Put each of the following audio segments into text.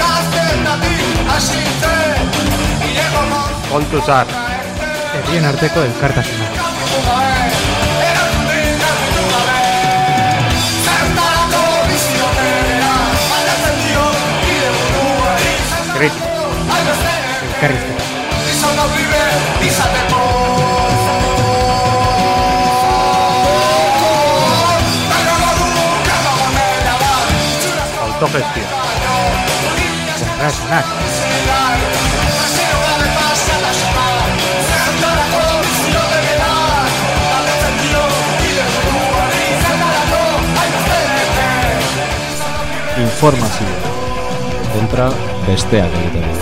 Gaztetatik hasitzen Ilego non Kontu zar. Herrien arteko elkartasuna. Erantzunik carretera. Autogestión. Podrás besteak egiten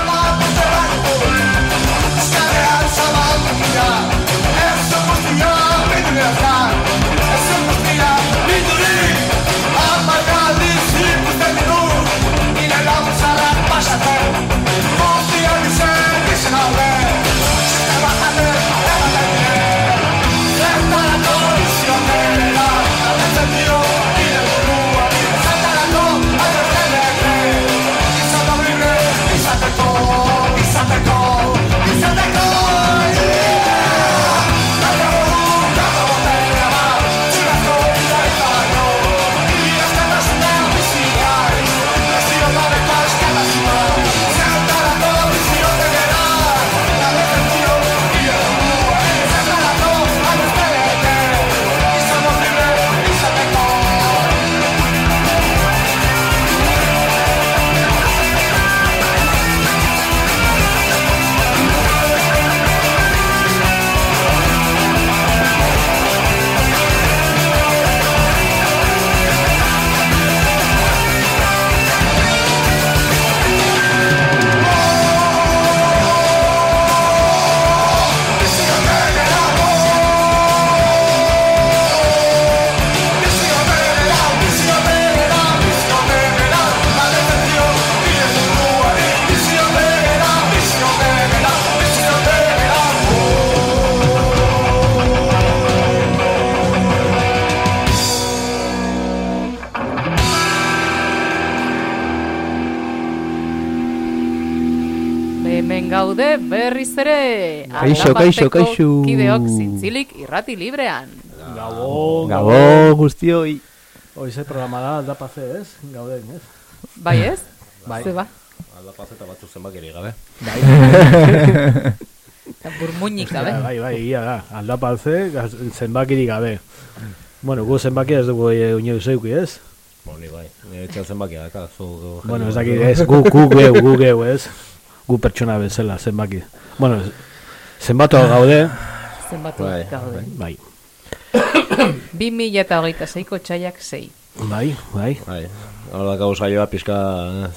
Ere. Kaixo, kaixo, kaixo. Kideok zintzilik irrati librean. Gabon. Gabo guztioi. Hoize programa da aldapaze, ez? Gauden, ez? Bai ez? Bai. Ze ba? Aldapaz eta batzu zenbakeri gabe. Eta burmuinik gabe. Bai, bai, egia da. Aldapaze, gaz- zenbakirik gabe. Bueno, gu zenbaki ez dugu e, unio zeuki, ez? Boni bai. Nire etxean zenbakia daka. Zu, Bueno, ez dakit, ez, gu, gu geu, gu geu, ez? Gu pertsona bezala, zenbaki. Bueno, zenbatu gaude, Zenbatu Bai, gaude. bai, 2000 eta hogeita zeiko txaiak zei. bai, bai, Bai. Hora da saioa pixka...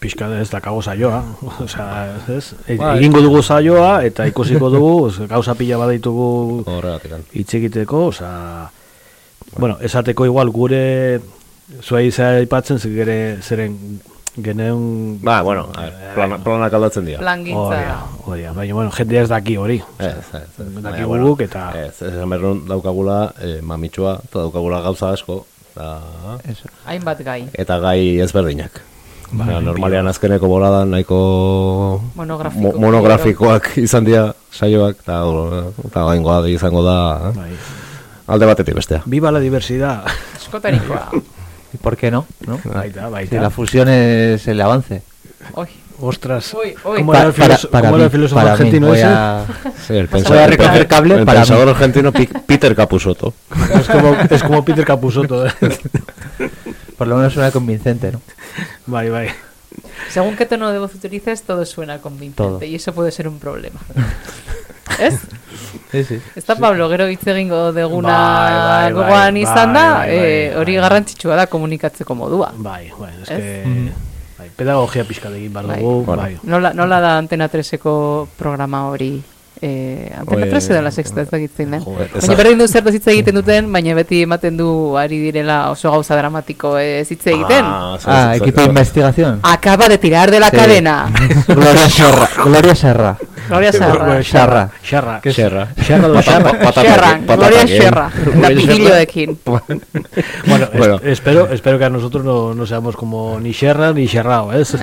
pixka ez da kago saioa, osea, ez? E, Bai. Egingo dugu saioa, eta ikusiko dugu, gauza pila badaitugu Horregatik. hitz egiteko, osea, bueno, esateko igual gure zuei zera aipatzen zere, zeren geneun Ba, bueno, a ver, plana, planak aldatzen dira. Plangintza. Oria, oria, baina, bueno, jendea ez daki hori. Ez, ez, ez. Dakigu Baina, guk eta- Ez, ez, berrun daukagula eh, mamitxua, eta daukagula gauza asko, eta, Hainbat gai. eta gai ezberdinak. Ba, normalean azkeneko boladan nahiko Monografiko. mo- monografikoak izan dira saioak, eta, eta gaingoa izango da Bai. alde batetik bestea. Viva la diversidad. Askotarikoa. ¿Y por qué no? ¿no? Baita, Si baita. la fusión es el avance. Oi, Ostras. ¿Cómo era el, filos- para cómo era el mí, filósofo para mí. argentino Voy ese? a- Sí, el Voy a pensador, recoger cable el para pensador argentino Peter Capusotto. Es como, es como Peter Capusotto. ¿eh? Por lo menos suena convincente, ¿no? bai, bai. Según qué tono de voz utilices, todo suena convincente Todo. y eso puede ser un problema. ¿Ez? Ez da Pablo, gero hitz egingo deguna Bai, bai, bai, gogoan izan da, bai, bai, eh, bai, hori bai. garrantzitsua da komunikatzeko modua. Bai, bai, Ez? eske... Bai, pedagogia pixka egin behar Bai. dugu, Bueno. bai. Nola, nola da Antena 3eko programa hori? Eh, Antena Oe, 3 edo la sexta ez dakit zein den. Baina berdin du zertaz hitz egiten duten, baina beti ematen du ari direla oso gauza dramatiko ez hitz egiten. Ah, sí, Ah, equipo de investigación. Acaba de tirar de la Sí. cadena. Gloria Serra. Gloria Serra. Gloria Serra. Serra. Xarra do xarra. Xerra, Gloria. Gloria Lapidilloekin. Bueno, es- Bueno. espero, espero que a nosotros no, no seamos como ni Xerra ni Xerrao, ¿es?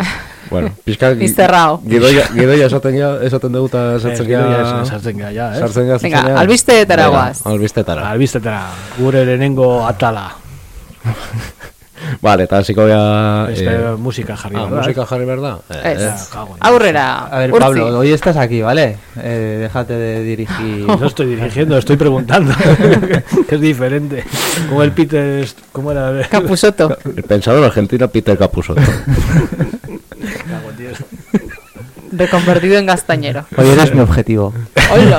Bueno, pixka... Zerrao. Gidoia, gidoia esaten ja, esaten dugu eta sartzen ja... gidoia sartzen gara, ja, eh? Sartzen ja, Venga, sartzen ja. albisteetara Venga, goaz. Albistetara. Albistetara, gure lehenengo atala. Vale, eta hasiko. Este, eh, musika jarri ah, da, musika jarri behar da? Eh, Ez. eh. Ah, Aurrera. A ver. Pablo, hoy estás aquí, ¿vale? Eh, déjate de dirigir. No estoy dirigiendo, estoy preguntando. que es diferente. Como el Peter... ¿Cómo era? Capusoto. El pensador argentino Peter Dios. Reconvertido en gastañero. Hoy eres mi objetivo. Oilo.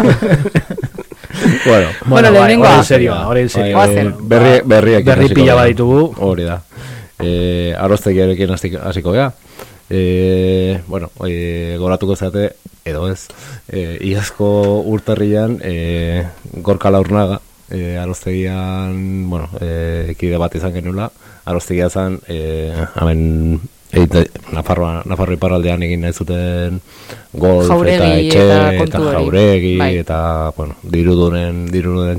bueno, Bueno, bai, lehenengoa. ahora en serio, ahora en serio. Goazen. eh, berri, berriak Berri pila gea. baditugu. Hori da. Eh, aroztegiarekin hasiko hasiko gea. Eh, bueno, eh, goratuko zate, edo ez, eh, iazko urtarrian eh, gorka laurnaga, eh, aroztegian, bueno, eh, kide bat izan genula, aroztegia zan, eh, hemen eite, Nafarroa, Nafarro iparraldean egin nahi zuten golf Jauregi eta etxe eta eta, jauregi Bai. eta, bueno, dirudunen, dirudunen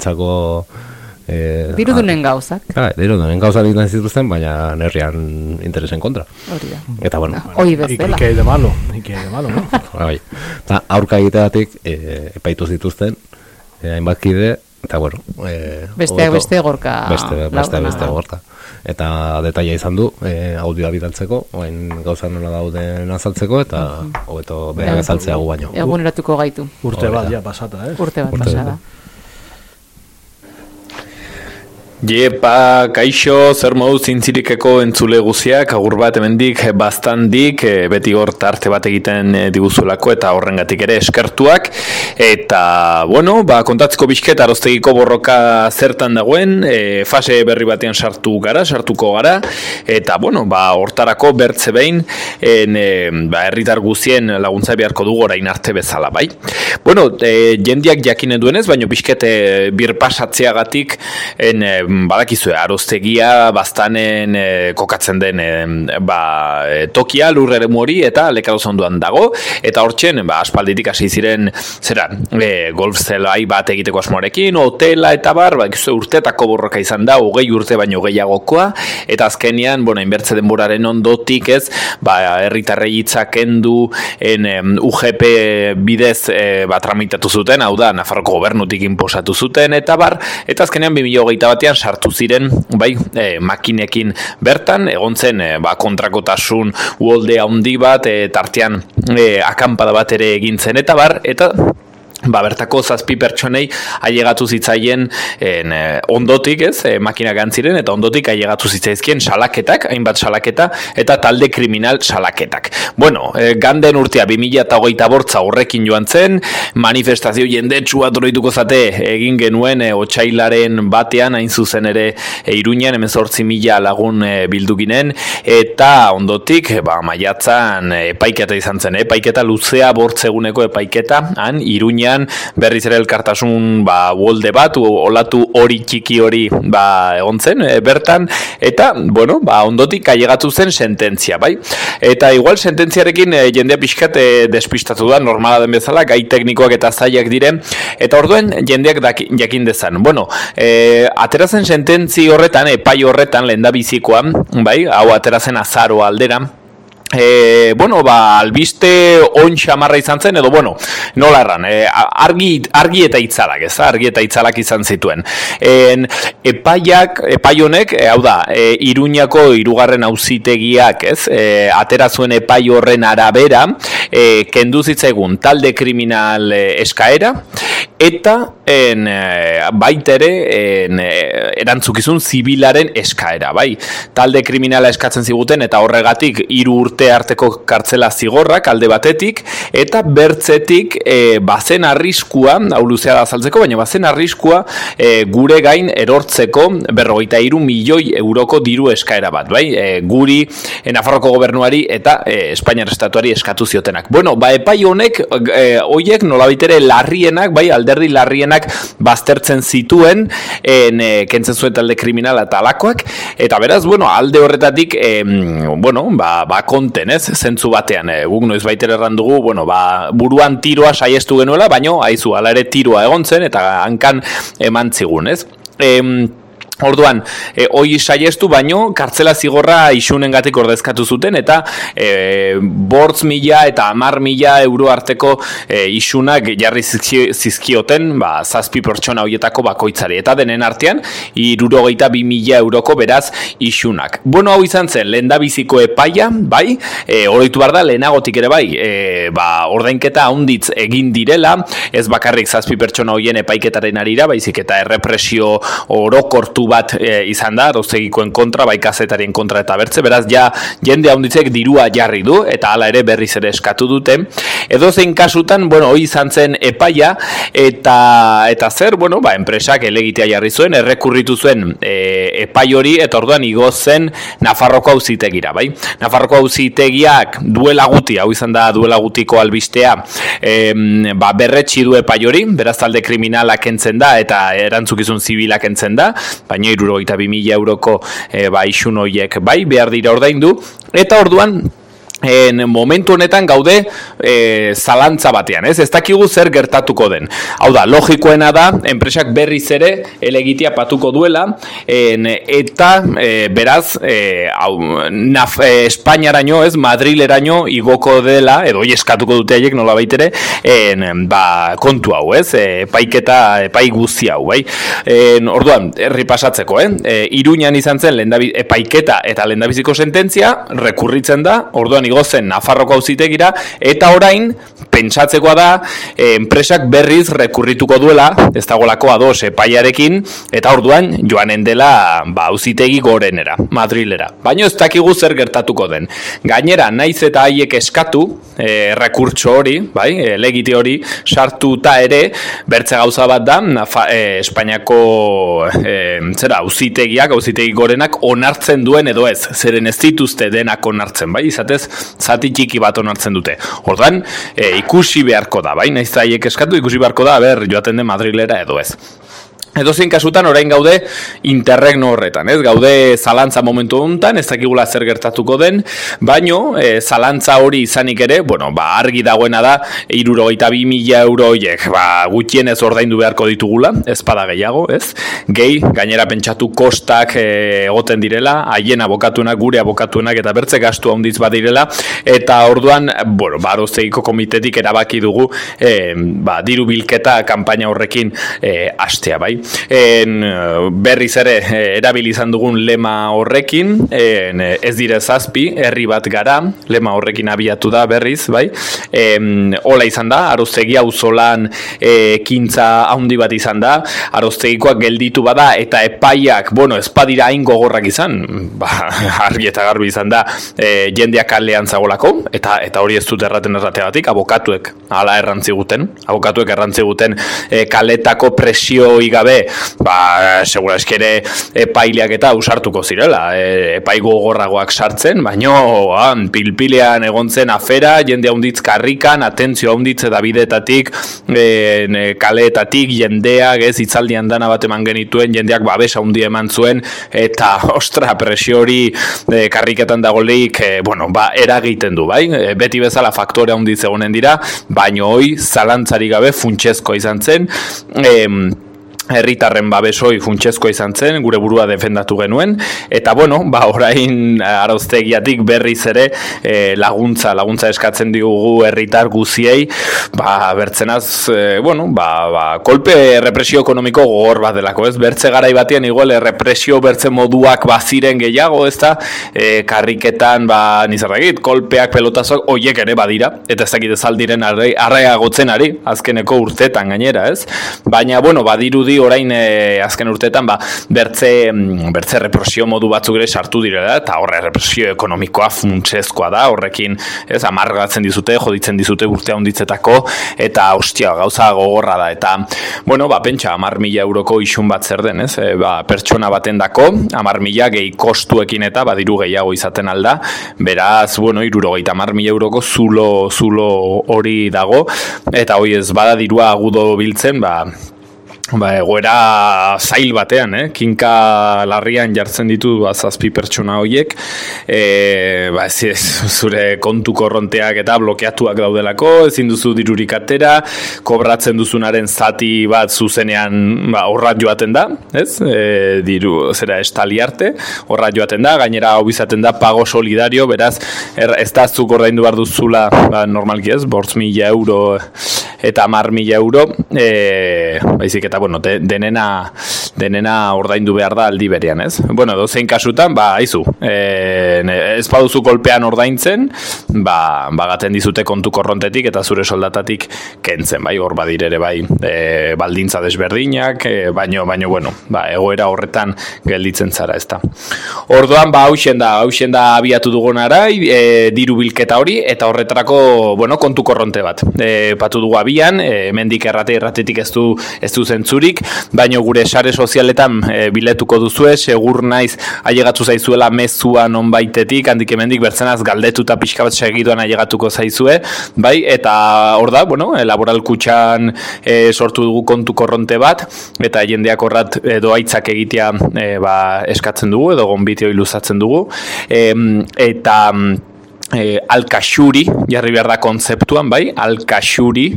eh, Dirudunen gauzak. Ah, dirudunen gauza egiten zituzten, baina nerrian interesen kontra. Hori da. Eta, bueno, ¿Y, y bezala. hay de malo? ¿Y qué hay de malo, no? bai. Eta aurka egiteatik eh, epaitu zituzten, eh, hainbat kide, eta bueno, eh, hobeto- beste gorka Beste, beste, beste gorka. Eta detaila izan du, eh, audioa bidaltzeko, oain gauza nola dauden azaltzeko, eta hobeto berak azaltzea gu baino. Eguneratuko gaitu. Urte bat, ya pasata, ¿eh? Urte bat Urte pasada. Jepa, kaixo, zer modu zintzirikeko entzule guziak, agur bat hemendik bastandik, e, beti hor tarte bat egiten e, diguzulako eta horrengatik ere eskertuak. Eta, bueno, ba, kontatzeko bizket, aroztegiko borroka zertan dagoen, e, fase berri batean sartu gara, sartuko gara, eta, bueno, ba, hortarako bertze behin, en, e, ba, herritar guzien laguntza beharko dugu orain arte bezala, bai? Bueno, e, jendiak jakine duenez, baino bizket birpasatzeagatik, en, badakizue, aroztegia bastanen e, kokatzen den e, ba, e, tokia lur eremu hori eta lekadoz onduan dago. Eta hortzen ba, aspalditik hasi ziren zera, e, golf zelai bat egiteko asmoarekin, hotela eta bar badakizue urtetako borroka izan da hogei urte baino gehiagokoa. Eta azkenean, bueno, inbertze denboraren ondotik ez, ba, herritarrei hitzak kendu en em, UGP bidez e, ba, tramitatu zuten, hau da, Nafarroko gobernutik inposatu zuten eta bar, eta azkenean 2008 batean sartu ziren, bai, e, makinekin bertan, egon zen e, ba, kontrakotasun uolde handi bat, e, tartean e, akampada bat ere egin zen. Eta bar, eta ba, bertako zazpi pertsonei ailegatu zitzaien en, eh, ondotik, ez, e, makinak antziren, eta ondotik ailegatu zitzaizkien salaketak, hainbat salaketa, eta talde kriminal salaketak. Bueno, e, ganden urtea 2008 bortza horrekin joan zen, manifestazio jendetsua doroituko zate egin genuen e, otxailaren batean, hain zuzen ere e, iruñan, hemen zortzi mila lagun e, bilduginen, eta ondotik, ba, maiatzan epaiketa izan zen, eh? epaiketa luzea bortzeguneko epaiketa, han, iruñan berriz ere elkartasun ba, wolde bat, olatu hori txiki hori ba, egon zen e, bertan, eta, bueno, ba, ondotik ailegatu zen sententzia, bai? Eta igual sententziarekin e, jendea pixkat e, despistatu da, normala den bezala, gai teknikoak eta zaiak diren, eta orduen jendeak daki, jakin dezan. Bueno, e, aterazen sententzi horretan, epai horretan, lehen bizikoan, bai, hau aterazen azaro aldera, E, bueno, ba, albiste on xamarra izan zen, edo, bueno, nola erran, e, argi, argi eta itzalak, ez argi eta itzalak izan zituen. En, epaiak, epai honek, e, hau da, e, iruñako irugarren auzitegiak, ez, e, atera zuen epai horren arabera, e, kendu zitzaigun talde kriminal eskaera, eta en, e, baitere en, e, erantzukizun zibilaren eskaera, bai. Talde kriminala eskatzen ziguten eta horregatik hiru urte arteko kartzela zigorrak alde batetik eta bertzetik e, bazen arriskua, hau luzea da azaltzeko, baina bazen arriskua e, gure gain erortzeko berrogeita iru milioi euroko diru eskaera bat, bai? E, guri Nafarroko gobernuari eta e, Espainiar estatuari eskatu ziotenak. Bueno, ba epai honek e, hoiek nolabitere larrienak, bai, alderdi larrienak baztertzen zituen en, e, kentzen zuen talde kriminala eta alakoak, eta beraz, bueno, alde horretatik e, bueno, ba, ba konten, ez, zentzu batean, e, guk noiz baiter erran dugu, bueno, ba, buruan tiroa saiestu genuela, baino, haizu, ala ere tiroa egon zen, eta hankan eman zigun, ez? Em, Orduan, e, hoi saiestu baino, kartzela zigorra isunengatik ordezkatu zuten, eta e, bortz mila eta amar mila euro arteko e, isunak jarri zizki- zizkioten, ba, zazpi pertsona hoietako bakoitzari. Eta denen artean, irurogeita bi mila euroko beraz isunak. Bueno, hau izan zen, lehen biziko epaia, bai, e, oroitu behar da, lehenagotik ere bai, e, ba, ordainketa handitz egin direla, ez bakarrik zazpi pertsona hoien epaiketaren arira, baizik eta errepresio orokortu bat e, izan da, roztegikoen kontra, bai kazetarien kontra eta bertze, beraz ja jende handitzek dirua jarri du, eta hala ere berriz ere eskatu dute. Edo zein kasutan, bueno, hoi izan zen epaia, eta eta zer, bueno, ba, enpresak elegitea jarri zuen, errekurritu zuen e, epai hori, eta orduan igo zen Nafarroko auzitegira, bai? Nafarroko auzitegiak duela guti, hau izan da duela gutiko albistea, em, ba, berretsi du epai hori, beraz talde kriminala kentzen da, eta erantzukizun zibila kentzen da, baina irurogeita bi mila euroko e, ba, isun horiek bai, behar dira ordaindu, eta orduan, En momentu honetan gaude e, zalantza batean, ez? Ez dakigu zer gertatuko den. Hau da, logikoena da, enpresak berriz ere elegitea patuko duela, en, eta e, beraz, e, hau, naf, e, Espainiaraino, ez, Madrileraino igoko dela, edo eskatuko dute haiek nola baitere, en, ba, kontu hau, ez? E, epaiketa, epai guzti hau, bai? En, orduan, herri pasatzeko, eh? E, Iruñan izan zen lehendabi, epaiketa eta lehendabiziko sententzia, rekurritzen da, orduan igo zen Nafarroko auzitegira eta orain pentsatzekoa da eh, enpresak berriz rekurrituko duela, ez dagolako ados epaiarekin eta orduan joanen dela ba auzitegi gorenera, Madrilera. Baina ez dakigu zer gertatuko den. Gainera, naiz eta haiek eskatu e, rekurtso hori, bai, e, legite hori sartuta ere bertze gauza bat da Nafa, e, Espainiako e, zera auzitegiak, auzitegi gorenak onartzen duen edo ez, zeren ez dituzte denak onartzen, bai, izatez zati txiki bat onartzen dute. Orduan, e, ikusi beharko da, bai, naiz haiek eskatu ikusi beharko da, ber, joaten den Madrilera edo ez. Edo zein kasutan orain gaude interregno horretan, ez? Gaude zalantza momentu honetan, ez dakigula zer gertatuko den, baino e, zalantza hori izanik ere, bueno, ba, argi dagoena da, irurogeita bi mila euro horiek, ba, gutxienez ordaindu beharko ditugula, ez pada gehiago, ez? Gehi, gainera pentsatu kostak e, egoten direla, haien abokatunak, gure abokatunak eta bertze gastu handiz badirela, eta orduan, bueno, ba, aroztegiko komitetik erabaki dugu, e, ba, diru bilketa kanpaina horrekin e, astea, bai? En, berriz ere eh, erabili izan dugun lema horrekin, en, ez dire zazpi, herri bat gara, lema horrekin abiatu da berriz, bai? En, hola izan da, aroztegia auzolan e, kintza handi bat izan da, aroztegikoak gelditu bada eta epaiak, bueno, espadira hain gogorrak izan, ba, argi eta garbi izan da, e, jendeak kalean zagolako, eta eta hori ez dut erraten errateagatik, abokatuek hala errantziguten, abokatuek errantziguten e, kaletako presioi gabe, ba, segura eskere epaileak eta usartuko zirela, e, epai gogorragoak sartzen, baino han, pilpilean egon zen afera, jende haunditz karrikan, atentzio haunditz eta bidetatik, e, kaleetatik, jendeak, ez itzaldian dana bat eman genituen, jendeak babesa handi eman zuen, eta, ostra, presio hori e, karriketan dagoleik, e, bueno, ba, eragiten du, bai? E, beti bezala faktore handi egonen dira, baino hoi, zalantzari gabe funtsezko izan zen, em, herritarren babesoi funtsezkoa izan zen, gure burua defendatu genuen, eta bueno, ba, orain arauztegiatik berriz ere eh, laguntza, laguntza eskatzen diogu herritar guziei, ba, bertzenaz, eh, bueno, ba, ba, kolpe represio ekonomiko gogor bat delako, ez? Bertze garai batean igual represio bertze moduak baziren gehiago, ez da? E, karriketan, ba, nizarregit, kolpeak, pelotazok, oiek ere badira, eta ez dakit ez aldiren arreagotzen ari, azkeneko urtetan gainera, ez? Baina, bueno, badirudi orain e, azken urteetan, ba, bertze, mm, bertze represio modu batzuk ere sartu direla, eta horre represio ekonomikoa funtsezkoa da, horrekin, ez, amargatzen dizute, joditzen dizute urte handitzetako, eta, ostia, gauza gogorra da, eta, bueno, ba, pentsa, amar mila euroko isun bat zer den, ez, e, ba, pertsona baten dako, amar mila gehi kostuekin eta, badiru gehiago izaten alda, beraz, bueno, irurogeita amar mila euroko zulo, zulo hori dago, eta hoi ez bada dirua agudo biltzen, ba, Ba, egoera zail batean, eh? kinka larrian jartzen ditu ba, zazpi pertsona horiek, e, ba, ez, ez, zure kontu korronteak eta blokeatuak daudelako, ezin duzu dirurik atera, kobratzen duzunaren zati bat zuzenean ba, horrat joaten da, ez? E, diru, zera, estali arte, horrat joaten da, gainera hau izaten da pago solidario, beraz, er, ez da zuk ordaindu behar duzula, ba, normalki ez, bortz mila euro eta mar mila euro, e, baizik eta bueno, de, denena, denena ordaindu behar da aldi berean, ez? Bueno, dozein kasutan, ba, haizu, e, ez baduzu kolpean ordaintzen, ba, bagaten dizute kontu korrontetik eta zure soldatatik kentzen, bai, hor badir ere, bai, e, baldintza desberdinak, e, baino, baino, bueno, ba, egoera horretan gelditzen zara, ez da. Orduan, ba, hausen da, hausen da abiatu dugunara, e, diru bilketa hori, eta horretarako, bueno, kontu korronte bat. E, patu dugu abian, e, mendik errate erratetik ez du, ez du zentzurik, baino gure sare sozialetan e, biletuko duzue, segur naiz ailegatu zaizuela mezua non baitetik, handik emendik bertzenaz galdetuta pixka bat segiduan ailegatuko zaizue, bai, eta hor da, bueno, e, laboral kutxan e, sortu dugu kontu korronte bat, eta jendeak horrat e, doaitzak egitea e, ba, eskatzen dugu, edo gonbitio iluzatzen dugu, e, eta e, alkaxuri, jarri behar da kontzeptuan, bai, alkaxuri,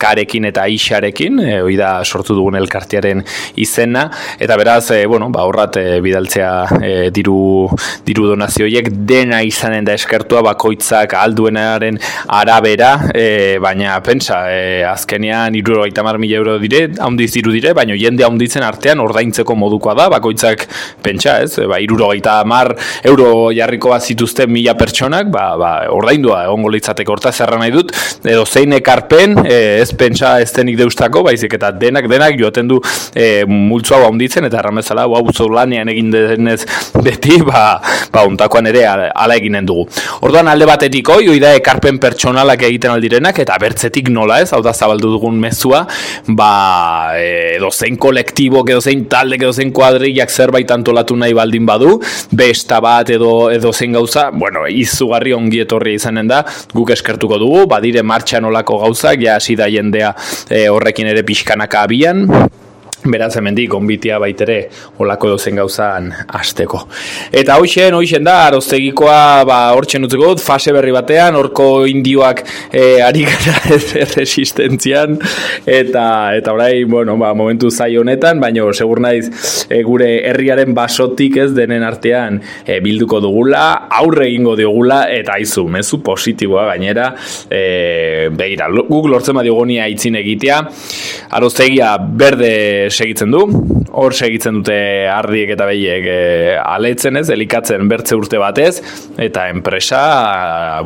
karekin eta ixarekin, e, hoi da sortu dugun elkartearen izena, eta beraz, e, bueno, ba, horrat e, bidaltzea e, diru, diru donazioiek dena izanen da eskertua bakoitzak alduenaren arabera, e, baina pensa, e, azkenean iruro gaita mar mila euro dire, haundiz diru dire, baina jende haunditzen artean ordaintzeko modukoa da, bakoitzak pentsa, ez, e, ba, iruro gaita mar euro jarriko bat zituzten mila pertsonak, ba, ba, ordaindua egongo litzateke horta zerra nahi dut, edo zein ekarpen, e, ez pentsa ez denik deustako, baizik eta denak denak joaten du e, multzo hau handitzen, eta erramezala hau lanean egin denez beti, ba, ba untakoan ere ala eginen dugu. Orduan alde batetik hoi, hoi da ekarpen pertsonalak egiten aldirenak, eta bertzetik nola ez, hau da zabaldu dugun mezua, ba, edo zein kolektibo, edo zein talde, edo zein kuadrillak zerbait antolatu nahi baldin badu, besta bat edo, edo zein gauza, bueno, izugarri ongi etorri izanen da, guk eskertuko dugu, badire martxan olako gauzak, ja hasi da jendea e, horrekin ere pixkanaka abian, Beraz, hemendik onbitia baitere olako dozen gauzan asteko. Eta hoxen, hoxen da, aroztegikoa ba, hortxen utzeko dut, fase berri batean, horko indioak e, ari gara resistentzian, eta eta orai, bueno, ba, momentu zai honetan, baina segur naiz e, gure herriaren basotik ez denen artean e, bilduko dugula, aurre egingo digula, eta aizu, mezu positiboa gainera, e, begira, guk lortzen badiogonia itzin egitea, aroztegia berde segitzen du, hor segitzen dute ardiek eta behiek e, aletzen ez, elikatzen bertze urte batez, eta enpresa,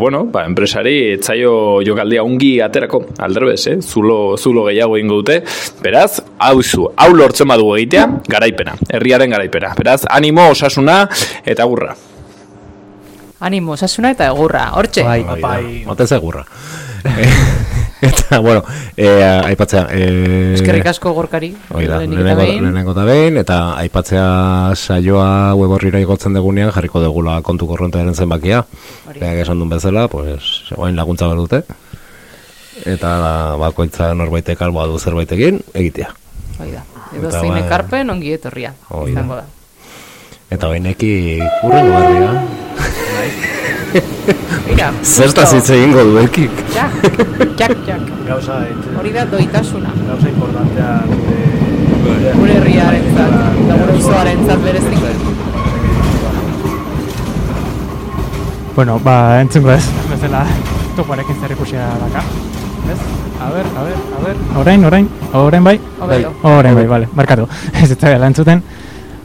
bueno, ba, enpresari etzaio jokaldia ungi aterako, alderbez, eh? zulo, zulo gehiago ingo dute, beraz, hau zu, hau lortzen badugu egitea, garaipena, herriaren garaipena, beraz, animo, osasuna, eta gurra. Animo, osasuna eta egurra, hortxe. Bai, Bai, Motez egurra. eta, bueno, eh, aipatzea... Eh, Eskerrik asko gorkari. Lehenik eta lehenengo, eta behin, eta aipatzea saioa web horrira igotzen degunean, jarriko degula kontu korrontearen zenbakia. Beak esan duen bezala, pues, oain laguntza behar dute. Eta bakoitza norbaitek alboa du zerbait egin, egitea. Hoi da. Edo Eta zein ba- ekarpen ongi etorria. Hoi da. izango da. Eta baineki kurrengo berria. Mira, Zertaz hitz egingo duekik. Jak, jak, jak. Gauza, et, Hori da doitasuna. gauza importantea gure gure herriaren zat, eta gure usoaren zat bereziki. Bueno, ba, entzungo ez, bezala topoarekin zer ikusia daka. Ez? A ber, a ber, a ber. Orain, orain, orain bai? Hobelo. Orain bai, bale, barkatu. Ez ez dela entzuten.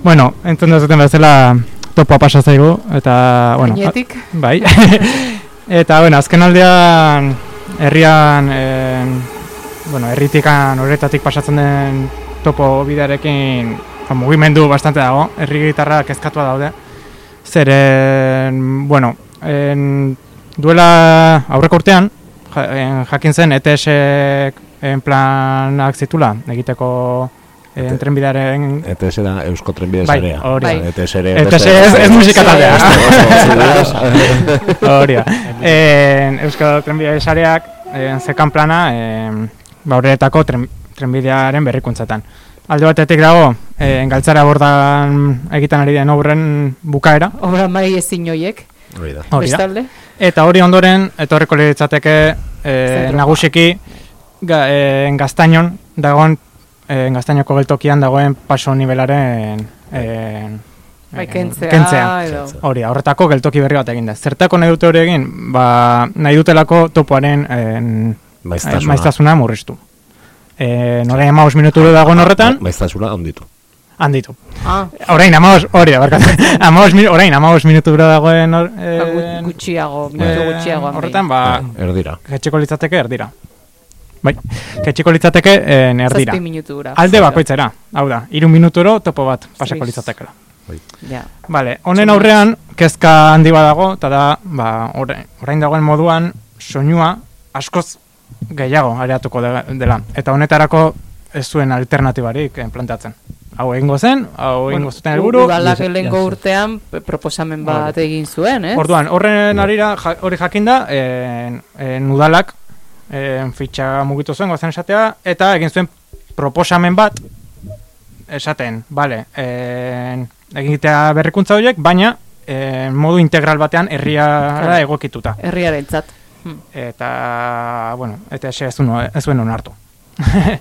Bueno, entzun duzuten bezala topoa pasa zaigu, eta, bueno, Gainetik. Bai. Eta, bueno, azken aldean herrian, en, bueno, herritikan horretatik pasatzen den topo bidearekin ba, mugimendu bastante dago, herri gitarra kezkatua daude. Zeren, bueno, en, duela aurreko urtean, ja, en, jakin zen ETS en planak zitula, egiteko en, trenbidearen ETS da Eusko Trenbide Bai, Sarea. hori da. ETS ere... ETS beste- ez, ez musika taldea. Hori da. Euskal Trenbide sareak en, zekan plana en, ba, horretako tren, trenbidearen berrikuntzatan. Alde batetik dago, en, galtzara bordan egiten ari den obren bukaera, Obra mai ezin hoiek, Hori da. hori da. bestalde. Eta hori ondoren, etorriko litzateke e, Zentropa. nagusiki ga, e, gaztainon dagoen, e, gaztainoko geltokian dagoen paso nivelaren e, Bai, kentzea, kentzea. edo. Hori, horretako geltoki berri bat egin da. Zertako nahi dute hori egin? Ba, nahi dutelako topoaren en, Maiztasuna. maiztasuna murriztu. E, orain amaus minutu dagoen horretan, Maiztasuna onditu. handitu. Ah, Orain amaus, hori da, barkatu. amaus, mi- orain amaus minutu dagoen hor, ba, gu- gutxiago, minutu gutxiago. handik. horretan, ba, Erdira. ketxeko litzateke erdira. Bai, ketxeko litzateke en, erdira. Zazpi minutura. Alde bakoitzera, hau da, iru minuturo topo bat pasako litzatekela. Ja. Vale, honen aurrean, kezka handi badago, eta da, ba, orain, orain dagoen moduan, soinua askoz gehiago areatuko de- dela. Eta honetarako ez zuen alternatibarik eh, planteatzen. Hau egingo zen, hau egingo zuten helburu. Udalak lehenko urtean p- proposamen bat egin zuen, eh? Orduan, horren arira, hori jakinda, en, en udalak en, fitxa mugitu zuen, gozen esatea, eta egin zuen proposamen bat, esaten, bale, en, egitea berrikuntza horiek, baina en, modu integral batean herriara egokituta. Herriarentzat. Hm. Eta, bueno, eta ez zuen, ez zuen onartu.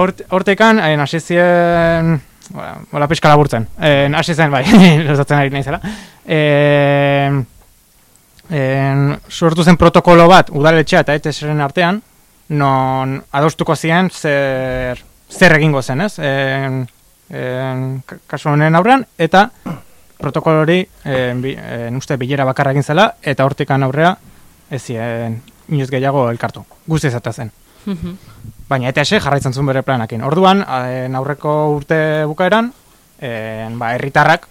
Hort, hortekan, en, hasi zien, bola pixka laburtzen. En, hasi zen, bai, lozatzen ari naizela. En, en, sortu zen protokolo bat, udaletxea eta ETS-ren artean, non adostuko ziren zer, zer egingo zen, ez? En, en, ka- kasu honen aurrean, eta protokolo hori en, bi, en, uste bilera bakarra egin zela, eta hortikan aurrea ez ziren inoiz gehiago elkartu. Guzti zata zen. Mhm. Baina ETS jarraitzen zuen bere planakin. Orduan, en, aurreko urte bukaeran, en, ba, herritarrak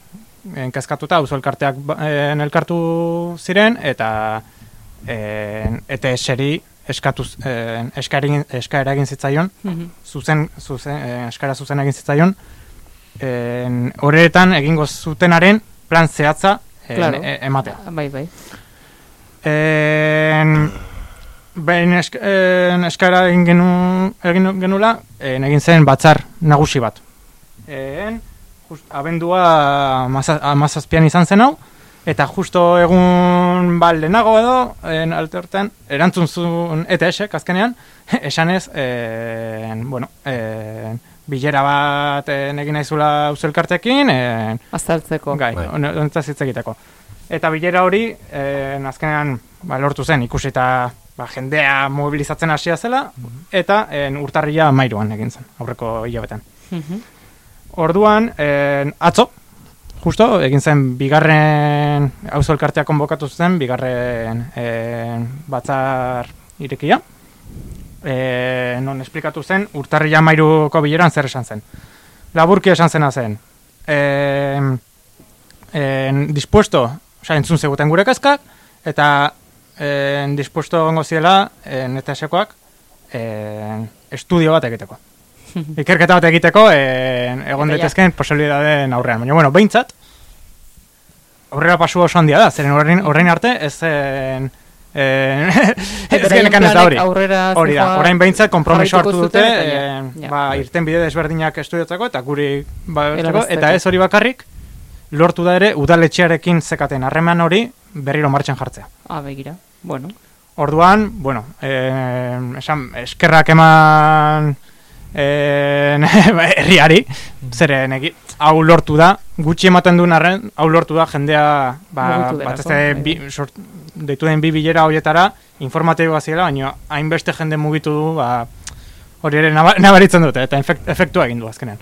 en, kezkatuta, auzo elkarteak ba- en, elkartu ziren, eta en, ETS-eri eskatu, en, eskaera, eskaera egin zitzaion, Mhm. zuzen, zuzen, eh, eskaera zuzen egin zitzaion, en, horretan egingo zutenaren plan zehatza en, Claro. e- ematea. Bai, bai. En, behin esk, en, eskaera egin, genu, egin genula, en, egin zen batzar nagusi bat. En, just, abendua amaza- amazazpian izan zen hau, eta justo egun bal lehenago edo, en, alte hortan, erantzun zuen ETS-ek azkenean, esanez, en, bueno, en, bilera bat en, egin naizula uzelkartekin, en, Azaltzeko. Gai, Bai. hone- honetaz hitz egiteko. Eta bilera hori, eh, azkenean ba, lortu zen, ikusita ba, jendea mobilizatzen hasia zela, eta en, urtarrila mairuan egin zen, aurreko hilabetean. Mhm. Orduan, en, atzo, justo, egin zen bigarren, auzo elkartea konbokatu zen, bigarren en, batzar irekia, e, non esplikatu zen, urtarrila mairuko bileran zer esan zen. Laburki esan zena zen, en, en, dispuesto, osea, entzun zeguten gure kezkak, eta en, dispuesto ongo ziela, en, eta esekoak, en, estudio bat egiteko. Ikerketa bat egiteko, en, egon daitezkeen posibilitateen aurrean. Baina, bueno, behintzat, aurrera pasu oso handia da, zeren horrein, horrein arte ez zen... En, ez genekan ez da hori. Hori da, orain behintzat konpromiso hartu dute, eta ja, ba, irten bide desberdinak estudiatzeko eta guri ba, eta ez hori bakarrik, lortu da ere udaletxearekin zekaten harreman hori berriro martxan jartzea. Ah, begira. Bueno. Orduan, bueno, eh, esan, eskerrak eman herriari, zeren egi, hau lortu da, gutxi ematen duen arren, hau lortu da jendea, ba, Mugitu delako, bat ez da, bi, bai. sort, deitu den bi bilera horietara, informatiboa zirela, baina hainbeste jende mugitu du, ba, hori ere naba- nabaritzen dute, eta efekt, efektua egin du azkenean.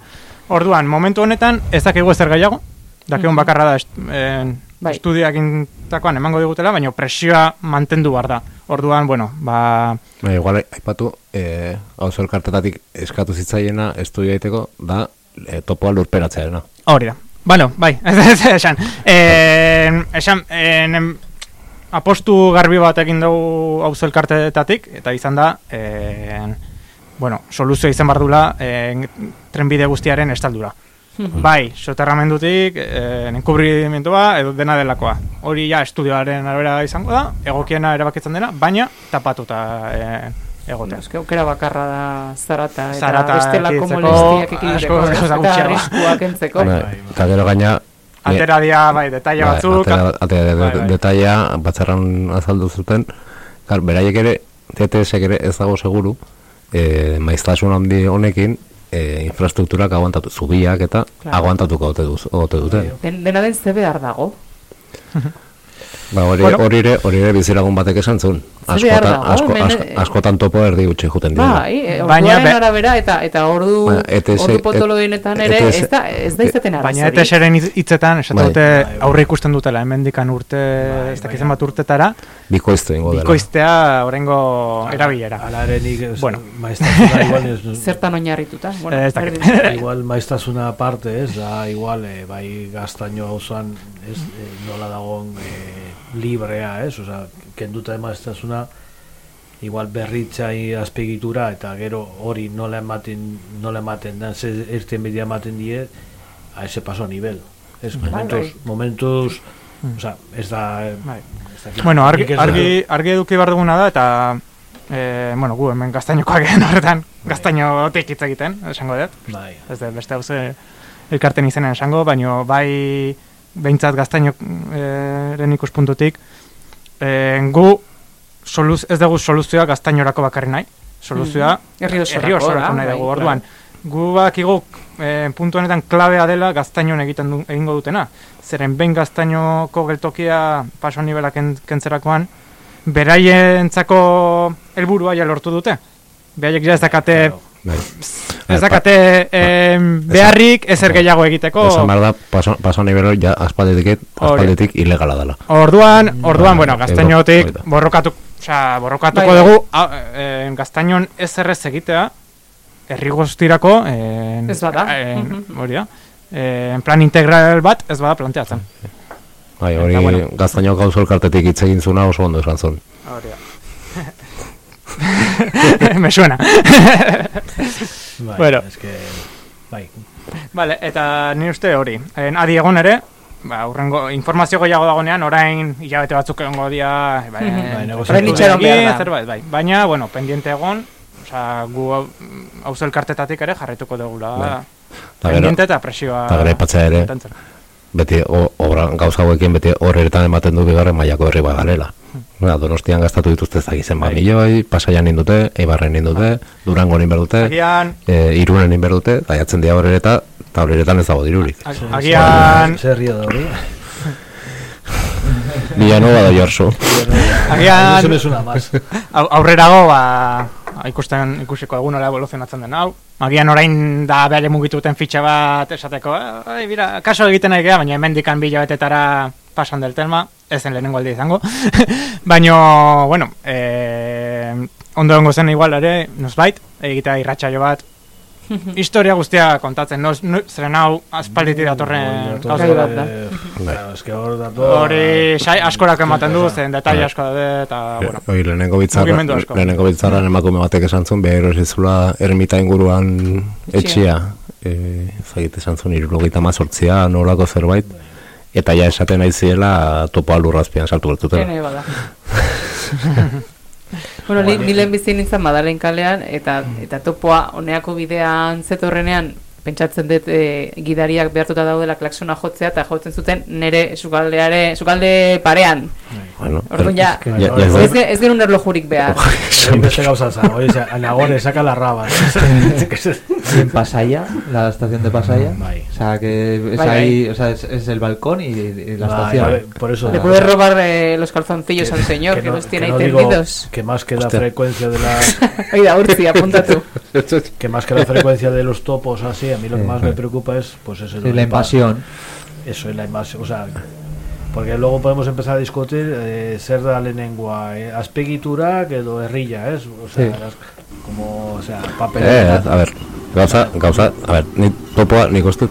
Orduan, momentu honetan, ez dakigu ezer gehiago, dakigun Mhm. bakarra da est, en, Bai. estudiak intakoan emango digutela, baina presioa mantendu behar da. Orduan, bueno, ba, Ba, igual, aipatu, eh, hauzo elkartetatik eskatu zitzaiena estudio egiteko, da eh, topoa lurperatzearena. hori da. Bueno, bai, ez ez esan. Eh, esan, en, apostu garbi bat egin dugu auzo elkartetatik, eta izan da, eh, bueno, soluzioa izan behar dula eh, trenbide guztiaren estaldura. Bai, soterramendutik, eh, enkubrimentua edo dena delakoa. Hori ja estudioaren arabera izango da, egokiena erabakitzen dena, baina tapatuta eh, egotea. Eske aukera bakarra da zarata eta Zarata bestelako molestiak asko eta arriskuak entzeko. Ba, Eta gero gaina... Atera dia, bai, detaila Bai, batzuk. atera, atera de, Bai, bai. detaila batzarran azaldu zuten kar, beraiek ere TTSek ere ez dago seguru e, maiztasun handi honekin e, infrastrukturak aguantatu zubiak eta Claro. aguantatuko ote, duz, ote dute Den, dena den ze behar dago. ba, hori, Bueno. hori ere hori ere bizilagun batek esan zuen askotan, asko, asko, eh, askotan topo erdi gutxi juten dira Bai, eh, Baina be- arabera eta eta ordu Baina, ETS ordu potoloenetan ere ETS ez da ez da izaten Baina arazorik. ETS-eren hitzetan, esaten Bai. dute Bai, bai. aurre ikusten dutela, hemendikan urte, ez dakizen bat urtetara, bikoiztu ingo dela bikoiztea horrengo erabilera. Ala ere nik ez, Bueno. maiztasuna igual ez, Zertan oinarrituta. Bueno, Ez dakit. igual maiztasuna aparte ez, da igual eh, bai gaztaino gauzan ez, eh, nola dagoen eh, librea ez, oza, kenduta maiztasuna igual berritzai azpegitura eta gero hori nola ematen nola ematen da, ze irten bidea ematen die a ese paso a nivel ez, momentuz, bai. momentuz Osa, ez da... Bai. ez. Bueno, argi, argi, argi eduki behar duguna da, eta, e, bueno, gu hemen gaztainokoak egin horretan, gaztainotik hitz egiten, esango dut. Bai. Ez da, beste hauze elkarten izena esango, baino bai behintzat gaztainoren ikuspuntutik, e, gu soluz, ez dugu soluzioa gaztainorako bakarri nahi, soluzioa Herri osorako herri osorako da, nahi bai. dugu, orduan. Gu bakigu e, puntu honetan klabea dela gaztainon egiten du, egingo dutena. Zeren behin gaztainoko geltokia paso nivela ken, kentzerakoan, beraientzako helburua ja lortu dute. Beraiek ja ez dakate, Claro. Bai. ez dakate em, beharrik ezer gehiago egiteko. Esan behar da, paso, paso nivelo ja aspalditik, Hori. aspalditik ilegala dela. Orduan, orduan, Bai, bueno, gaztainotik borrokatu, osea, borrokatuko Bai, bai. dugu, a, e, gaztainon ez errez egitea, herri guztirako, en, Ez bada. en, Mhm. hori da, en plan integral bat ez bada planteatzen. Bai, hori bueno. gaztaino gauzo elkartetik hitz egin zuna oso ondo esan zuen. Hori da. Me suena. Bai, Bueno. es que, bai, Vale, eta ni uste hori. En, adi egon ere, ba, urrengo informazio gehiago dagonean, orain hilabete batzuk egongo dira, bai, Bai, Orain itxaron behar da. zerbait, bai. Baina, bueno, pendiente egon, osea, gu hau- auzo elkartetatik ere jarraituko dugula. Bai. Pendiente eta presioa. eta gero aipatzea ere. Beti o, obra, gauza hauekin beti horretan ematen du bigarren mailako herri bat garela. Ba, donostian gastatu dituzte ez dakizen ba Bai. milioi, pasaian nindute, eibarren nindute, durango ninber dute, Agian, e, irunen eta jatzen dira horreta, eta horretan ez dago dirurik. ag- agian, Zer rio da hori? Villanova da jorzu. Agian- Eso au- aurrerago, ba, ikusten ikusiko egun nola evoluzionatzen den hau. Agian orain da behar mugituten fitxa bat esateko, "Ah, ai, bira, kaso egiten nahi baina hemendikan bila betetara pasan del telma, ez zen lehenengo aldi izango. Baina, bueno, eh, ondo egongo zen igual ere, nozbait, egitea irratsaio bat, historia guztia kontatzen, noz, no, zeren hau aspalditik datorren Dator- gauza bat. da. eh, Bai. claro, es que hor dator... Hori sai askorako ematen du, zen detaile Bai. asko daude, eta, bueno. Hoi, lehenengo bitzarra, lehenengo bitzarran emakume batek esan zuen, behar erosi ermita inguruan etxia, e, zagit esan zuen, irurogeita mazortzia, nolako zerbait, eta ja esaten nahi ziela topoa lurrazpian saltu gertutela. Kene bada. bueno, ni, ni lehen bizi nintzen Madalen kalean, eta, eta topoa honeako bidean zetorrenean, pentsatzen dut e, gidariak behartuta daudela klaksona jotzea eta jotzen zuten nere sukaldeare, sukalde parean. Bueno, Orduan ja, ja, ja, ez, ge- ez genuen erlojurik behar. Beste gauza za, oye, sea, Nagore saca la raba. En Pasaya, la estación de Pasaya. Bai. O sea, que es ahí, o sea, es, es el balcón y, y la estación. por eso. Le puede robar eh, los calzoncillos al señor que, no- los tiene que ahí no digo tendidos. Que más que la Hostia. frecuencia de las Oiga, Urzi, apunta tú. que más que la frecuencia de los topos así, a mí lo que Sí. más me preocupa es pues eso, Sí, la invasión. Eso es la invasión, o sea, porque luego podemos empezar a discutir eh, zer da lehenengoa, eh, azpegiturak edo herrilla, ez? O sea, Sí. las- como, o sea, papel. Eh, a ver, gauza, gauza, a ver, ni topoa, nik uste,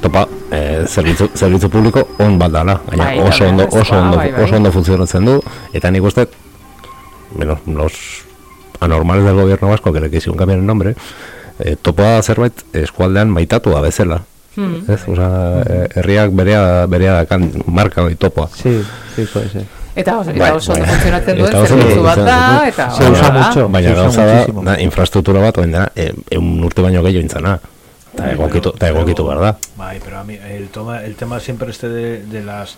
topa, eh, zerbitzu, zerbitzu publiko on bat dala, baina Bai, oso bai, ondo, bai, oso ondo, bai, bai. oso ondo funtzionatzen du, eta nik uste, bueno, los anormales del gobierno vasco, que le quisieron cambiar el nombre, eh, topoa zerbait eskualdean maitatua bezala. Hmm. Ez, osea, eh, herriak berea, berea dakan marka hori topoa. Sí, sí, puede ser. Eta oso, Bai, eta oso bai. funtzionatzen duen zerbitzu bat da, eta Se usa mucho. Baina se usa gauza da, da, infrastruktura bat, oin dena, eh, eun urte baino gehiago intzana. Eta egokitu, eta egokitu behar da. Bai, pero a mí el, toma, el tema siempre este de, de las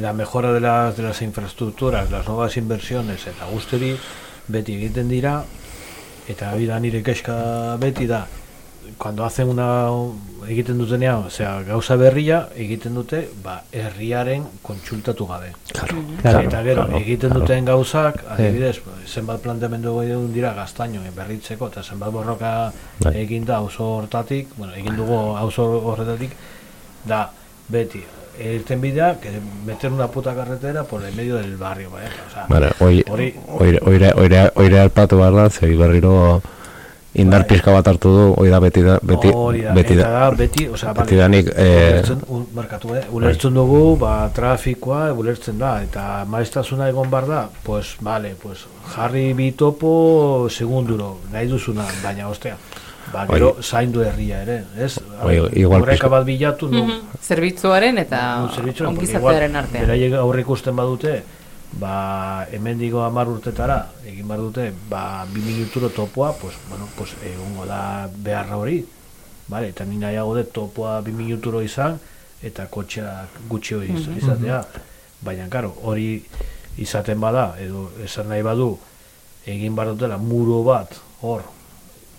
la mejora de las, de las infraestructuras, las nuevas inversiones eta guzteri beti egiten dira eta hori da nire keska beti da cuando hacen una egiten dutenean, o sea, gauza berria egiten dute, ba, herriaren kontsultatu gabe. Claro. Claro, eta gero, claro, egiten claro. duten gauzak, adibidez, zenbat planteamendu egun dira gaztaino berritzeko, eta zenbat borroka Bai. egin da auzo hortatik, bueno, egin dugu auzo horretatik, da, beti, irten bidea, que meter una puta carretera por el medio del barrio, bai? O sea, Vale, oi, hori, oire, oire, oire, oire alpatu behar da, zei berriro indar Bai. pixka bat hartu du, hori da beti da, beti, hori da, beti eta da. da, beti, o sea, beti danik, eh, ulertzen, un, markatu, eh? ulertzen dugu, ba, trafikoa ulertzen da, eta maiztasuna egon bar da, pues, vale, pues, jarri bi topo segunduro, nahi duzuna, baina, ostea, ba, gero, zaindu herria ere, ez? Oi, igual Horreka pixka- bat bilatu, nu, Mhm. Zerbitzuaren eta ongizatearen igual, artean. Beraiek aurre ikusten badute, ba, hemendigo hamar urtetara, egin bar dute, ba, bi minuturo topoa, pues, bueno, pues, egongo da beharra hori, vale, eta ni nahiago dut topoa bi minuturo izan, eta kotxea gutxi hori iz- izatea. Baina, karo, hori izaten bada, edo esan nahi badu, egin bar dutela muro bat, hor,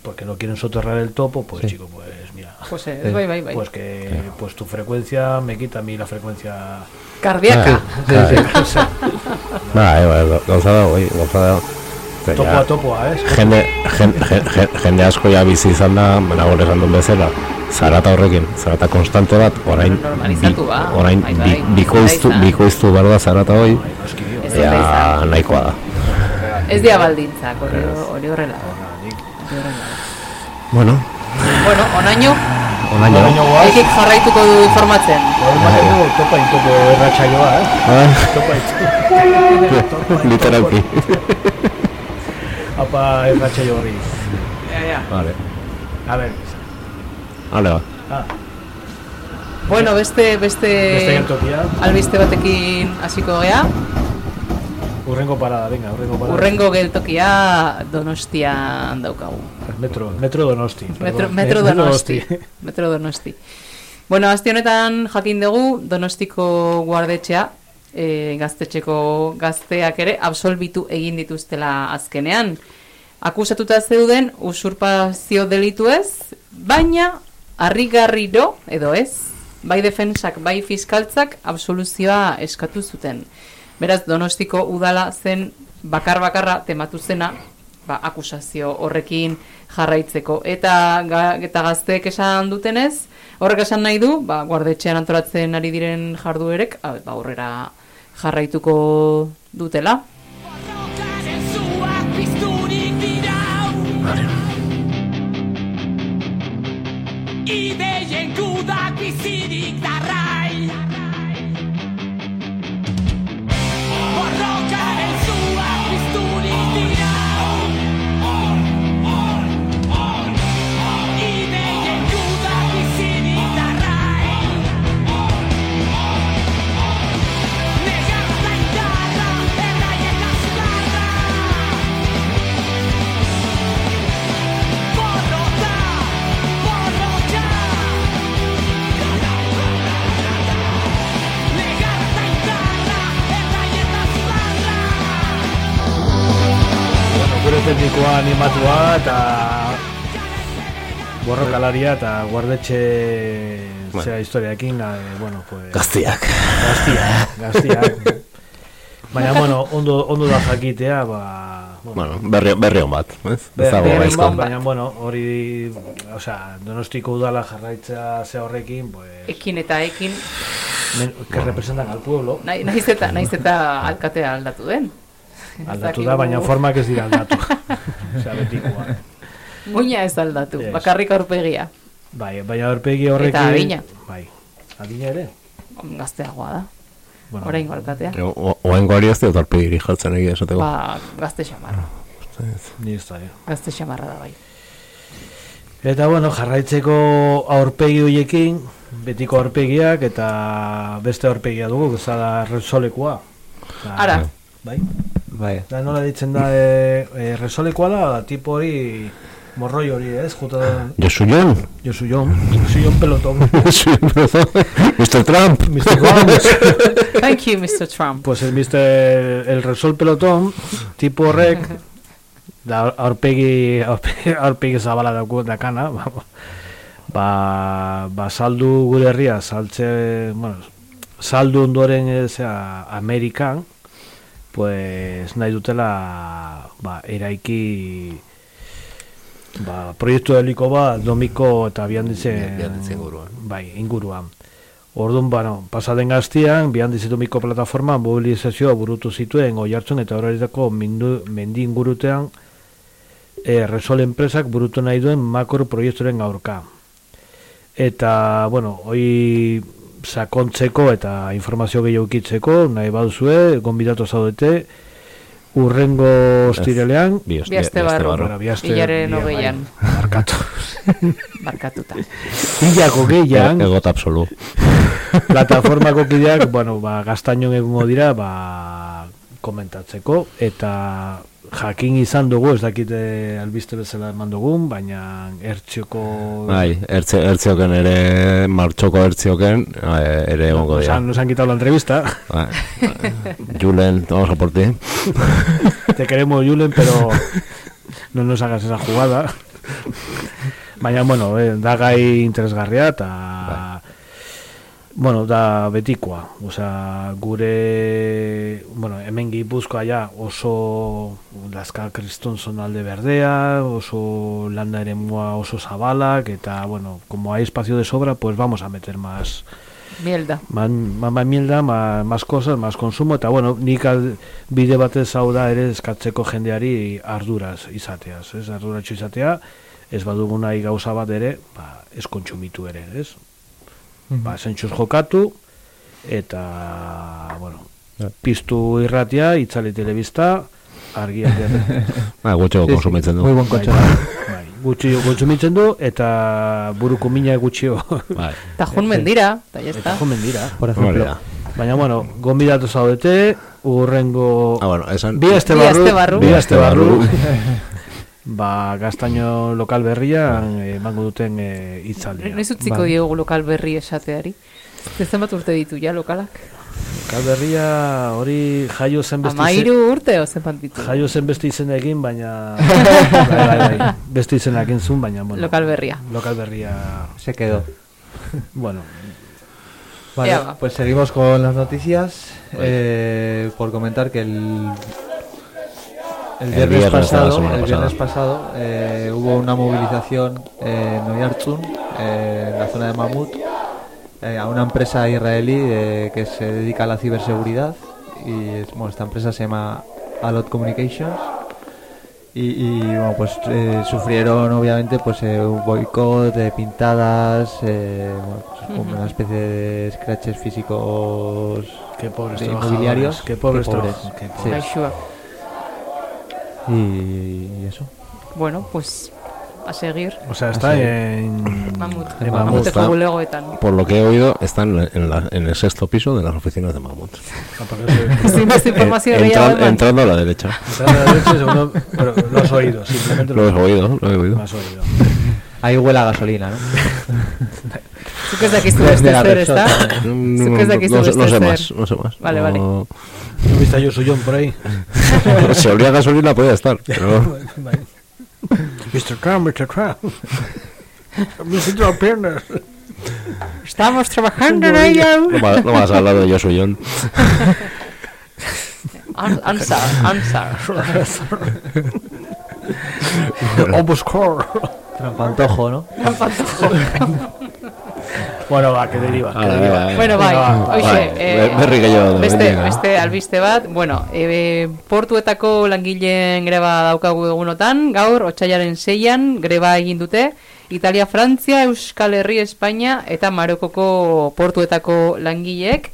porque no quieren soterrar el topo, pues, Sí. chico, pues, mira, Pues, eh, pues que pues tu frecuencia me quita a mí la frecuencia Kardiaka. Ah, o sea, Ba, eba, gauza da, oi, gauza da. Ze, topoa topoa, ¿eh? jende, jende, jende, jende asko ja bizi izan da, nago esan duen bezala, zarata horrekin, zarata konstante bat, orain, ba. orain bi, bikoiztu, Ez bikoiztu behar da zarata hoi, Ez izan. nahikoa da. Ez dia baldintzak, hori horrela. Hori horrela. Bueno, Bueno, onaino, onaino. ekik jarraituko du informatzen. Horren topa intoko erratxaioa, eh? Ah, Topa intoko. Literalki. Apa erratxaio horri. Ja, ja. Vale, A ver, ale ba. ah, Bueno, beste, beste beste geltokia, albiste batekin hasiko gea. Urrengo parada, venga, urrengo parada. Urrengo geltokia Donostian daukagu. Metro, metro donosti. Metro, perdón. metro Eh, Donosti. Metro Donosti. Bueno, azte honetan jakin dugu Donostiko guardetxea e, gaztetxeko gazteak ere absolbitu egin dituztela azkenean. Akusatuta zeuden usurpazio delitu ez, baina harrigarriro edo ez, bai defensak, bai fiskaltzak absoluzioa eskatu zuten. Beraz, Donostiko udala zen bakar-bakarra tematu zena, ba, akusazio horrekin jarraitzeko. Eta, ga, eta gazteek esan dutenez, horrek esan nahi du, ba, guardetxean antolatzen ari diren jarduerek, ba, aurrera jarraituko dutela. Ideien gudak bizirik darrai animatua eta borrokalaria eta guardetxe Bueno. zera historiaekin, eh, bueno, pues... Gaztiak. Gaztiak, gaztiak. Baina, bueno, ondo, ondo da jakitea, ba... Bueno, berri, berri on bat, ez? Ez Be- dago berri gaizko. on, baina, bueno, hori, osea, donostiko udala jarraitza ze horrekin, pues, Ekin eta ekin, men, que representan al pueblo, nahi, naiz eta, naiz eta alkatea aldatu den. Aldatu da, baina formak ez dira aldatu. osea, betikoa. Muina ez aldatu, Yes. bakarrik aurpegia. Bai, baina aurpegi horrekin... Eta adina. Bai, adina ere. Gazteagoa da, Bueno, oraingo alkatea. O- o- Oaingo ari ez dut arpegiri jartzen egia esateko. Ba, gazte xamarra. Ni ez da, eh. Gazte xamarra da bai. Eta bueno, jarraitzeko aurpegi horiekin, betiko aurpegiak eta beste aurpegia dugu, ez da resolekoa. Ara, Bai? Bai. Da nola ditzen da e, e, resolekoa da, tipo hori morroi hori, ez? Juta Josu Jon. Josu Jon, Josu Jon pelotón. Josu Jon, Mr. Trump. Mr. Trump. thank you, Mr. Trump. pues el Mr. el resol pelotón, tipo horrek, da aurpegi, aurpegi, aurpegi zabala dauku dakana, ba, ba, ba saldu gure herria, saltze, bueno, saldu ondoren, ezea, Amerikan, pues nahi dutela, ba, eraiki, ba, proiektu heliko bat, domiko eta bihanditzen, Bihanditze inguruan. bai, inguruan. Orduan, bueno, pasaden gaztian, bihan dizitumiko plataforman mobilizazioa burutu zituen oiartzen eta horretako mendi ingurutean e, Resol enpresak burutu nahi duen makro proiekturen aurka. Eta, bueno, hoi sakontzeko eta informazio gehiago ukitzeko, nahi baduzue, gonbidatu zaudete, urrengo ostirelean, Bi oste- Biaste barru. bueno, bihaste- Hilaren hogeian. Barkatu. Barkatuta. Hilako gehian, Egot absolu. plataformako kideak, bueno, ba, gaztainon egungo dira, ba, komentatzeko, eta jakin izan dugu, ez dakite albiste bezala eman dugun, baina ertzioko... Bai, ertze, ertzioken ere, martxoko ertzioken, eh, ere egongo Nos dira. han, nos han quitado la entrevista, Bai. Julen, vamos a por ti. te queremos Julen, pero no nos hagas esa jugada. Baina, bueno, eh, da gai interesgarria eta bueno, da betikoa. Osea, gure bueno, hemen Gipuzkoa ja oso Laska Kriston alde berdea, oso landa eremua oso zabalak eta bueno, como hay espacio de sobra, pues vamos a meter más Mielda. man, man mielda, ma, más cosas, más consumo, eta bueno, nik al, bide batez hau da ere eskatzeko jendeari arduraz izateaz, ez? Arduratxo izatea, ez badugu nahi gauza bat ere, ba, ez kontsumitu ere, ez? Ba, zentsuz jokatu, eta, bueno, piztu irratia, itzali telebista, argiak ere, Ba, gutxo konsumitzen du. Muy buen coche. bai, gutxi kontsumitzen du, eta buruko mina gutxio, Bai. Eta jun mendira, eta ya eta está. jomen dira. Por ejemplo. Baina, bueno, gonbidatu zaudete, urrengo... Ah, bueno, esan... Bi aste Bi barru, aste barru. bi aste barru. ba, gaztaino lokal berrian eh, emango duten e, itzaldia. Noiz utziko Bai. diegu lokal berri esateari. Ez zenbat urte ditu ja lokalak? Lokal berria hori jaio zen beste Amairu urte o zenbat ditu? jaio zen beste izenekin, baina bai, bai, bai, beste izenekin zuen, baina bueno, Lokal berria. lokal berria, Se quedó. bueno, Vale, pues seguimos con las noticias. Eh, por comentar que el, el El viernes pasado, el viernes pasado eh, hubo una movilización en Oyarzun, eh, en la zona de Mamut, eh, a una empresa israelí eh, que se dedica a la ciberseguridad y es- bueno, esta empresa se llama Alot Communications y, y, bueno pues eh, sufrieron obviamente pues eh, un boicot de pintadas eh, bueno, pues, una especie de scratches físicos qué pobres de inmobiliarios qué pobres Qué pobres. pobres. Y, y eso Bueno, pues a seguir. O sea, está Así. en Mamut. en Mamut. Mamut. está. Por lo que he oído, están en, la- en el sexto piso de las oficinas de Mamut. Gehiago entran- eman. entrando a la derecha. Entrando a la derecha, segundo- pero lo has oído, simplemente Lo he oído, lo he lo oído. has oído. ahí huele a gasolina ¿no? Dakizu beste zer, ezta? No, Zuk ez dakizu no sé- beste no sé más, no sé más. Vale, vale. No- ¿No viste a Josu John por ahí? si olía a gasolina podía estar, pero... Mr. Trump, Mr. Trump. Me siento las piernas. Estamos trabajando en ello. No, va- no vas a hablar de Josu John. An- Answer, answer. Oboscore. Trampantojo, ¿no? Bueno, va, que deriva. que Hala, deriva. bai, Bueno, bai, hoxe, eh, berri gehiago beste, beste albiste bat, bueno, e, portuetako langileen greba daukagu egunotan, gaur, otxailaren seian, greba egin dute, Italia, Frantzia, Euskal Herri, Espainia eta Marokoko portuetako langileek,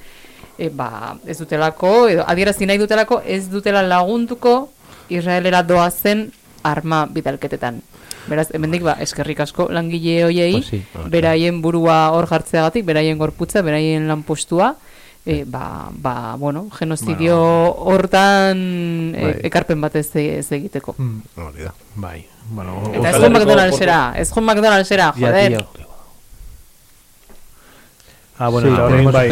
e, ba, ez dutelako, edo adierazi nahi dutelako, ez dutela laguntuko Israelera doazen arma bidalketetan. Beraz, hemendik ba, eskerrik asko langile hoiei, Pues sí. beraien burua hor jartzeagatik, beraien gorputza, beraien lanpostua, e, ba, ba, bueno, genozidio hortan e, ekarpen bat ez, egiteko. Hori da. Bai. Bueno, Eta ez joan McDonald'sera, ez joan McDonald'sera, Ya, joder. Ah, bueno, Sí, un bai,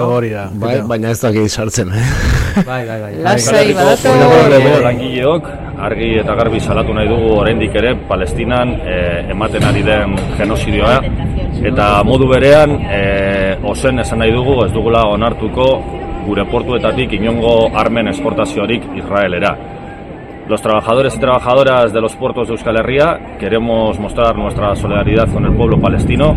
hori da. Bai, baina ez dakit sartzen, eh? Bai, bai, bai. Lasai Portugaleko langileok argi eta garbi salatu nahi dugu oraindik ere Palestinan eh, ematen ari den genozidioa eta modu berean eh, ozen esan nahi dugu ez dugula onartuko gure portuetatik inongo armen esportaziorik Israelera. Los trabajadores y trabajadoras de los puertos de Euskal Herria queremos mostrar nuestra solidaridad con el pueblo palestino.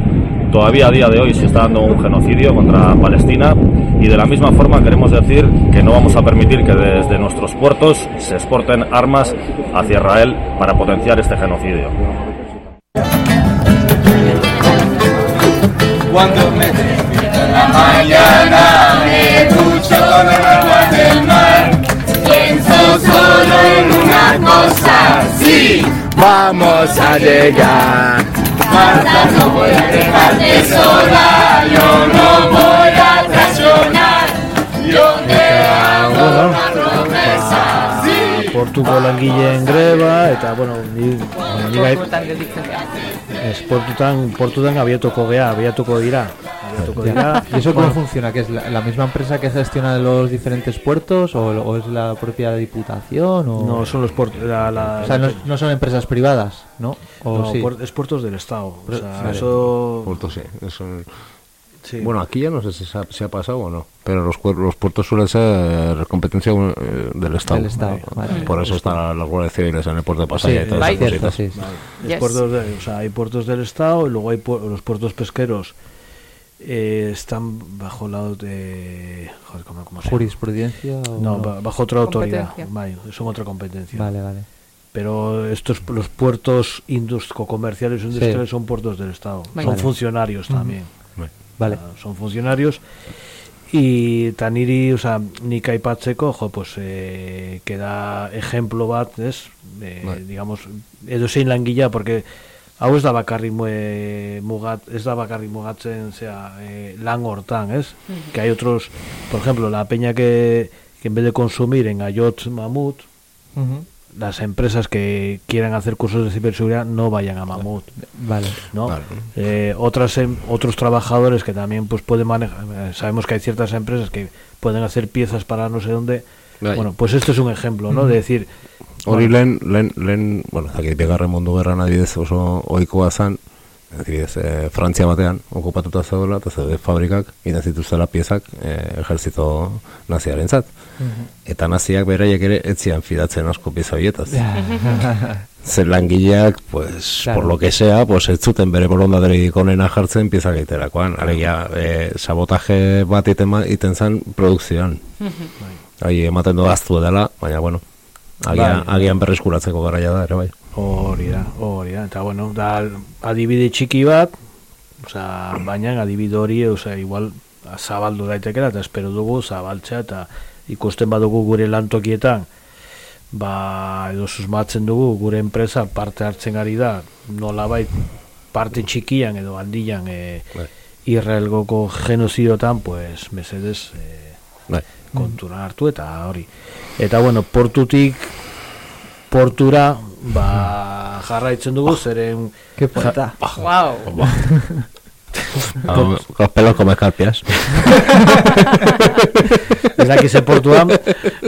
Todavía a día de hoy se está dando un genocidio contra Palestina y de la misma forma queremos decir que no vamos a permitir que desde nuestros puertos se exporten armas hacia Israel para potenciar este genocidio. Cuando me en la mañana me ducho con el agua del mar Pienso solo en una cosa, sí, Vamos a llegar. Marta no voy a dejarte sola. Yo no voy a traicionar. Yo te hago una promesa, Portuko langileen greba, eta, bueno, ni, bueno, ez, portutan, portutan abiatuko gea, abiatuko dira. Abiatuko dira. ¿Y eso cómo Bueno, funciona? ¿Que es la, la misma empresa que gestiona los diferentes puertos o, o es la propia diputación? O, No, son los puertos, la, la- o sea, no, no son empresas privadas, ¿no? O no, sí. es puertos del Estado. O sea, Vale. eso... Puerto sí. eso- sí. Bueno, aquí ya no sé si se ha, si ha pasado o no, pero los, los puertos suelen ser competencia eh, del Estado. Del Estado, vale. Por eso están las guardias civiles en el puerto de Pasaya Sí, y todas Bai. esas Cierto, cositas. sí. sí. Los Yes. puertos de- o sea, hay puertos del Estado y luego hay pu- los puertos pesqueros eh, están bajo la de joder, ¿cómo, cómo se llama? ¿Jurisprudencia o No, ba- bajo otra autoridad. Vale, son otra competencia. Vale, vale. Pero estos los puertos comerciales e industriales son puertos del Estado. Vale. Son funcionarios también. Vale. Ah, son funcionarios y taniri, o sea, nik aipatzeko, jo, pues, eh, queda ejemplo bat, ez? Eh, Bai. digamos, edo zein langila, porque hau ez da bakarri mue, mugat, ez da bakarri mugatzen, zera, eh, lan hortan, ez? Que hay otros, por ejemplo, la peña que, que en vez de consumir en Ayot Mamut, Ujú. Las empresas que quieran hacer cursos de ciberseguridad no vayan a Mamut. Vale. ¿no? Vale. Eh, otras em- otros trabajadores que también pues pueden manejar eh, sabemos que hay ciertas empresas que pueden hacer piezas para no sé dónde bueno pues esto es un ejemplo no de decir Hori bueno, lehen, lehen, lehen, bueno, zakit, bigarren mundu gerran adibidez oso ohikoa zan, adibidez, e, Frantzia batean, okupatuta zeudela, eta zeude fabrikak, iten zituztela piezak e, ejerzito naziaren zat. Eta naziak beraiek ere etzian fidatzen asko pieza horietaz. Zer langileak, pues, Claro. por lo que sea, pues, ez zuten bere borondaderik onena jartzen pieza gaiterakoan. Alegia, e, sabotaje bat iten, zan produkzioan. Hai, ematen du gaztu dela, baina, bueno, agian, Bai. agian berreskuratzeko garaia da, ere bai. Hori da hori da eta bueno da adibide txiki bat osea baina adibide hori osea igual zabaldu daitekela eta espero dugu zabaltzea eta ikusten badugu gure lantokietan ba edo susmatzen dugu gure enpresa parte hartzen ari da nolabait parte txikian edo handian e, Bai. Israelgoko genozidiotan pues mesedes e, Bai. konturan hartu eta hori eta bueno portutik portura ba jarraitzen dugu zeren Qué puta. Wow. Los pelos como escarpias. Ez dakiz portuan,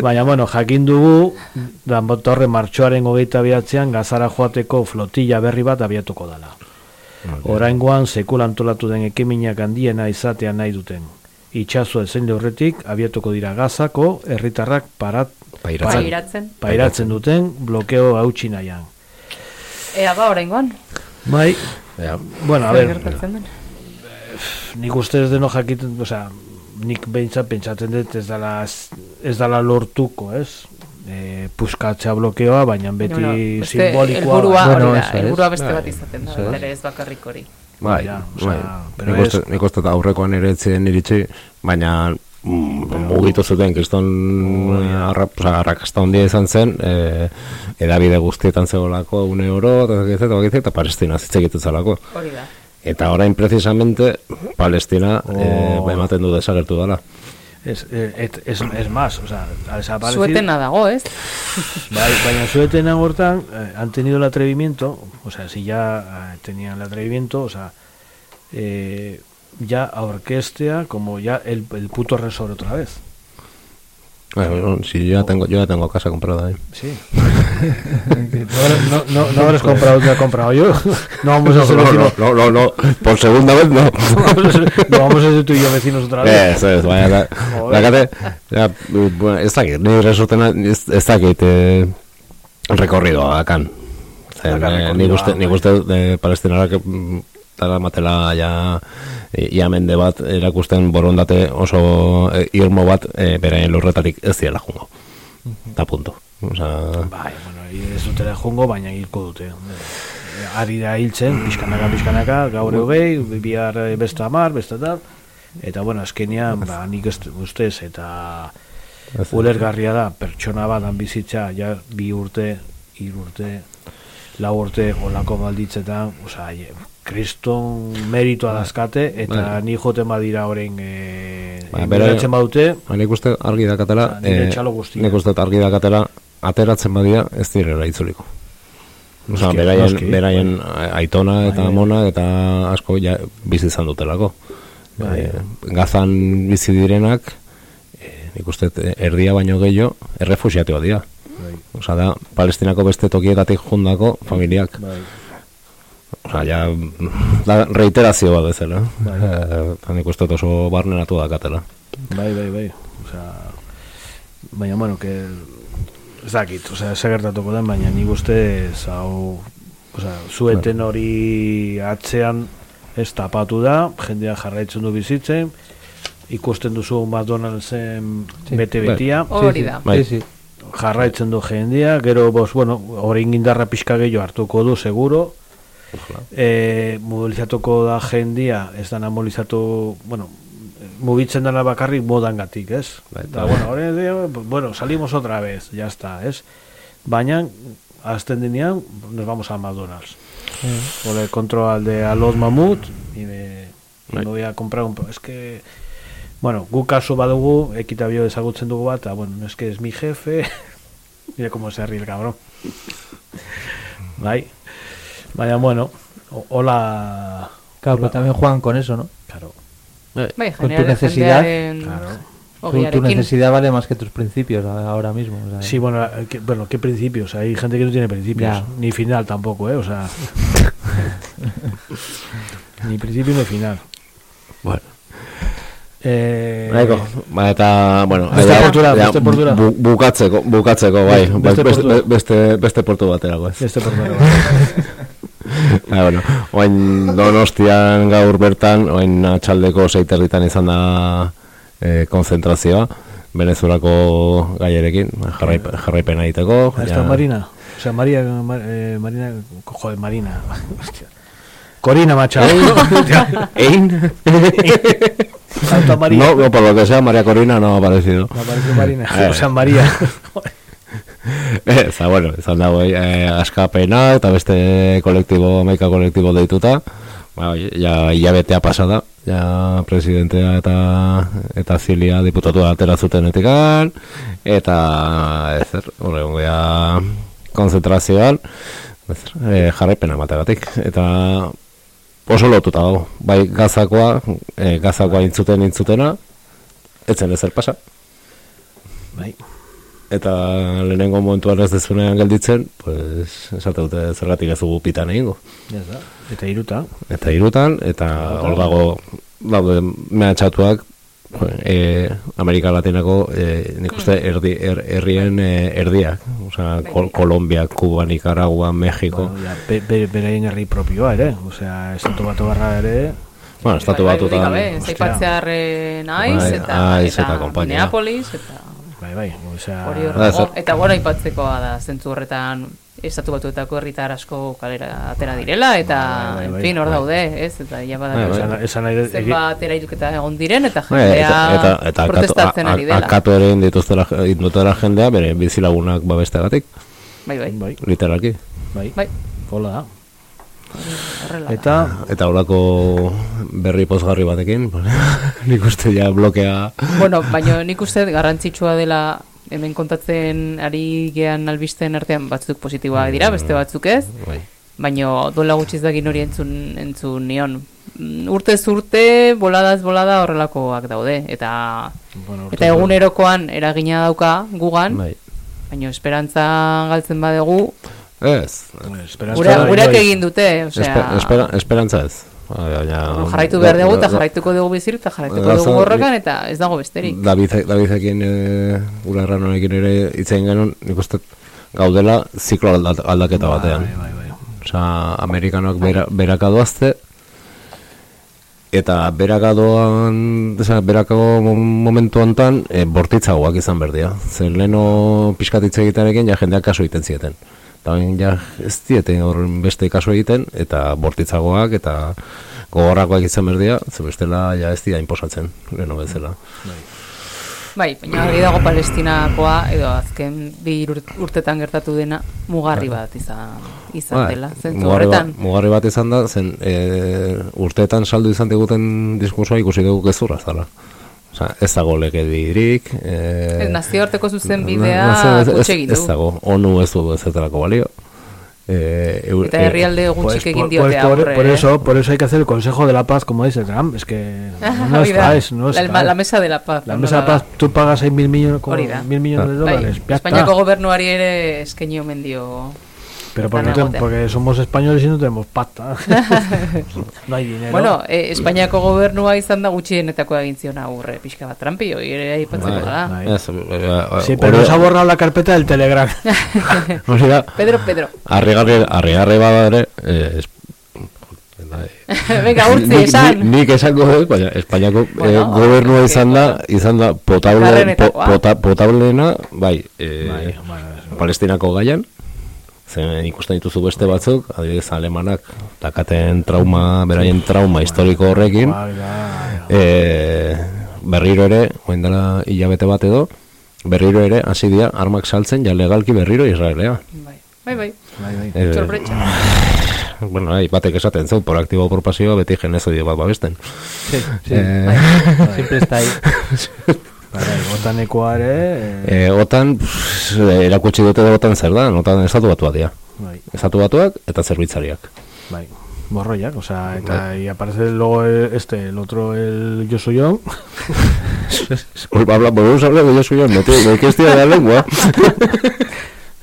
baina, bueno, jakin dugu, dan torre martxoaren hogeita biatzean, gazara joateko flotilla berri bat abiatuko dala. Oraingoan sekula antolatu den ekiminak handiena izatea nahi duten. Itxaso ezen horretik abiatuko dira gazako herritarrak parat, Pairatzen. Pairatzen. pairatzen duten blokeo hautsi nahian. Ea ba, oraingoan. Bai, Ja. bueno, a ver, gertatzen den? nik uste ez deno jakiten, osea, nik behintzat pentsatzen dut ez dala, ez dala lortuko, ez? E, puskatzea blokeoa, baina beti Bueno, beste simbolikoa. helburua bai. Bueno, da, eso es. helburua beste bat izaten da, ez bakarrik hori. Bai, Ja, bai. pero Nik uste, es- uste eta aurrekoan ere etzen iritsi, baina mm, mugitu zuten, kriston arra, oza, arrakasta handia izan zen, e, edabide guztietan zegoelako une oro, eta eta Palestina zitze egiten zelako. Hori da. Eta orain precisamente Palestina eh, Oh. ematen du desagertu dela. Es, eh, es, es más, o sea, ha desaparecido. Zuetena dago, ez? Bai, baina zuetena hortan eh, han tenido el atrevimiento, o sea, si ya eh, tenían el atrevimiento, o sea, eh, ya a orquestea como ya el, el puto resort otra vez. Bueno, si yo ya tengo, yo ya tengo casa comprada ahí. Sí. no, no, no habrás comprado, te he comprado yo. No vamos a ser no, vecinos. no, no, no, por segunda vez no. No vamos a ser, no vamos a ser tú y yo vecinos otra vez. Eso es, baina, da, Joder. dakate, ja, bueno, ez dakit, nire resortena, ez, ez dakit, eh, rekorridoa dakan. Zen, Dakar eh, rekorridoa, nik uste, dara matela ja eh, ia mende bat erakusten borondate oso eh, irmo bat eh, beraien lurretarik ez diela jungo. Ta punto. Osea, Bai, bueno, ez dutela jungo, baina hilko dute. Ari da hiltzen, pixkanaka, pixkanaka, gaur hogei, bihar eh, beste amar, beste tal. Eta, bueno, azkenean, ba, nik ez ustez, eta ulergarria da, pertsona bat bizitza, ja, bi urte, hiru urte, lau urte, olako malditzetan, osea, je, kriston meritoa dazkate, eta Bai. ni joten badira orain, e, Ba, bera- inberatzen baute, Ba, nik uste argi dakatela, Ba, nire eh, txalo guztia. nik uste argi dakatela, ateratzen badia ez direla itzuliko. Osa, beraien, noski, beraien aitona eta Bai, bai. amona eta asko ja, bizi izan dutelako. Bai. Eh, gazan bizi direnak, eh, nik uste eh, erdia baino gehiago, errefusiatua dira. Bai. Osa da, palestinako beste tokietatik jundako familiak. bai, Osa, ja, da, reiterazio bat bezala. Bai. Eh, nik uste oso barneratu dakatela. Bai, bai, bai. Osea, baina, bueno, que ez dakit, osea, ze gertatuko den, baina nik uste hau, osea, zueten hori atzean ez tapatu da, jendea jarraitzen du bizitzen, ikusten duzu McDonald'sen Sí. bete-betia, Hori da. Bai. Sí, sí. jarraitzen du jendea, gero, bos, bueno, hori indarra pixka gehiago hartuko du, seguro, e, mobilizatuko da jendia, ez dana mobilizatu, bueno, mugitzen dana bakarrik modangatik, ez? Bai, Eta, bai. bueno, hori, de- bueno, salimos otra vez, ya está, ez? Baina, azten dinean, nos vamos a McDonald's. Por el control de a los mamut, y me, y me Bai. voy a comprar un... Es que, bueno, gu kasu badugu, ekitabio ezagutzen dugu bat, eta, bueno, es que es mi jefe, mira cómo se ríe el cabrón. Bai, baina, bueno, o- hola... Claro, hola- pero también juegan con eso, ¿no? Claro, Bai, Con tu necesidad, jendearen claro. Tu, necesidad vale más que tus principios ahora mismo. o sea, Sí, bueno, eh, que- bueno, ¿qué principios? Hay gente que no tiene principios, Ya. ni final tampoco, ¿eh? O sea... ni principio ni final. Bueno. Eh, eta, bueno, Beste ja, portura, ja, beste portura. bu- bukatzeko, bukatzeko, bai, Beste beste, beste, beste, beste portu baterako ez. Este. Ah, bueno, oain donostian gaur bertan, oain atxaldeko seiterritan izan da eh, konzentrazioa, Venezuelako gaierekin, jarraip, jarraipena egiteko. Ah, Esta Marina. O sea, María, Ma- eh, Marina, joder, Marina. Hostia. Corina Machado. ¿Ein? Santa María. No, no, por lo que sea, María Corina no ha aparecido. Me apareció Marina. Eh. O sea, María. Eta, bueno, izan dago eh, askapena eta beste kolektibo, maika kolektibo deituta. Ba, ja, hilabetea pasada, ja presidentea eta eta zilia diputatua atera etikan, eta ezer, horregun gea konzentrazioan, ezer, eh, jarraipena mategatik. Eta oso lotuta dago. Bai gazakoa, e, gazakoa intzuten intzutena, etzen ezer pasa. Bai. Eta lehenengo momentuan ez dezunean gelditzen, pues, esate dute zergatik ez dugu pitan egingo. Da. Eta iruta. Eta irutan, eta hor dago, daude mehatxatuak, e, Amerika Latinako, e, nik uste, erdi, er, herrien e, erdiak. Osea, Kol Kolombia, Kuba, Nicaragua, Mexiko. Bueno, ja, be, be, beraien herri propioa ere, osea, estatu batu barra ere, Bueno, estatu bai, batutan. bai, gabe, zaipatzearre naiz, Bai, eta, Aiz eta, eta konpainia. Minneapolis, eta bai, bai, osea... hori hor Ah, dago. zer- Eta bueno, aipatzekoa da, zentzu horretan estatu batuetako herritar asko kalera atera direla, eta, Bai, bai, en bai, fin, hor bai. daude, ez? Eta ja Bai, bai. bada, Esan, nahi zenbat erailketa egon diren, eta Bai, jendea eta, eta, eta akatu, protestatzen ari dela. akatu ere indituztela, indutela jendea, bere bizilagunak babesteagatik, Bai, bai, bai, literalki. bai, bai, hola da. Eta, Eta horako berri pozgarri batekin, nik uste ja blokea... bueno, baina nik uste garrantzitsua dela hemen kontatzen ari gean albisten artean batzuk positiboak dira, beste batzuk ez, Bai. baina dola gutxiz dagin hori entzun, entzun nion. Mm, Urtez urte, boladaz bolada horrelakoak daude, eta bueno, eta egunerokoan eragina dauka gugan, Bai. baina esperantza galtzen badegu, Ez, gurak inoiz. egin dute, osea, espe, espera, esperantza ez. Bai, Baina, jarraitu behar dugu eta jarraituko dugu bizirik eta jarraituko dugu horrekan eta ez dago besterik. David, Davidekin, e, gura erran honekin ere itzein genuen, nik uste gaudela ziklo alda- aldaketa batean. Bai, bai, bai. Osa, amerikanoak bera, beraka doazte, eta berakadoan, oza, berakago mom- momentu hontan, e, bortitzagoak izan berdia. Zer leno pixkatitze egitearekin, ja jendeak kaso egiten zieten. Eta bain, ja, ez diete hor beste kaso egiten, eta bortitzagoak, eta gogorrakoak izan berdia, ze bestela ja ez dira inposatzen, leno bezala. Bai, baina hori dago palestinakoa edo azken bi ur- urtetan gertatu dena mugarri bat izan, izan Bai, dela. Zentzu horretan, mugarri bat izan da, zen e, urteetan saldu izan diguten diskursoa ikusi dugu gezurra zala. Osa, ez dago legedirik. E, ez nazioarteko zuzen bidea na- ez, dago, onu ez du ezetarako balio. Eu- Eta herrialde Pues, gutxik egin por, diote pues por, aurre. por eh. eso, por eso hay que hacer el Consejo de la Paz, como dice Trump. Es que no estáis, la, estáis. la mesa de la paz. La mesa de da. paz, tú pagas 6 mil millones, mil millones de dólares. Espainiako gobernuari ere eskaini omen dio. Pero porque, no te- porque somos españoles y no tenemos pasta. no hay dinero. Bueno, eh, Espainiako gobernua izan da gutxienetako egin zion aurre pixka bat Trumpi, hori ere aipatzeko da. bai. Ez, e, sí, pero nos ha borrado la carpeta del Telegram. Pedro, Pedro. harrigarri, harrigarri bada ere, e, es, Venga, urtzi, Nik- esan. nik- Nik esango dut, baina Espainiako eh, Bueno, gobernua que, izan da, izan da potable, po, pota, potablena, bai, eh, Bai, bueno, eso. palestinako gaian, zen ikusten dituzu beste batzuk, adibidez alemanak, dakaten trauma, beraien trauma historiko horrekin, eh, berriro ere, oin dela hilabete bat edo, berriro ere, hasi dira, armak saltzen, ja legalki berriro Israelea. Bai, bai, bai. bai, bai. Sorpresa. bueno, bai, batek esaten zau, por aktibo por pasioa, beti genezoide bat babesten. Sí, sí. Eh, Siempre está ahí. Bai, bai, botanekoa ere, eh, E, otan, pff, erakutsi dute da otan zer da, otan estatu batuak dira. bai, Estatu batuak eta zerbitzariak. bai. Borroiak, o sea, eta y aparece luego el- este, el otro, el yo soy yo. Habla, volvemos a hablar de yo soy yo, me, te- me que de la lengua.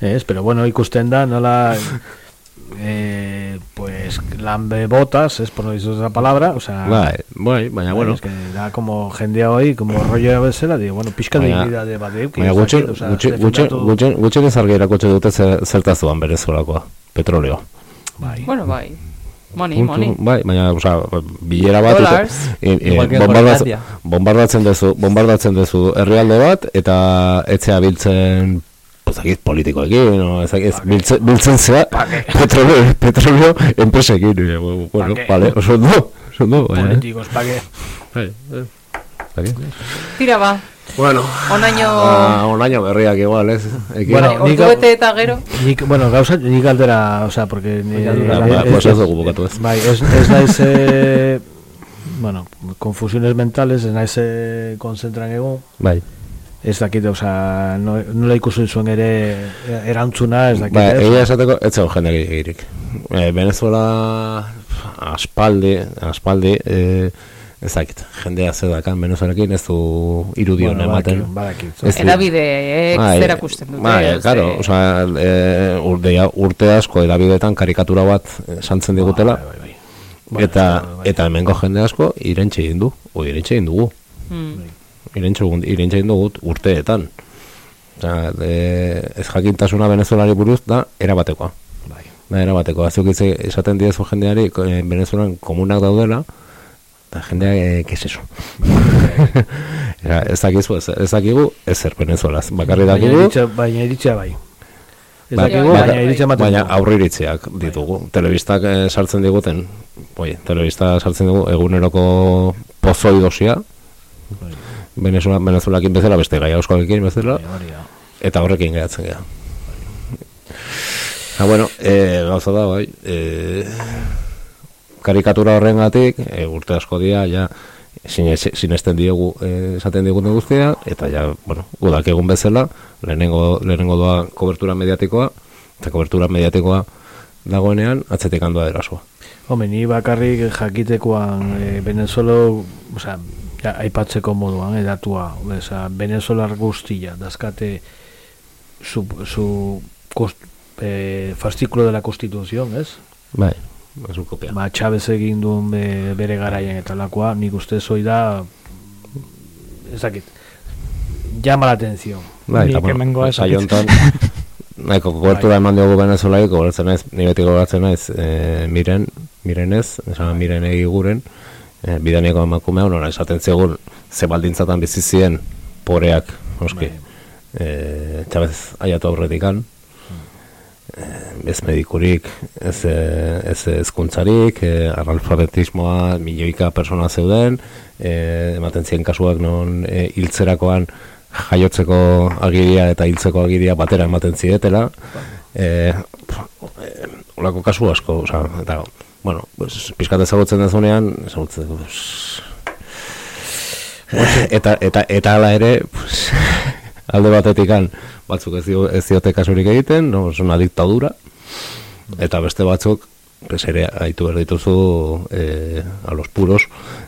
Es, pero bueno, ikusten da, nola, eh, pues, lambe botas, es por no decir otra palabra, o sea, bai, bai, baina bueno. Es que da como jendea hoy, como rollo de bezala, digo, bueno, pixka dignidad de bat eduki, Baina ez gutxi, dakit, o sea, gutxi, ze gutxi, defendatu- gutxi, gutxi nezargi erakutsi dute zer, zertazuan berezolakoa, petroleo. Bai. Bueno, bai. Moni, Puntu, moni. Bai, baina, oza, bilera bat Dollars. e, e, que en bombardatzen, Groenlandia. bombardatzen dezu, bombardatzen dezu herrialde bat eta etzea biltzen ezagit politikoekin, no, ezagit, biltzen, biltzen zea petroleo, petroleo enpresekin, e, bueno, vale, oso ondo, oso ondo, baina, Políticos, pa' qué? bai, eh, bai. Tira ba, Bueno, onaino... ah, onaino berriak igual, ez? Ekin, Bueno, nik- ordu eta gero. Nik, bueno, gauza, nik galdera, o sea, porque... Ni, la- pues ez dugu bukatu ez. Bai, ez, ez naiz, eh, bueno, confusiones mentales, ez naiz eh, konzentran egun, bai. Ez dakit, o sea, no, nola ikusten zuen ere eh, erantzuna, ez dakit, Ba, egia esateko, ez zegoen jende gehiagirik. E, Venezuela aspaldi, aspaldi, e, ez dakit, jendea zedakan Venezuelakin ez du irudion Bueno, ematen. badakit, badakit. Ez du- Edabideek Bai, zer akusten dute. Bai, ez, claro, eh, osea, e, urte, urte asko edabideetan karikatura bat eh, santzen digutela, Bai, bai, bai. eta, Bueno, bai. eta hemengo jende asko irentxe egin du, o irentxe egin dugu, mm. Irentxe, egun- irentxe egin dugu urteetan. Osea, e, ez jakintasuna venezuelari buruz da erabatekoa. Bai. Da, erabatekoa. Zuk hitz esaten diezu jendeari, e, venezuelan komunak daudela, eta jendea, e, ¿qué es eso? Era, ez dakizu, ez, ez dakigu, ez zer venezuelaz. Bakarri Baina dakigu, baina iritsa bai. Ez Ba- dakigu, ba- baina iritsa ematen baina dugu. aurriritziak ditugu. Telebistak eh, sartzen diguten, oi, telebista sartzen dugu eguneroko pozoi dosia, Venezuela, Venezuelakin bezala, beste gai euskoalekin bezala, Bai, hori da. eta horrekin gehatzen gara. Ha, bueno, e, gauza da, bai, e, karikatura horrengatik, e, urte asko dira, ja, sine- sinesten diegu esaten diguten guztia, eta ja, bueno, udak egun bezala, lehenengo, lehenengo doa kobertura mediatikoa, eta kobertura mediatikoa dagoenean, atzetik handoa erasoa. Hombre, ni bakarrik jakitekoan e, Venezuelo, osea, ja, aipatzeko moduan, e, datua, osea, Venezuelar guztia, dazkate su, su kost, e, fascículo de la Constitución, ez? Bai, ez du kopia. Ba, Chavez egin duen be, bere garaian eta lakoa, nik uste zoi da, ez dakit, llama la atención. Bai, eta bueno, ez dakit. honetan, nahiko kobertura eman diogu Venezuelai, gogoratzen naiz, ni beti gogoratzen naiz, e, miren, mirenez, esan miren egi guren, e, bidaneko emakumea, nora esaten zegoen, ze baldintzatan bizi ziren poreak, oski, e, txabez aiatu aurretikan, e, ez medikurik, ez, e, ez ezkuntzarik, e, analfabetismoa milioika persona zeuden, e, ematen ziren kasuak non e, hiltzerakoan jaiotzeko agiria eta hiltzeko agiria batera ematen zietela. E, e, olako kasu asko, oza, eta, bueno, pues, pizkat ezagutzen dezunean, ezagutzen, pues, eta, eta, eta ala ere, pues, alde batetikan, batzuk ez, dio, ez diote kasurik egiten, no, es una dictadura, eta beste batzuk, pues ere aitu behar dituzu eh, a los puros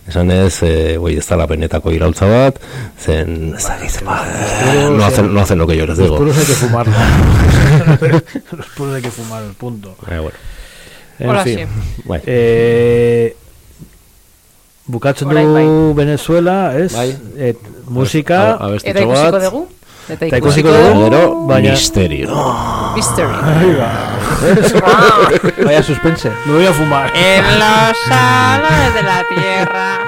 esan ez, eh, oi, ez dala benetako iraultza bat zen, ez dakit, ba, eh, no hacen, no hacen lo que yo les Los digo puros hay que fumarlo. Los puros hay que fumar, punto. eh, bueno. En Hola, fin. sí. Bai. Eh, bukatzen Orain du Venezuela, ez? Bai. Et, musika, A- abestitxo Eta ikusiko bat, dugu? Eta ikusiko dugu. Gero, Baina- misterio Mystery. Ahí va. Vaya suspense. Me voy a fumar. En los salones de la tierra.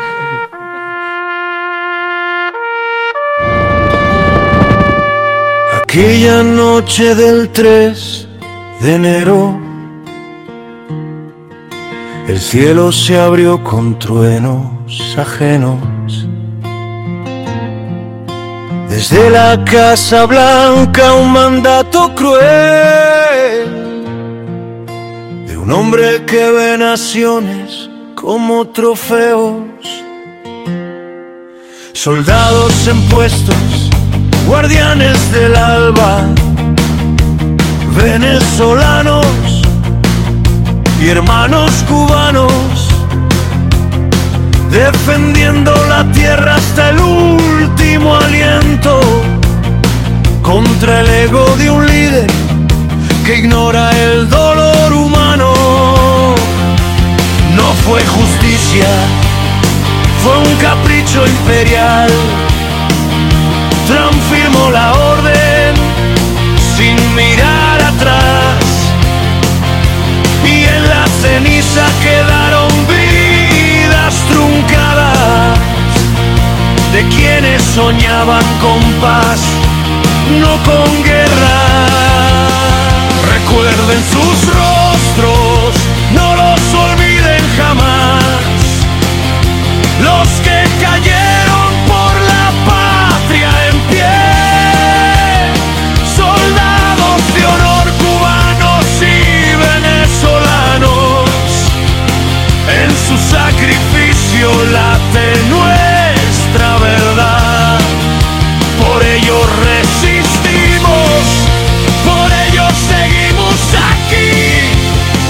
Aquella noche del 3 de enero, el cielo se abrió con truenos ajenos. Desde la Casa Blanca un mandato cruel de un hombre que ve naciones como trofeos. Soldados en puestos guardianes del alba, venezolanos y hermanos cubanos, defendiendo la tierra hasta el último aliento, contra el ego de un líder que ignora el dolor humano. No fue justicia, fue un capricho imperial. Trump firmó la orden sin mirar ceniza quedaron vidas truncadas de quienes soñaban con paz, no con guerra. Recuerden sus rostros, no los olviden jamás. Los que cayeron su sacrificio late nuestra verdad. Por ello resistimos, por ello seguimos aquí,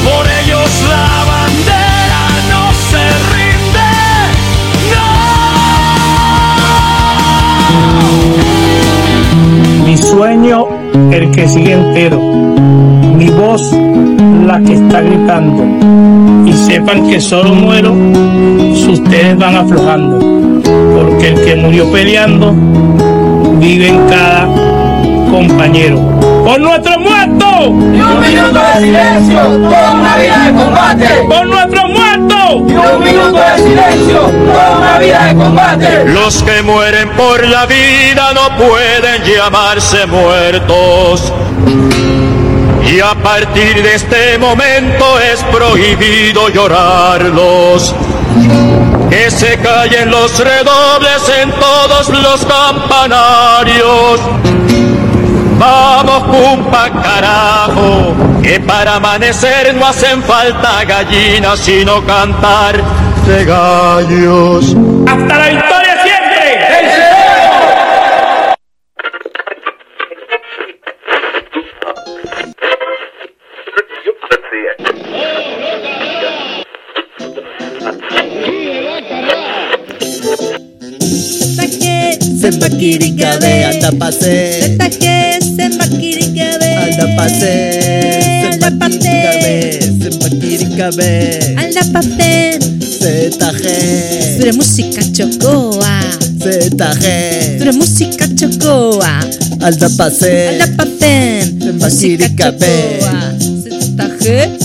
por ellos la bandera no se rinde. No. Mi sueño, el que sigue entero Voz, la que está gritando. Y sepan que solo muero si ustedes van aflojando. Porque el que murió peleando vive en cada compañero. ¡Por nuestros muertos! Y un minuto de silencio, toda una vida de combate. ¡Por nuestros muertos! Y un minuto de silencio, toda una vida de combate. Los que mueren por la vida no pueden llamarse muertos. Y a partir de este momento es prohibido llorarlos. Que se callen los redobles en todos los campanarios. Vamos, cumpa carajo, que para amanecer no hacen falta gallinas, sino cantar de gallos. ¡Hasta la en Maquiricabe, anda pase. Neta que es en Maquiricabe, anda pase. Anda pase. En Maquiricabe, anda pase. Música chocoa. Música chocoa. Alda pase. Alda papen. Música chocoa. ZG.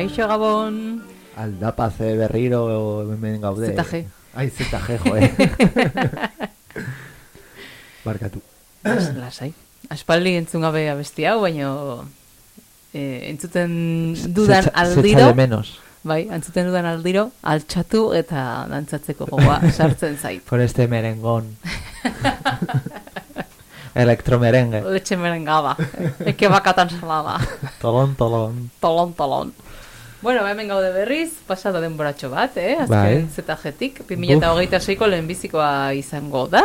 Kaixo Gabon. Aldapaze berriro hemen gaude. ZG. Ai, ZG, joe. Barkatu. Las- Lasai. Aspaldi entzun gabe abesti hau, baino eh, entzuten dudan Se echa- se aldiro. de menos. Bai, entzuten dudan aldiro, altxatu eta dantzatzeko gogoa sartzen zait. Por este merengón. Electromerengue. Letxe merengaba. Eke bakatan salada. Tolon, tolon. Tolon, tolon. Bueno, hemen gaude berriz, pasada denboratxo bat, eh? Bai. Azken ZG-tik, 2026ko lehenbizikoa izango da.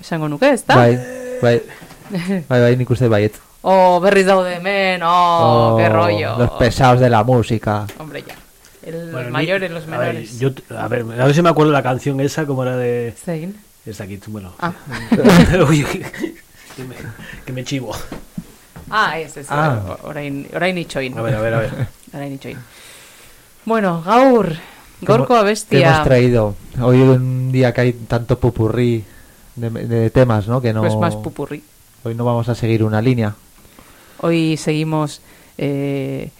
Esango nuke, ez da? Bai, bai. Bai, bai, nik uste baiet. Oh, berriz daude hemen, oh, qué rollo. Los pesados de la música. Hombre, ya. El, Bueno, los ni- mayores, los a ver, menores. yo, a ver, a ver si me acuerdo la canción esa, como era de... Zein? Esta aquí, bueno. Ah. Uy, que, me, que me chivo. Ah, ez, ez, Ah. orain, orain itxoin. A ver, a ver, a ver. Orain itxoin. Bueno, gaur, gaurko Te abestia. hemos traído. Hoy un día que hay tanto pupurrí de, de temas, ¿no? Que no... Pues más pupurrí. Hoy no vamos a seguir una línea. Hoy seguimos eh,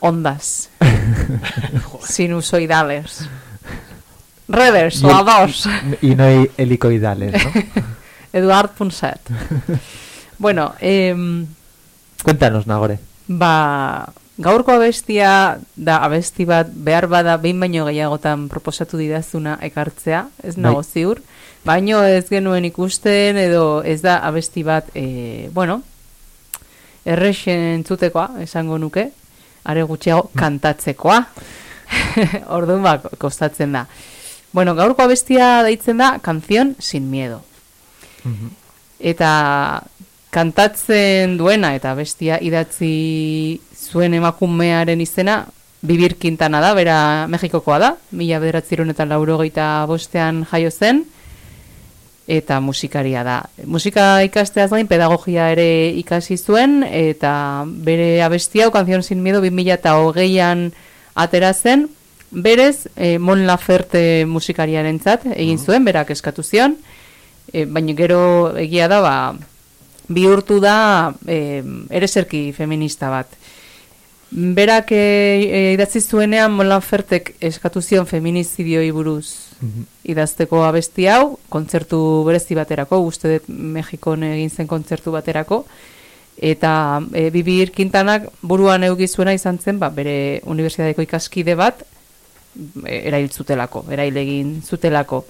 ondas sinusoidales. Y el- la dos. Y no hay helicoidales, ¿no? Eduard Punset. bueno, em, Cuéntanos, Nagore. ba, gaurko abestia da abesti bat behar bada behin baino gehiagotan proposatu didazuna ekartzea, ez nago Bai. ziur, baino ez genuen ikusten edo ez da abesti bat, e, bueno, errexen entzutekoa, esango nuke, are gutxiago kantatzekoa. Orduan ba, kostatzen da. Bueno, gaurko abestia deitzen da Canción sin miedo. Eta kantatzen duena eta bestia idatzi zuen emakumearen izena Bibir Quintana da, bera Mexikokoa da, mila bederatziron eta laurogeita bostean jaio zen, eta musikaria da. Musika ikasteaz gain pedagogia ere ikasi zuen, eta bere abesti hau, Canción sin miedo, 2000 eta hogeian atera zen, berez, eh, Mon Laferte musikariaren zat, egin zuen, berak eskatu zion, e, baina gero egia da, ba, bihurtu da e, ereserki feminista bat. Berak e, e, idatzi zuenean Mon Lafertek eskatu zion feminizidioi buruz idazteko abesti hau, kontzertu berezi baterako, uste dut Mexikon egin zen kontzertu baterako, eta e, Bibir Quintanak buruan eugi zuena izan zen, ba, bere unibertsitateko ikaskide bat, e, erail zutelako, erail egin zutelako.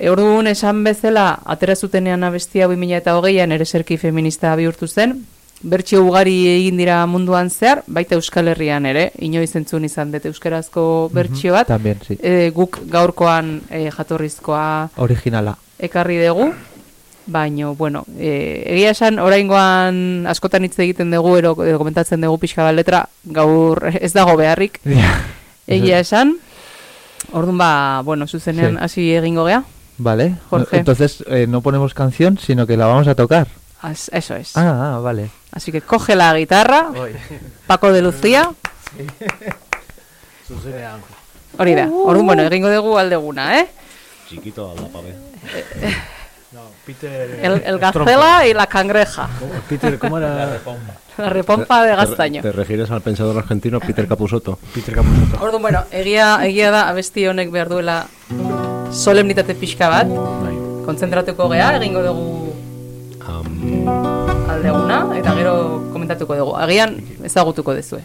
Orduan esan bezala, atera zutenean abestia 2008an ere zerki feminista bihurtu zen, bertsio ugari egin dira munduan zehar, baita Euskal Herrian ere, inoiz entzun izan dut euskarazko bertsio bat. También, sí. E, guk gaurkoan e, jatorrizkoa Originala. ekarri dugu. Baino, bueno, e, egia esan, oraingoan askotan hitz egiten dugu, ero, edo komentatzen dugu pixka bat letra, gaur ez dago beharrik. Egia esan, orduan ba, bueno, zuzenean Sí. hasi egingo gea. Vale. Jorge. Entonces eh, no ponemos canción, sino que la vamos a tocar. As- eso es. Ah, ah, vale. Así que coge la guitarra, Oi. Paco de Lucía, Zuzenean. hori da. Orduan, bueno, egingo dugu aldeguna, eh? Chiquito aldapa be. No, Peter... El, el gazela y la cangreja. Peter, ¿cómo era? La repompa de Te- gastaño. Te refieres al pensador argentino Peter Capusotto. Peter Capusotto. Orduan, bueno, egia, egia da abesti honek behar duela solemnitate pixka bat. Kontzentratuko gea, egingo dugu aldeguna, eta gero komentatuko dugu. Agian ezagutuko dezue.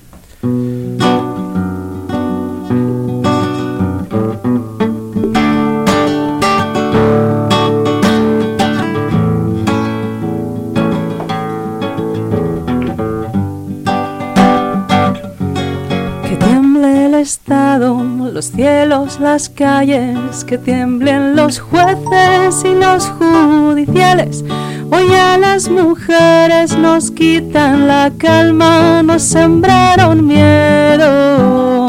Que tiemble el Estado, los cielos, las calles, que tiemblen los jueces y los judiciales. Hoy a las mujeres nos quitan la calma, nos sembraron miedo,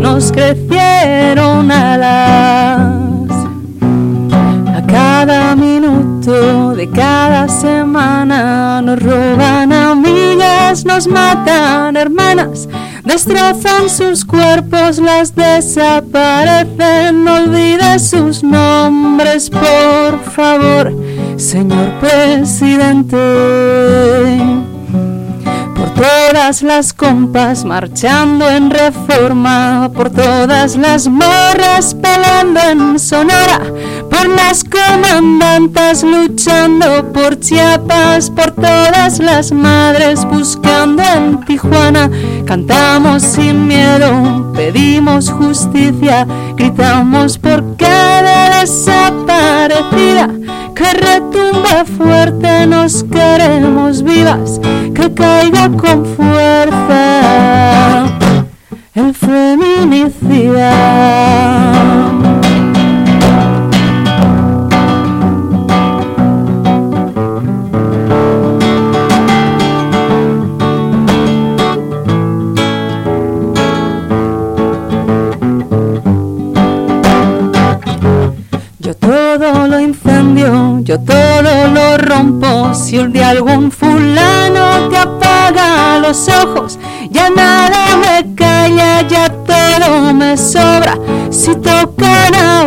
nos crecieron alas. A cada minuto de cada semana nos roban amigas, nos matan hermanas, destrozan sus cuerpos, las desaparecen. Olvide sus nombres, por favor, señor presidente todas las compas marchando en reforma, por todas las morras peleando en Sonora, por las comandantas luchando por Chiapas, por todas las madres buscando en Tijuana. Cantamos sin miedo, pedimos justicia, gritamos por cada desaparecida. Que retumbe fuerte, nos queremos vivas, que caiga con fuerza el feminicida. Todo lo incendio, yo todo lo rompo. Si un día algún fulano te apaga los ojos, ya nada me calla, ya todo me sobra. Si tocan a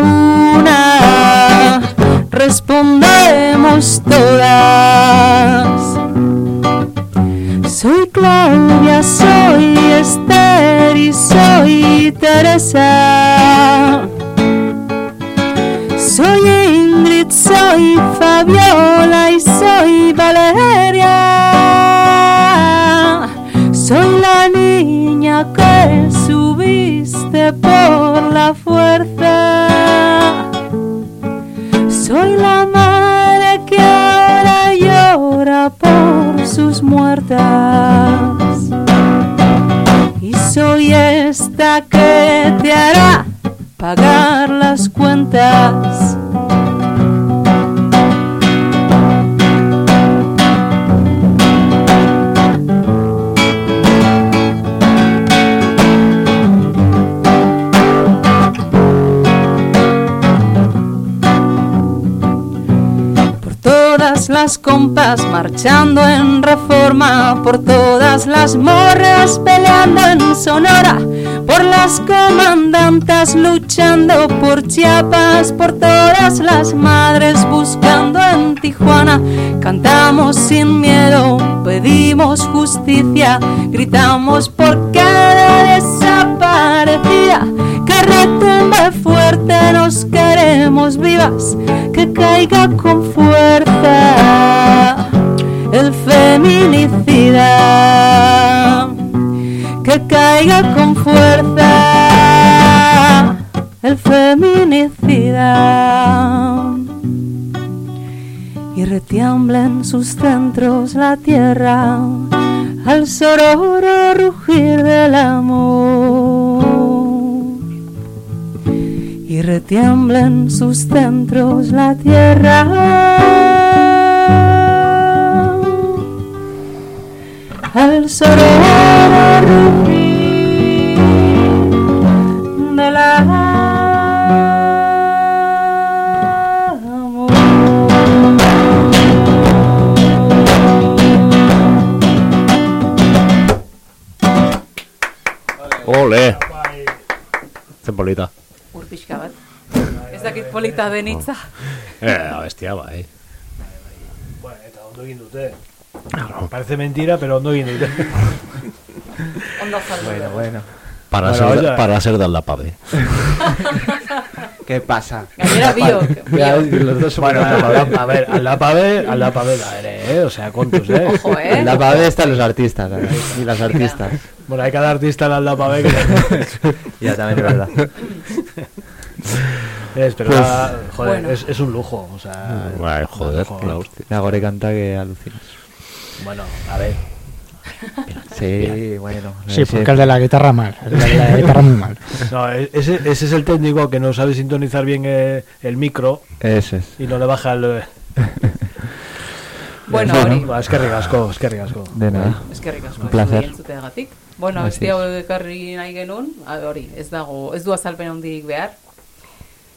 una, respondemos todas. Soy Claudia, soy Esther y soy Teresa. Soy Fabiola y soy Valeria. Soy la niña que subiste por la fuerza. Soy la madre que ahora llora por sus muertas. Y soy esta que te hará pagar las cuentas. Las compas marchando en reforma, por todas las morras peleando en Sonora, por las comandantas luchando por Chiapas, por todas las madres buscando en Tijuana. Cantamos sin miedo, pedimos justicia, gritamos por cada desaparecida. Que retumbe fuerte, nos queremos vivas, caiga con fuerza el feminicida. Que caiga con fuerza el feminicida. Y y retiembla en sus centros la tierra al sororo rugir del amor y retiembla en sus centros la tierra al sororo rugir del Ole! Zen polita. Ur pixka bat. Ez dakit polita denitza. Eh, bestia, bai. Bueno, eta ondo egin dute. Parece mentira, pero ondo egin dute. Ondo jaldu. Bueno, bueno. Para, Bueno, ser, para ser de Aldapave. ¿Qué pasa? Gainera biok, Ya, biok. los dos Bueno, a ver, aldapabe, aldapabe da ere, eh? O sea, kontus, eh? Ojo, eh? Pave están los artistas ¿eh? y las artistas. Bueno, hay cada artista en aldapabe que... Ya también es verdad. es, pero Pues- la- joder, Bueno. es, es un lujo, o sea... Ay, joder, Joder. la hostia. La gore canta que alucinas. Bueno, a ver. Sí, bueno. Sí, ese- porque el de la guitarra mal. El de la guitarra muy mal. No, e- ese, ese es el técnico que no sabe sintonizar bien eh, el micro Ese es. y no le baja el... Bueno, Bueno, hori. ba, eskerrik asko, eskerrik asko. De nada. Eskerrik asko. Un placer. entzuteagatik. Bueno, beste es. hau ekarri nahi genuen, hori, ez dago, ez du azalpen handik behar.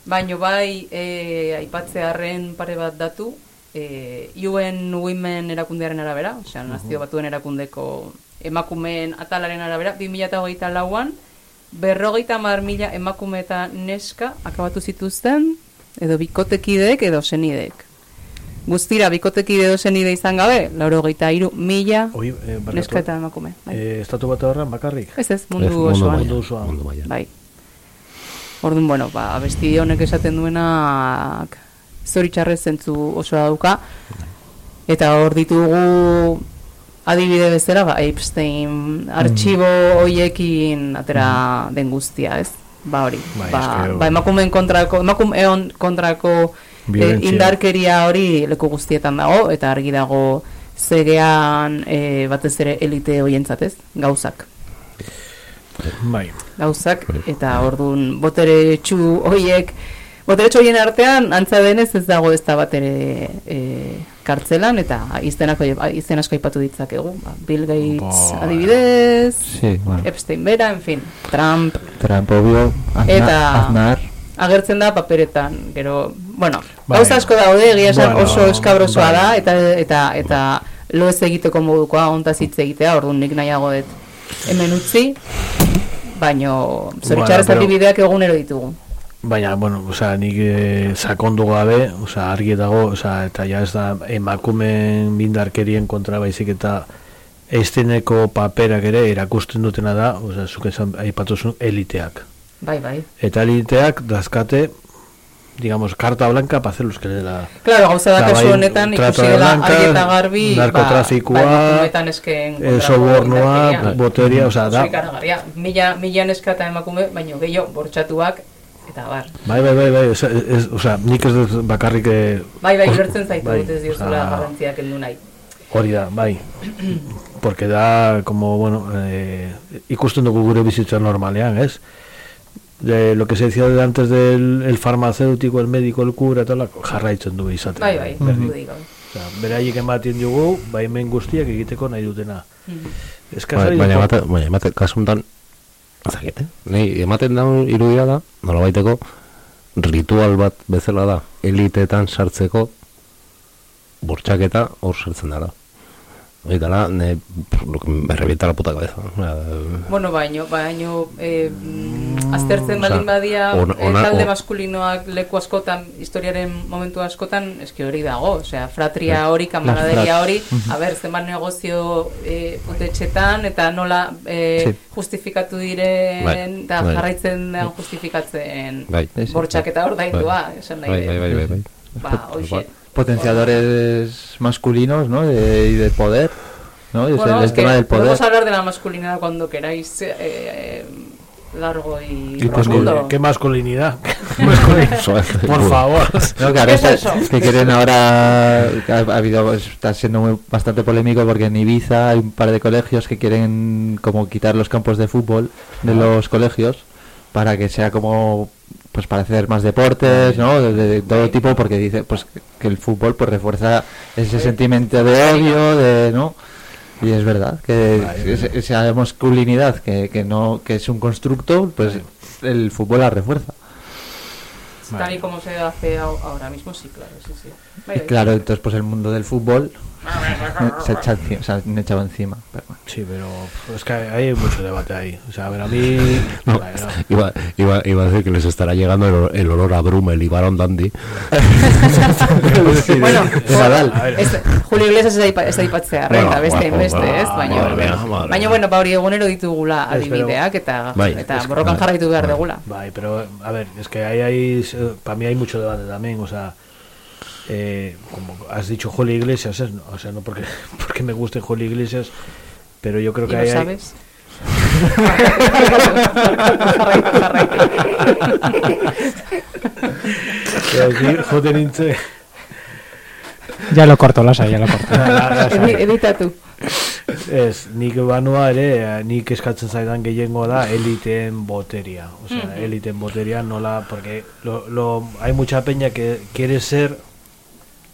Baino bai, e, aipatzearren pare bat datu, e, UN Women erakundearen arabera, osea, nazio batuen erakundeko emakumeen atalaren arabera, 2008 lauan, berrogeita mar mila emakume eta neska akabatu zituzten, edo bikotekideek edo senideek. Guztira, bikotekide edo senide izan gabe, laurogeita iru mila Oi, eh, neska eta emakume. Bai. Eh, estatu bat horren bakarrik? Ez ez, mundu Ez, mundu osoan. mailan, Mundu osoan. Mundu mailan. Bai. Orduan, bueno, ba, abesti honek esaten duenak zoritxarrez zentzu osoa dauka. Eta hor ditugu adibide bezala, ba, Epstein artxibo hoiekin atera den guztia, ez? Ba hori, Bai, ba, eske- ba emakumeen kontrako, emakumeon kontrako Violentzia. indarkeria hori leku guztietan dago, eta argi dago zegean eh, batez ere elite hoientzat, ez? Gauzak Bai. gauzak eta ordun botere txu hoiek botere hoien artean antza denez ez dago ez da bat ere e, kartzelan eta izenak izen asko aipatu ditzakegu ba, Bill Gates Bai. adibidez Sí, bueno. Epstein bera, en fin, Trump Trump, obvio. Aznar. Eta- Aznar. agertzen da paperetan, gero, bueno, Bai. gauza asko daude, egia esan Bueno, oso eskabrosoa bai. da, eta eta eta lo ez egiteko modukoa, ontaz hitz egitea, orduan nik nahiago dut hemen utzi, baino zoritxarrez pero- adibideak egunero ditugu. Baina, bueno, osea, nik eh, sakondu gabe, osea, argi dago, osea, eta ja ez da emakumeen bindarkerien kontra baizik eta Einsteineko paperak ere erakusten dutena da, osea, zuk esan aipatuzun eliteak. Bai, bai. Eta eliteak dazkate, digamos, karta blanca para hacer los que la... Claro, gauza da kasu bai, honetan ikusi de dela blanca, argi eta garbi, ba, ba, esken eh, kontrako sobornoa, boteria, osea, da... Oso ikaragarria. Mila, mila neska eta emakume, baino gehiago bortxatuak, eta bar. Bai, bai, bai, bai, osea, nik ez dut bakarrik... eh, Bai, bai, ulertzen zaitu bai, ez diozula osea, garrantziak heldu nahi. Hori da, bai. Porque da, como, bueno, eh, ikusten dugu gure bizitza normalean, ez? De lo que se decía de antes del el farmacéutico, el médico, el cura, eta hola, jarraitzen du izaten. Bai, bai, Berdin. dudik gabe. Osea, beraiek ematen dugu, baimen guztiak egiteko nahi dutena. Eskazari Bai, baina emate, baina emate, kasuntan, ezakit, eh? Nei, ematen da irudia da, nola baiteko, ritual bat bezala da, elitetan sartzeko, bortxaketa hor sartzen dara. Hori dara, ne, berrebieta la puta cabeza. Eh, Bueno, baino, baino, eh, mm, aztertzen baldin Osea, badia, eh, ona- talde on- maskulinoak leku askotan, historiaren momentu askotan, eski hori dago, osea, fratria Bai. hori, kamaraderia hori, a ber, zenbat negozio eh, putetxetan, eta nola eh, Sí. justifikatu diren, Bai, eta bai. jarraitzen den justifikatzen Bai. bortxaketa hor daitua, esan nahi Bai, bai, bai, bai, bai. Ba, hoxe. Potenciadores masculinos, ¿no? De, y de poder, ¿no? Es Bueno, el, es el que tema del poder. podemos hablar de la masculinidad cuando queráis, eh, eh, largo y, Y pues, profundo. ¿qué masculinidad? Por favor. No, claro, ¿Qué es es, eso? es que quieren ahora. Ha, ha habido, está siendo muy- bastante polémico porque en Ibiza hay un par de colegios que quieren como quitar los campos de fútbol de los colegios para que sea como. Pues para hacer más deportes, ¿no? De, de todo tipo, porque dice pues que el fútbol pues refuerza ese sentimiento de odio, de, ¿no? Y es verdad que esa masculinidad que, que no que es un constructo, pues el fútbol la refuerza. Tal y como se hace a- ahora mismo, sí, claro, sí, sí. Claro, entonces pues el mundo del fútbol se, echa enci- se han echado encima. pero bueno. Sí, pero es que hay, hay mucho debate ahí. O sea, a ver, a mí... No, iba, iba, iba a decir que les estará llegando el, el olor a Brummel y Baron Dandy. bueno, este, Julio Iglesias ez da ez da ipatzea, Bueno, eta beste, bueno, beste, bueno, ez, baina, madre mía, madre baina, bueno, ba hori egunero ditugula adibideak, eta, Bai. eta Es que- borrokan jarraitu behar degula. Bai, pero a ver, es que ahí hay, para mí hay mucho debate también, o sea, eh, como has dicho Julio Iglesias, es, o sea, no porque, porque me guste Julio Iglesias, pero yo creo ¿Y que lo ahí hay- sabes? Joder, nintze. Ya lo corto, lasa, ya lo corto. Edi- Editatu. Ez, nik banua ere, eh, nik eskatzen zaidan gehiengo da eliteen boteria. O sea, Mhm. eliteen boteria nola, porque lo, lo, hay mucha peña que quiere ser,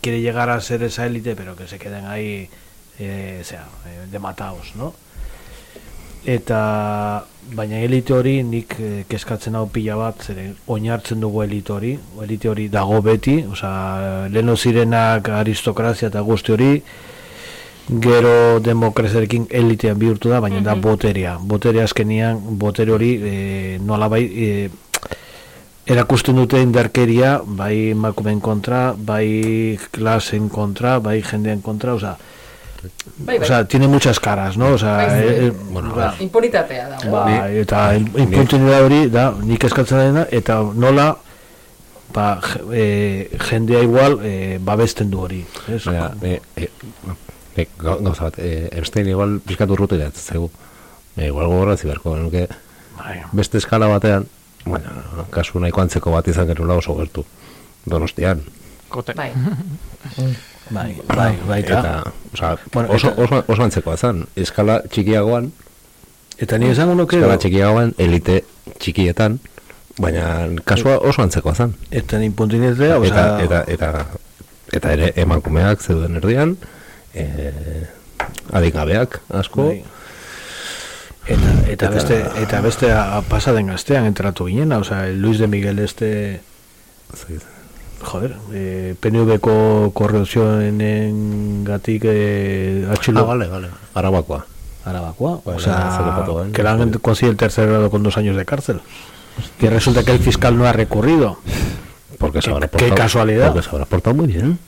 quiere llegar a ser esa élite, pero que se queden ahí, eh, o sea, eh, de mataos, ¿no? Eta, baina elite hori nik eh, kezkatzen hau pila bat, zeren oinartzen dugu elite hori, elite hori dago beti, osea, leno zirenak aristokrazia eta guzti hori, gero demokraziarekin elitean bihurtu da, baina da Mhm. boterea. Boterea azkenian, botere hori e, nola bai, e, erakusten dute indarkeria, bai emakumeen kontra, bai klasen kontra, bai jendean kontra, osea, Bai, bai. o sea, tiene muchas caras, ¿no? O sea, Bai, sí. eh, eh, Bueno, ba, Impunitatea dago. ba, eta inkontinuidade hori da, nik eskatzen dena, eta nola, ba, j- e, jendea igual e, babesten du hori. Ez? Baina, e, e, e, gauza bat, e, Epstein igual pixkat urrutu iratzen zaigu. E, igual gogorrazi beharko, nuke Bai. beste eskala batean, baina, kasu nahiko antzeko bat izan genuela oso gertu. Donostian. Kote. Bai. Bai, bai, baita. Eta, osea, Bueno, oso, eta- oso, oso antzekoa zen. Eskala txikiagoan, Eta ni esango nuke, eskala txikiagoan, elite txikietan, baina kasua oso antzekoa zen. eta impunitatea, o eta, sea, eta, eta, eta ere emakumeak zeuden erdian, e, adingabeak asko, Bai. Eta, eta, beste, eta beste pasaden gaztean entratu ginena, o sea, el Luis de Miguel este, joder, eh, PNV-ko korrupzioen gatik eh, atxilo. Ah, vale, vale. Arabakoa. Arabakoa, Vale, o sea, que le han conseguido el tercer grado con dos años de cárcel. Que resulta que el fiscal no ha recurrido. Porque se Qué- habrá qué portado, casualidad. Porque se habrá portado muy bien.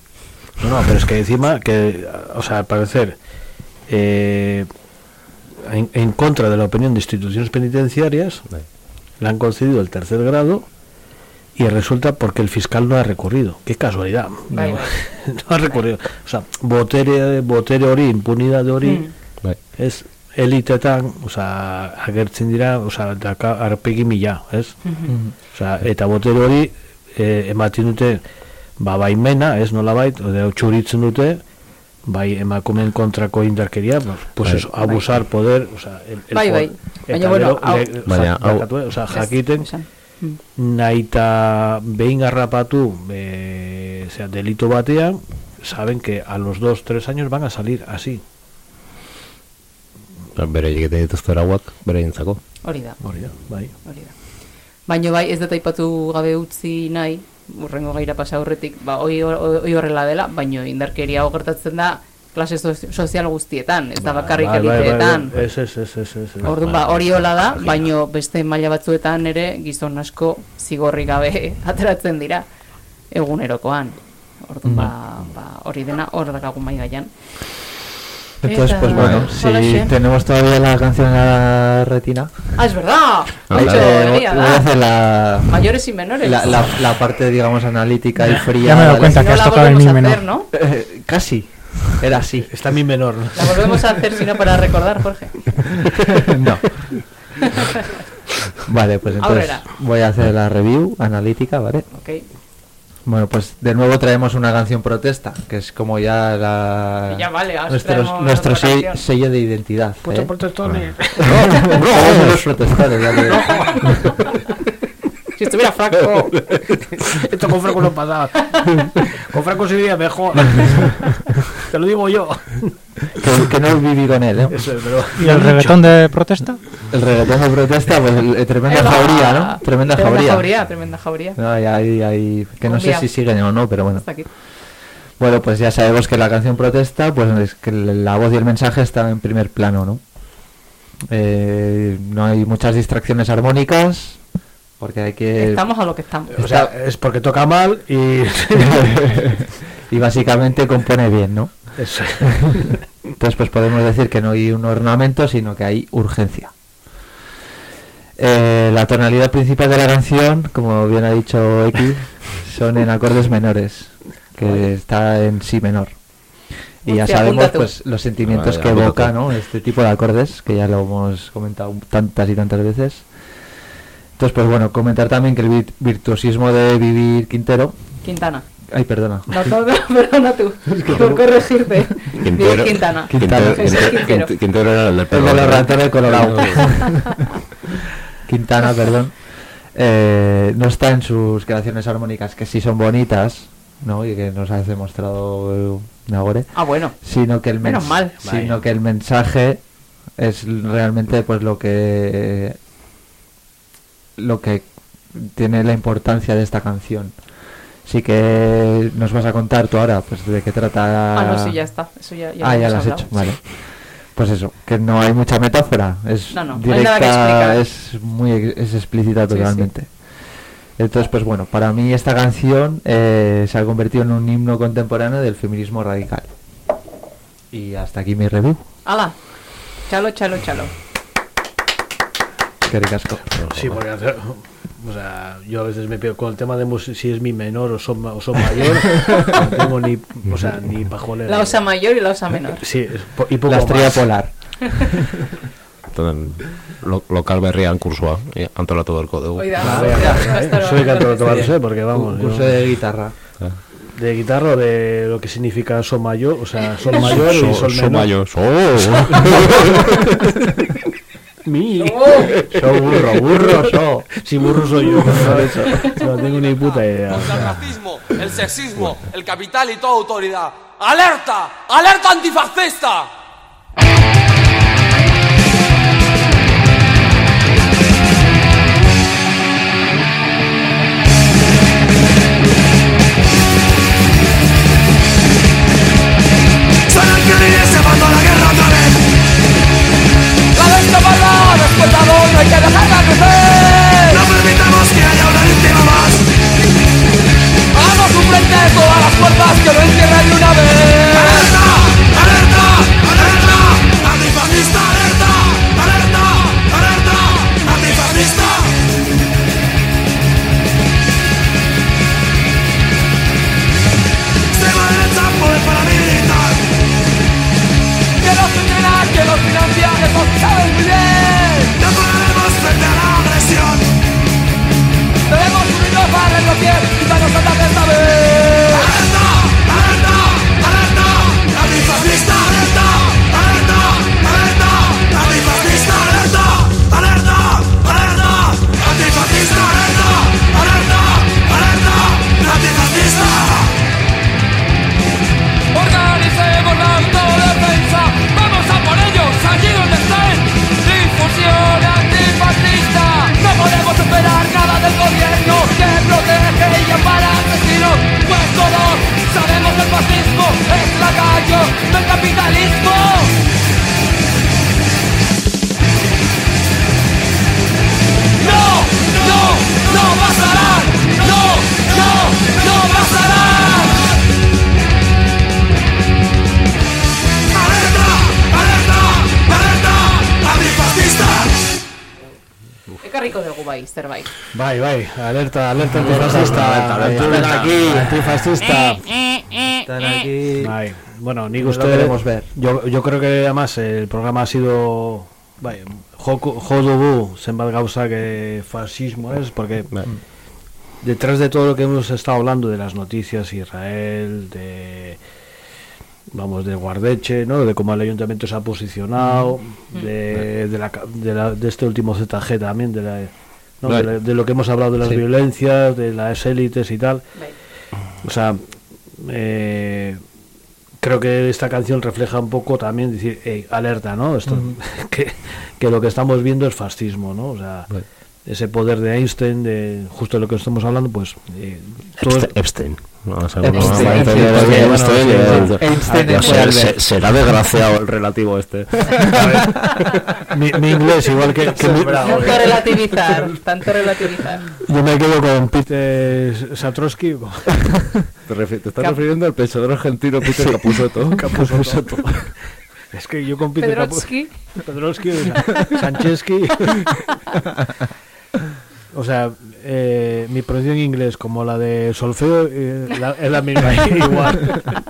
No, no, pero es que encima que, o sea, al parecer, eh, en, en contra de la opinión de instituciones penitenciarias, le han concedido el tercer grado y resulta porque el fiscal no ha recurrido. Qué casualidad. Bai, no, no ha recurrido. O sea, botere, botere hori, impunidade hori, Mm. Bai. ez elitetan, o sea, agertzen dira, o sea, daka arpegi mila, ez? Mhm. O sea, eta botere hori eh, ematen dute ba baimena, ez nolabait, edo txuritzen dute bai emakumeen kontrako indarkeria, pues, pues Bai. eso, abusar poder, o sea, el, el Bai, bai. Baina, bueno, hau- Baina, hau- o sea, jakiten. Mm. naita behin garrapatu eh, o sea, delito batean, saben que a los dos, tres años van a salir así. Bere egiten dituzte erauak, bere intzako. Hori da. Hori da, bai. Hori da. Baina bai, ez dut aipatu gabe utzi nahi, urrengo gaira pasa aurretik, ba, hoi, hoi horrela dela, baino indarkeria gertatzen da klase sozi- sozial guztietan, ez da bakarrik Bai, bai, bai, eliteetan. bai. Ez, ez, ez, ez, ez. Orduan, ba, hori hola da, baino beste maila batzuetan ere gizon asko zigorri gabe ateratzen dira egunerokoan. Orduan, ba, ba, hori dena hor dakagun mai gaian. Entonces, pues bueno, si tenemos todavía la canción en la retina, Ah, es verdad. eh, De hecho, voy a hacer la, Mayores y menores. la, la, la parte, digamos, analítica y fría. Ya me he dado cuenta que has tocado el mi menor. hacer, ¿no? Eh, casi, era así. Está mi menor, ¿no? La volvemos a hacer, sino para recordar, Jorge. no. Vale, pues entonces Aurrera. voy a hacer la review analítica, ¿vale? Ok. Bueno, pues de nuevo traemos una canción protesta, que es como ya la Ya vale, ahora nuestro, traemos nuestro otra se- canción. sello de identidad. Puto ¿eh? protestones. No, no, somos los protestores, ya te- Si estuviera Franco. Esto con Franco no pasaba. Con Franco sería mejor. Te lo digo yo. que, que no viví con él, ¿eh? Eso es, pero... ¿Y el reggaetón de protesta? El reggaetón de protesta, pues el- el tremenda Eva. jauría, ¿no? Tremenda Tremenda jauría. jauría, tremenda jauría. No, hay, hay, hay- que no Un sé día. si siguen o no, pero bueno. Hasta aquí. Bueno, pues ya sabemos que la canción protesta, pues es que la voz y el mensaje están en primer plano, ¿no? Eh, no hay muchas distracciones armónicas, porque hay que... Estamos a lo que estamos. O sea, es porque toca mal y... y básicamente compone bien, ¿no? Eso. Entonces, pues podemos decir que no hay un ornamento, sino que hay urgencia. Eh, la tonalidad principal de la canción, como bien ha dicho X, son en acordes menores, que está en si menor. Y ya sabemos pues los sentimientos Vale, que evoca. ¿no? este tipo de acordes, que ya lo hemos comentado tantas y tantas veces. Entonces, pues bueno, comentar también que el vir- virtuosismo de Vivir Quintero... Quintana. Ay, perdona. No, perdona tú. por corregirte. Digo Quintana. Quintana. Quintero, es Quintero, Quintero. Quintero- Quintero era el del El perro. de Colorado. Quintana, perdón. Eh, no está en sus creaciones armónicas, que sí son bonitas, ¿no? Y que nos has demostrado eh, Nagore. Ah, bueno. Sino que el Menos mal. Sino que el mensaje es realmente pues lo que lo que tiene la importancia de esta canción. Sí que nos vas a contar tú ahora, pues de qué trata. Ah, no, sí, ya está. Eso ya, ya ah, ya lo has hablado. hecho, vale. Pues eso, que no hay mucha metáfora, es No, no, no hay nada que directa, explicar. es muy es explícita Sí, sí. totalmente. Entonces, pues bueno, para mí esta canción eh, se ha convertido en un himno contemporáneo del feminismo radical. Y hasta aquí mi review. ¡Hala! Chalo, chalo, chalo. Qué ricasco. Sí, porque hacer- o sea, yo a veces me pierdo con el tema de si es mi menor o son, ma- o son mayor, no tengo ni, o sea, ni pajolera. La osa mayor y la osa menor. Sí, y poco La estrella más. polar. Entonces, lo, lokal berrian kursua, eh, antolatu beharko dugu. Oida, eh, soy tomarse porque vamos. Un curso yo- de guitarra. de guitarra o de lo que significa sol mayor, o sea, sol mayor y So- sol so menor. mayor, Mi. So burro, burro, so. Si burro soy yo, por eso. No tengo ni puta idea. o Contra el sea. racismo, el sexismo, el capital y toda autoridad. ¡Alerta! ¡Alerta antifascista! ¡Despertado! ¡No hay que dejarla crecer! No permitamos que haya una víctima más ¡Hagamos un frente de todas las fuerzas que lo encierren de una vez! ¡Alerta! ¡Alerta! ¡Alerta! ¡Antifascista! ¡Alerta! ¡Alerta! ¡Alerta! ¡Antifascista! Extrema derecha, poder paramilitar ¡Que financia! ¡Que nos financia! ¡Eso sí saben muy bien! Unirnos para retroceder y darnos cuenta de esta vez. Protege y ampara asesinos. Pues todos sabemos que el fascismo es la gallo del capitalismo. Rico dugu bai, zerbait. Bai, bai, alerta, alerta antifascista. Alerta, alerta, Alerta, alerta. aquí, antifascista. Están aquí. Bai, bueno, nik lo uste queremos ver. Yo, yo creo que además el programa ha sido bai, jo, jo dugu zenbat gauzak eh, fascismo es, porque detrás de todo lo que hemos estado hablando de las noticias Israel, de vamos de Guardeche, ¿no? De cómo el ayuntamiento se ha posicionado, de, de, la, ca- de, la- de este último ZG también, de, la, ¿no? de, la- de lo que hemos hablado de las Sí. violencias, de las élites y tal. O sea, eh, creo que esta canción refleja un poco también decir, "Ey, alerta, ¿no? Esto, que lo que estamos viendo es fascismo, ¿no? O sea, ese poder de Einstein, de justo de lo que estamos hablando, pues eh, todo Epstein. Sí, eh, sí. Será desgraciado el relativo este. mi, mi inglés, igual que, que mi- Tanto relativizar, tanto relativizar. yo me quedo con Peter Satrowski. ¿Te, refi- te estás refiriendo al pensador argentino Peter Capusotto? Capusotto. Es que yo con Peter Pedrotsky. Capu- Pedrotsky, o sea, eh, mi pronunciación en inglés como la de solfeo eh, la- es la misma, igual.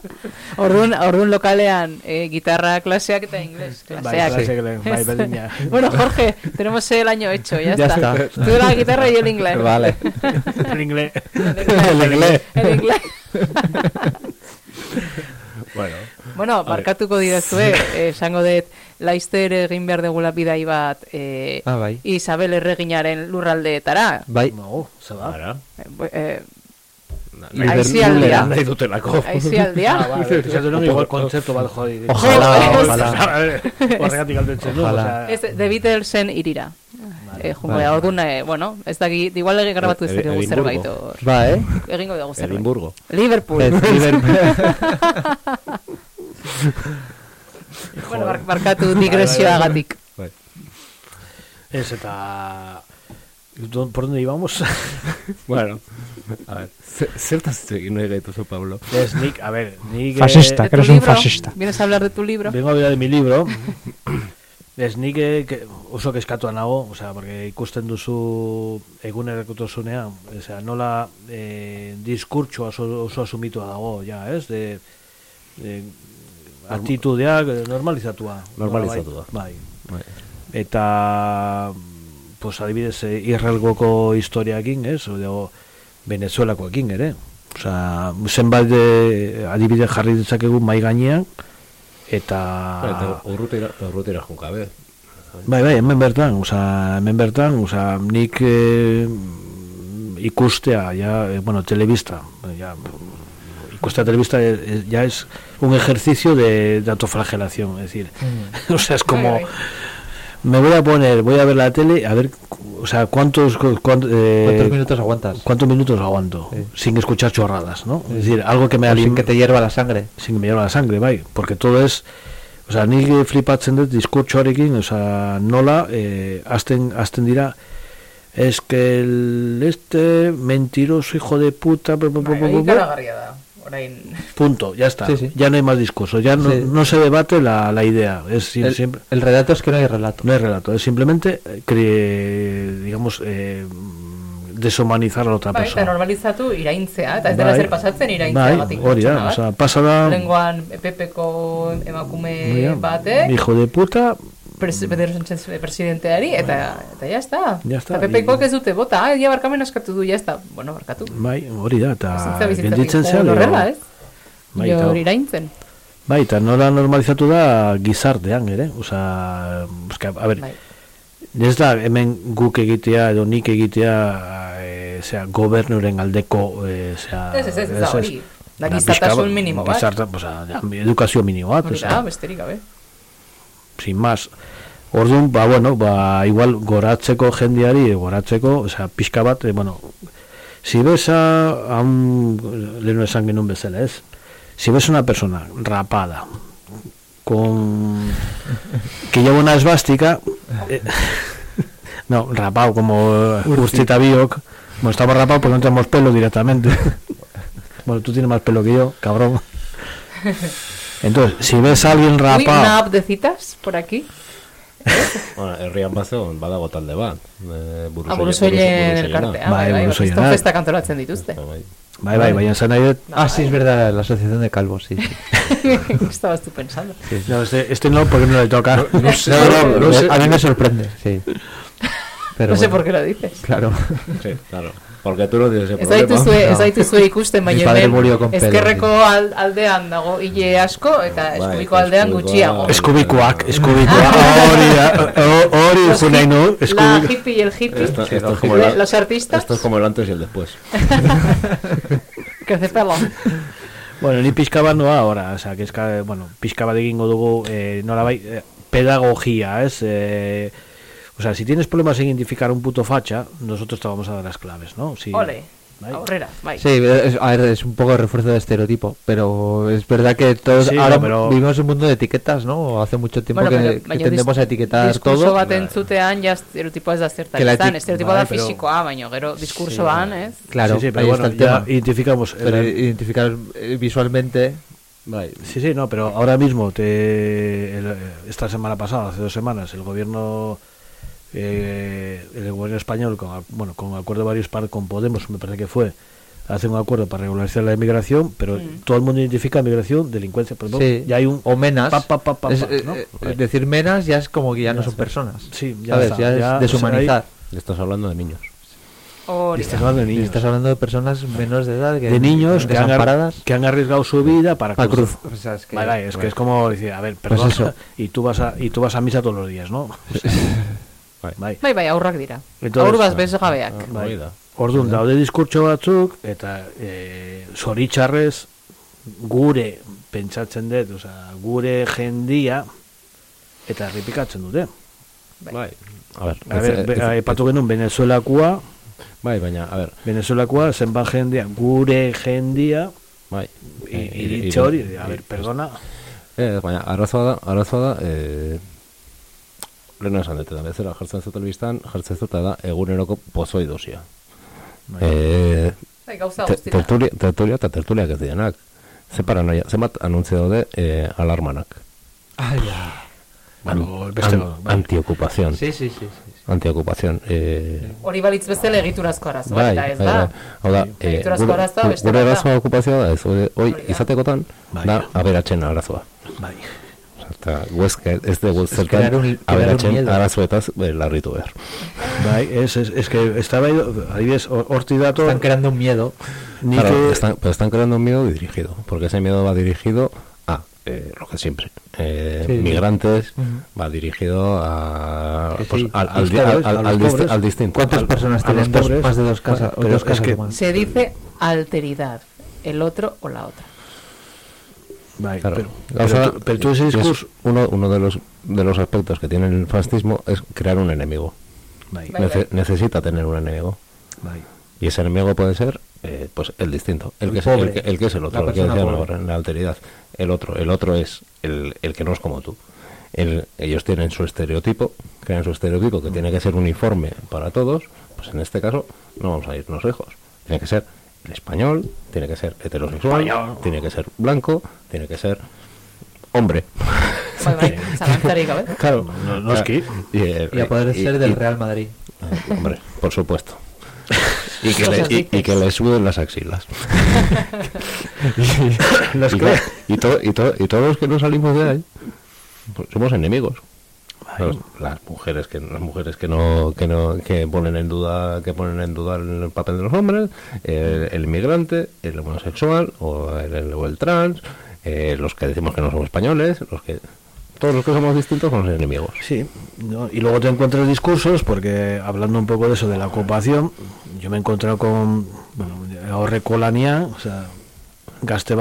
Orduan, orduan lokalean eh, gitarra klaseak eta inglés Bai, klaseak. bai, berdina. bueno, Jorge, tenemos el año hecho, ya, Ya está. está. Tú la guitarra y el inglés. Vale. El inglés. El inglés. El inglés. bueno. Bueno, barkatuko didazue, eh, esango dut, laizter egin behar degula bidai bat eh, Ah, bai. Isabel erreginaren lurraldeetara. Bai. No, se va. Eh, eh, Nahi aizialdia. nahi dutelako. Aizialdia. Ah, vale, esaten nuen igual kontzeptu bat jodi. Ojalá, ojalá. Horregatik aldetzen du, Ojalá. Ez, The Beatlesen irira. Eh, jungo da, orduan, eh, bueno, ez daki, igual egi grabatu ez Edi- dugu Edimburgo. zerbait. Ba, eh? Egingo dugu zerbait. Edimburgo. Liverpool. Liverpool. bueno, bar, barkatu digresioagatik. Bai. Ez eta... Don- ¿Por dónde íbamos? Bueno, a ver, ze- zertaz hitz egin nahi gaituzu, Pablo? Es Nick, a ver, Nick... Fascista, ¿De que tu eres un fascista. ¿Vienes a hablar de tu libro? Vengo a hablar de mi libro. Ez nik eh, que, oso keskatua nago, osea, porque ikusten duzu egunerokotasunean, osea, nola eh, diskurtso oso, oso asumitua dago, ja, ez? De, de atitudeak eh, normalizatua. Normalizatua. Bai. Bai. Eta, pues, adibidez, eh, Israelgoko historiakin, ez? Edo, Venezuelakoekin ere. Osea, zenbait de, adibide jarri ditzakegu mai gainean, eta... Eta urrutira, urrutira junkabe. Bai, bai, hemen bertan, osea, hemen bertan, osea, nik eh, ikustea, ja, eh, bueno, telebista, eh, ja, eh, eh, ya es un ejercicio de, de autoflagelación, es decir, o sea, es como, me voy a poner, voy a ver la tele, a ver, o sea, cuántos, cu- cuán- eh, ¿Cuántos minutos aguantas? cuántos minutos aguanto, Sí. sin escuchar chorradas, ¿no? Es decir, algo que me O sin que te hierva la sangre. sin que me hierva la sangre, bai, porque todo es o sea, nik flipatzen dut diskurtsoarekin, o sea, nola eh, azten, azten dira es que el este mentiroso hijo de puta bla, bla, bla, Bai, bla, hori bla, punto, ya está, Sí, sí. ya no hay más discurso, ya no, Sí. no se debate la, la idea, es El, siempre el relato es que no hay relato. no es relato, es simplemente eh, cre- digamos eh, deshumanizar a la otra Bai, persona. normalizatu iraintzea, eta ez dela zer pasatzen Bai, iraintzeagatik. hori da, pertsona bat. osea, pasa da Lenguan EPP-ko emakume da, batek, hijo de puta, pres, Pedro Sánchez presidenteari, eta, eta ya está. Eta PPkoak ez dute bota, ah, ja barkamen askatu du, ya está. Bueno, barkatu. bai, hori da, eta Bizitza bizitzatik gelditzen jo zea, horrela, ez? Bai, eta- hori iraintzen. Bai, eta nola normalizatu da gizartean ere, osea, eske, a ber, Bai. ez da hemen guk egitea edo nik egitea, e, zera, gobernuren aldeko, e, zera, Ez, ez, ez, ez da hori. Da gizartasun minimo bat. Gizarta, ja, edukazio minimo bat, Hori da, besterik gabe. Sin más. Orduan, ba, bueno, ba, igual goratzeko jendiari, goratzeko, osea, pixka bat, e, bueno, si ves a, a un, lehenu esan genuen bezala, ez? Si ves una persona rapada, con que lleva una esvástica eh, no, rapado como Urchita Biok bueno, estamos rapados porque no tenemos pelo directamente bueno, tú tienes más pelo que yo, cabrón entonces, si ves a alguien Uy, una rapado app de citas por aquí. Bueno, herrian bazegon badago talde bat. E, Ah, burusoilen elkartea, bai, bai, bai, bai, festa kantolatzen dituzte. Bai, bai, baina zan nahi dut. Ah, sí, es verdad, la asociación de calvos, sí. sí. Estabas tú pensando. No, este, este no, porque no le toca. No sé, no, no sé. a mí me sorprende, sí. Pero no sé bueno. por qué lo dices. Claro. Sí, claro. Porque tienes ese Ez daituzue, problema. ez daituzue ikusten, Mi baina hemen ezkerreko al, aldean dago hile asko eta Bai, eskubiko aldean gutxiago. Eskubikoak, eskubikoak. Hori ho- hori Los zuen nahi nu, La hippie y el hippie. Esto, esto es de como el, los artistas. esto es como el antes y el después. Crece pelo. Bueno, ni pixka bat noa, ahora, o sea, que eska, bueno, pixka bat egingo dugu, eh, nolabait, eh, pedagogia, es, eh, o sea, si tienes problemas en identificar un puto facha, nosotros te vamos a dar las claves, ¿no? Si, Ole, bai. Sí, es, a ver, es un poco refuerzo de estereotipo, pero es verdad que todos Sí, ahora no, pero- vivimos en un mundo de etiquetas, ¿no? Hace mucho tiempo Bueno, que, que tendemos a etiquetar todo. bat entzutean ja estereotipoa ez da zertan Que la izan, Bai, da pero- fisikoa, baina gero diskursoan, ez? Claro, Sí, sí, pero ahí bueno, está el ya tema. identificamos Pero el- identificar eh, visualmente sí, sí, no, pero ahora mismo, te, el- esta semana pasada, hace dos semanas, el gobierno eh, el gobierno español, con, bueno, con acuerdo de varios par con Podemos, me parece que fue, hace un acuerdo para regularizar la inmigración, pero Mm. todo el mundo identifica migración, delincuencia, por ejemplo, Sí. ya hay un... o menas. Pa, pa, pa, pa, Es- pa, ¿no? eh, Vale. decir menas ya es como que ya no son personas. Sí, ya ¿Sabes? está, Ya, ya, es o deshumanizar. Estás hablando de niños. Y estás hablando de Y niños. estás hablando de personas menos de edad que de niños que han, que han arriesgado su vida para cruz. O sea, es que- Vale, es que es como decir, a ver, Pues perdón, y tú vas a y tú vas a misa todos los días, ¿no? bai. Bai, bai, aurrak dira. Entonces- Aur bat bezgabeak. Bai. Hori da. Orduan, daude diskurtso batzuk, eta e, zoritxarrez gure pentsatzen dut, osea, gure jendia, eta errepikatzen dute. Bai. A ver, A ber, be- aipatu genuen Venezuelakoa, Bai, baina, a ver, Venezuelakoa, zenbat jendia, gure jendia, bai. Eh, iritzi iri- hori, a ber, perdona, Eh, baina, arazoa da, arazoa da, eh, lehenu esan dut, bezala jartzen zu telebistan, jartzen zu eta da eguneroko pozoi dosia. Eh, Bai, gauza guztira. tertulia, tertulia eta tertuliak ez direnak. Ze paranoia, zenbat anuntzio daude eh, alarmanak. Beste an, gauza, bai. antiocupación. Sí, sí, sí. sí. Antiocupación. Eh, Hori balitz bezala egiturazko arazoa, bai, eta ez bai, da. bai. Hau da, eh, Egiturazko gure, gure arazoa okupazioa da, ez, hoi, izatekotan, da, aberatzen arazoa. bai. Eta guezka, ez dugu zertan miedo. arazoetaz larritu behar. Bai, es, es, es que estaba adibidez, hor- hortik dator, Están creando un miedo. nik Claro, eh, están, pero están creando un miedo dirigido, porque ese miedo va dirigido a eh, lo que siempre, eh, Sí. migrantes, Ujú. va dirigido a, Que pues, sí, al, a al, di- al- al- a los al disti- pobres. al distinto. ¿Cuántas Al- personas tienen dos, más de dos casas? o Pero dos es casas que- o más? Se dice alteridad, el otro o la otra. Claro. pero, O sea, pero, tú- pero tú ese es discurso, uno, uno de los de los aspectos que tiene el fascismo es crear un enemigo. Nece- necesita tener un enemigo. Y ese enemigo puede ser eh, pues el distinto, el, El que es, el, que, el que es el otro, La el que decían ahora en la alteridad. El otro, el otro es el, el que no es como tú. El- ellos tienen su estereotipo, crean su estereotipo que tiene que ser uniforme para todos, pues en este caso no vamos a irnos lejos. Tiene que ser español, tiene que ser heterosexual, Español. tiene que ser blanco, tiene que ser hombre. Claro, No- no es que- Y, eh, Y a poder y- ser del Real Madrid. Ah, Hombre, por supuesto. Y que, le, y, que le suden las axilas. Y, y, to- y, to- y todos los que no salimos de ahí pues somos enemigos. Los- las mujeres que las mujeres que no que no que ponen en duda que ponen en duda el papel de los hombres el, el inmigrante el homosexual o el, el- o el trans eh, los que decimos que no somos españoles los que todos los que somos distintos somos enemigos Sí, ¿no? y luego te encuentras discursos, porque hablando un poco de eso, de la ocupación, yo me he encontrado con, bueno, horrekolania, o sea, gaste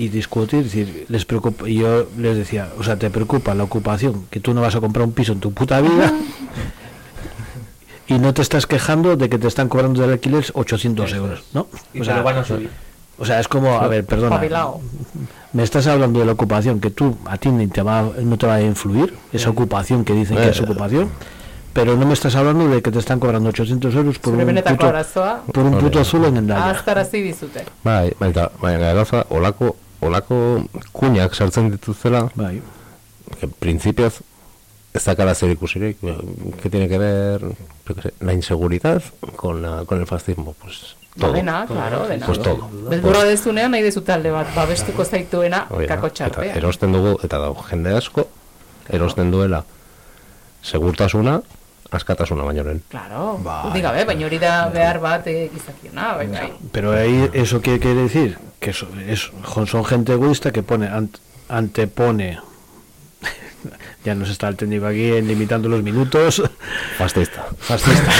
y discutir, es decir, les preocupa, y yo les decía, o sea, te preocupa la ocupación, que tú no vas a comprar un piso en tu puta vida, y no te estás quejando de que te están cobrando del alquiler 800 euros, ¿no? Y te lo van a subir. O sea, es como, a ver, perdona, me estás hablando de la ocupación que tú a ti ni te va, no te va a influir, esa ocupación que dicen que es Eh. ocupación, pero no me estás hablando de que te están cobrando 800 euros por un puto, por un puto azul en Endaya. ahaztarazi dizute. bai baita baina gauza olako olako kuñak sartzen dituzela Bai. que principioz ez dakala zer ikusirik, que tiene que ver, yo qué sé, la inseguridad con, la, con el fascismo, pues todo. Dena, claro, dena. Pues todo. Beldurra dezunean nahi dezu talde bat, babestuko zaituena kako eta txartea. erosten dugu, eta dago jende asko, erosten duela segurtasuna, askatasuna baino lehen. Claro, Bai. bai. gabe, baina hori da behar bat eh, gizakiona, bai, bai. Pero ahí eso qué quiere decir que eso, es, son gente egoísta que pone ant- antepone ya nos está el técnico aquí en limitando los minutos Fascista. fascista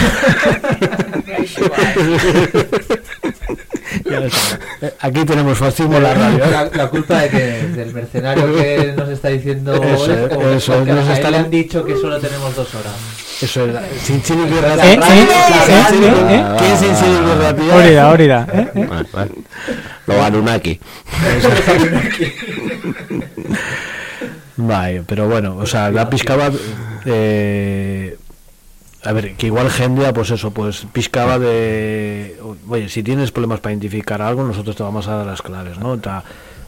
aquí tenemos fascismo en la radio ¿eh? La, la culpa de que del mercenario que nos está diciendo Eso, hoy, o- eso, porque nos está- le han dicho que solo tenemos dos horas. Eso es la- sin chile y guerra ¿Eh? ¿Eh? ¿Quién ¿Eh? ¿Quién sin chile y guerra tía? Hori da, hori da. Eh? Eh? Vale, vale. Lo Anunnaki. Vale, pero bueno, o sea, la pizca bat, eh, a ver, que igual Gendia, pues eso, pues pizca de, oye, si tienes problemas para identificar algo, nosotros te vamos a dar las claves, ¿no? Eta,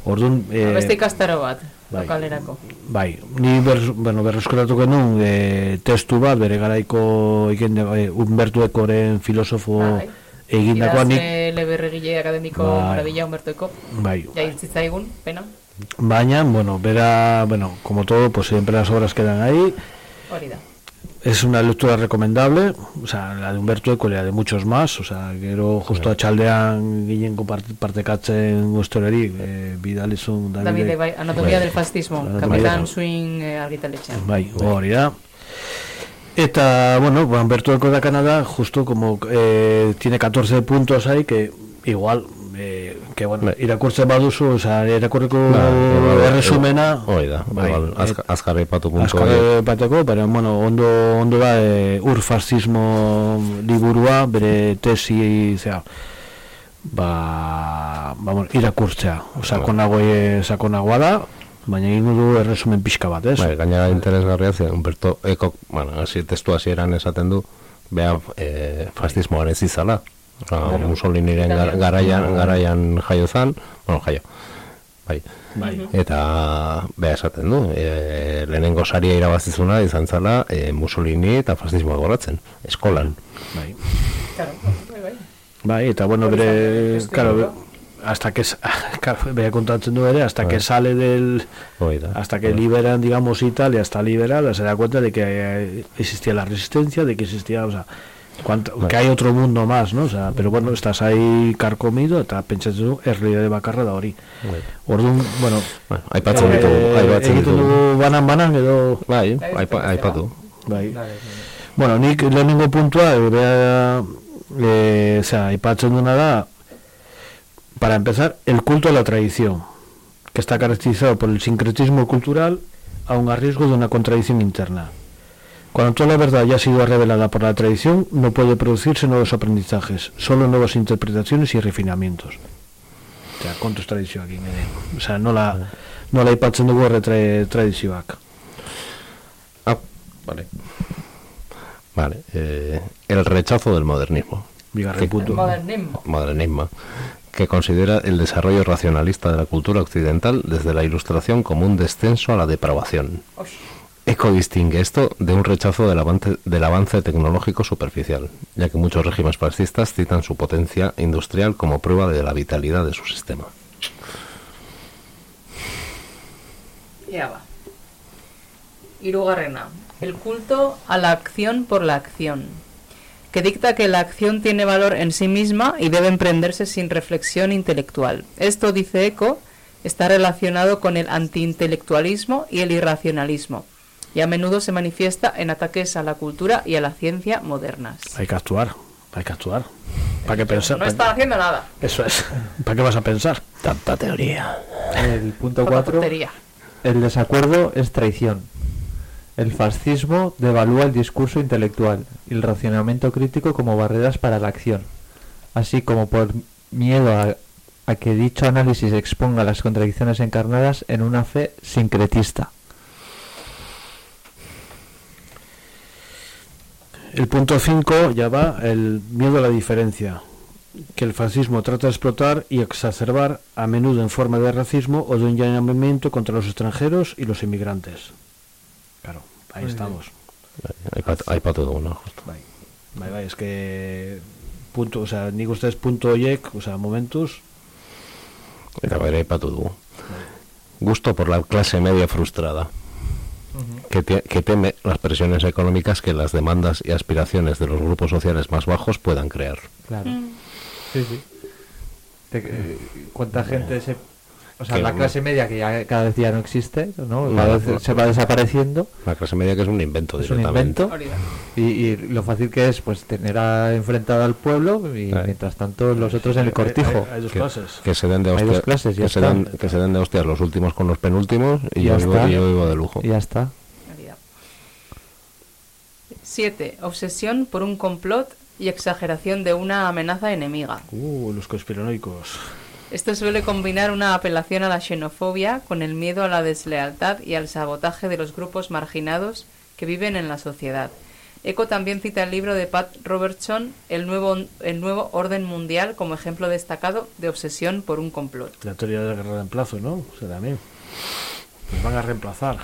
orduan, eh, Beste ikastaro bat, bai. lokalerako. bai, ni ber, bueno, berreskuratuko nun, eh, testu bat, bere garaiko iken, eh, Humberto Ekoren filosofo Bai. egindakoa nik, leberregile akademiko Bai. maravilla Humbertoeko. Bai. Ja hiltzitzaigun, pena. baina, bueno, bera, bueno, como todo, pues siempre las obras quedan ahí, Hori da. Es una lectura recomendable, o sea, la de Humberto Eco y la de muchos más, o sea, gero justo a txaldean gilenko parte, partekatzen guztorari, eh, bidalizun Davide, bai, Anatomía del Fascismo, Kapitan del- Swing eh, argitaletxean. Bai, hori da. Eta, bueno, pues Humberto Eco de Canadá, justo como eh, tiene 14 puntos ahí, que igual, eh, que bueno, irakurtzen baduzu, o sea, irakurriko Bai, erresumena, Hori da, bai, bai, azka- azkar aipatu puntu Azkar horiek. bateko, pero bueno, ondo, ondo da e, ur fascismo liburua, bere tesi, zera, ba, vamos, irakurtzea. O sakonago, e, sakonagoa da, baina egin du erresumen pixka bat, ez? Bai, gainera interesgarria ze Humberto Eko, bueno, hasi testu hasieran esaten du, bea eh, fascismoan ez izala. Osea, Mussoliniren gar- garaian, garaian jaio zan, bueno, jaio. Bai. Bai. Eta bea esaten du, e, lehenengo saria irabazizuna izan zala e, Mussolini eta fascismoa goratzen, eskolan. Bai. Claro, bai, bai. Bai, eta bueno, bere, claro, hasta que claro, bere kontatzen du ere, hasta que Bai. sale del Oida. hasta que liberan, digamos, Italia, hasta liberada, se da cuenta de que eh, existía la resistencia, de que existía, o sea, cuánto- que hay otro mundo más, ¿no? O sea, pero bueno, estás ahí carcomido, eta pentsatzen du, errealidade bakarra da hori. Orduan, bueno, Bueno, aipatzen ditugu, aipatzen egiten ditugu. dugu banan banan edo Bai, aipa, aipatu. Bai. Bueno, nik lehenengo puntua, eh, bea, eh, o sea, aipatzen duna da, para empezar, el culto a la tradición, que está caracterizado por el sincretismo cultural, aun a riesgo de una contradicción interna. Cuando toda la verdad ya ha sido revelada por la tradición, no puede producirse nuevos aprendizajes, solo nuevas interpretaciones y refinamientos. O sea, kontu tradizioak ingene. O sea, nola, nola aipatzen dugu horre tra tradizioak. Ah, vale. Vale, eh, el rechazo del modernismo. Bigarren puntu. Modernismo. Modernismo, que considera el desarrollo racionalista de la cultura occidental desde la ilustración como un descenso a la depravación. Eco distingue esto de un rechazo del avance, tecnológico superficial, ya que muchos regímenes fascistas citan su potencia industrial como prueba de la vitalidad de su sistema. Ya va. Irugarrena. El culto a la acción por la acción, que dicta que la acción tiene valor en sí misma y debe emprenderse sin reflexión intelectual. Esto, dice Eco, está relacionado con el antiintelectualismo y el irracionalismo, y a menudo se manifiesta en ataques a la cultura y a la ciencia modernas. Hay que actuar, hay que actuar. ¿Para qué pensar? No están haciendo nada. Eso es. ¿Para qué vas a pensar? Tanta teoría. El punto Poca 4. tontería. El desacuerdo es traición. El fascismo devalúa el discurso intelectual y el racionamiento crítico como barreras para la acción, así como por miedo a, a que dicho análisis exponga las contradicciones encarnadas en una fe sincretista. El punto 5 ya va el miedo a la diferencia, que el fascismo trata de explotar y exacerbar a menudo en forma de racismo o de un llamamiento contra los extranjeros y los inmigrantes. Claro, ahí estamos. Aipatu, aipatu duguna, justo. Bai. Bai, bai, es que punto, o sea, nik ustez punto hoiek, o sea, momentuz, Eta bere aipatu dugu. Gusto por la clase media frustrada. Que, te- que teme las presiones económicas que las demandas y aspiraciones de los grupos sociales más bajos puedan crear. Claro. Sí, sí. Te- eh, ¿Cuánta gente se... O sea, Que- la clase media que ya cada vez ya no existe, ¿no? No, Cada no, vez no. se va desapareciendo. La clase media que es un invento Es un invento. Y, y lo fácil que es, pues, tener a- enfrentado al pueblo y mientras tanto los otros en el cortijo. que, que se den de Hay hostias, dos clases, que, se den, que se den de hostias los últimos con los penúltimos y Ya yo, vivo, está. y yo vivo de lujo. Y ya está. 7. Obsesión por un complot y exageración de una amenaza enemiga. uh, los conspiranoicos. Esto suele combinar una apelación a la xenofobia con el miedo a la deslealtad y al sabotaje de los grupos marginados que viven en la sociedad. Eco también cita el libro de Pat Robertson, El nuevo, el nuevo orden mundial, como ejemplo destacado de obsesión por un complot. La teoría del gran reemplazo, ¿no? O sea, también. Nos van a reemplazar.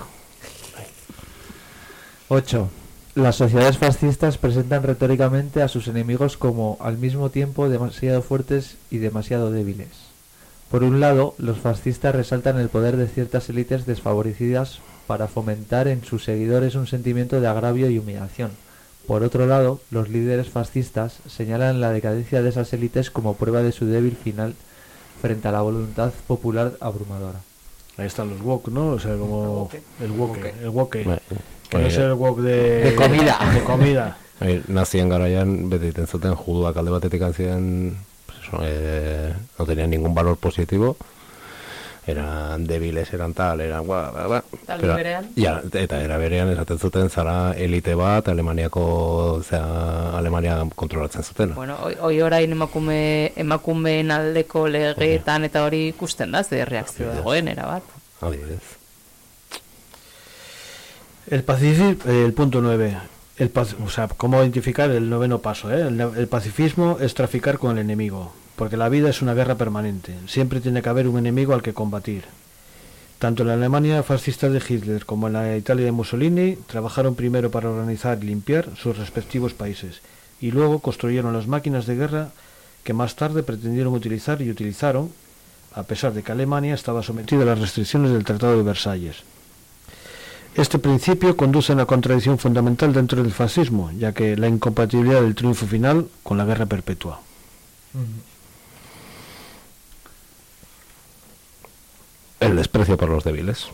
8. Las sociedades fascistas presentan retóricamente a sus enemigos como al mismo tiempo demasiado fuertes y demasiado débiles. Por un lado, los fascistas resaltan el poder de ciertas élites desfavorecidas para fomentar en sus seguidores un sentimiento de agravio y humillación. Por otro lado, los líderes fascistas señalan la decadencia de esas élites como prueba de su débil final frente a la voluntad popular abrumadora. Ahí están los wok, ¿no? O sea, como el woke, el woke. Bai. Que no es el wok de... De comida. De comida. Bai, nazien garaian beti zuten juduak alde batetik eh, no tenían ningún valor positivo eran débiles, eran tal, eran gua, gua, gua. Talde Pero- berean. ja, eta era berean esaten zuten zara elite bat Alemaniako zera, Alemania kontrolatzen zutena Bueno, hoi, orain emakume, emakumeen aldeko legeetan eta hori ikusten da, ze reakzio dagoen, erabat. adibidez El pacifismo, el punto 9. El o sea, cómo identificar el noveno paso, ¿eh? el, el pacifismo es traficar con el enemigo, porque la vida es una guerra permanente. Siempre tiene que haber un enemigo al que combatir. Tanto en la Alemania fascista de Hitler como en la Italia de Mussolini trabajaron primero para organizar y limpiar sus respectivos países y luego construyeron las máquinas de guerra que más tarde pretendieron utilizar y utilizaron, a pesar de que Alemania estaba sometida a las restricciones del Tratado de Versalles. Este principio conduce a una contradicción fundamental dentro del fascismo, ya que la incompatibilidad del triunfo final con la guerra perpetua. el desprecio por los débiles,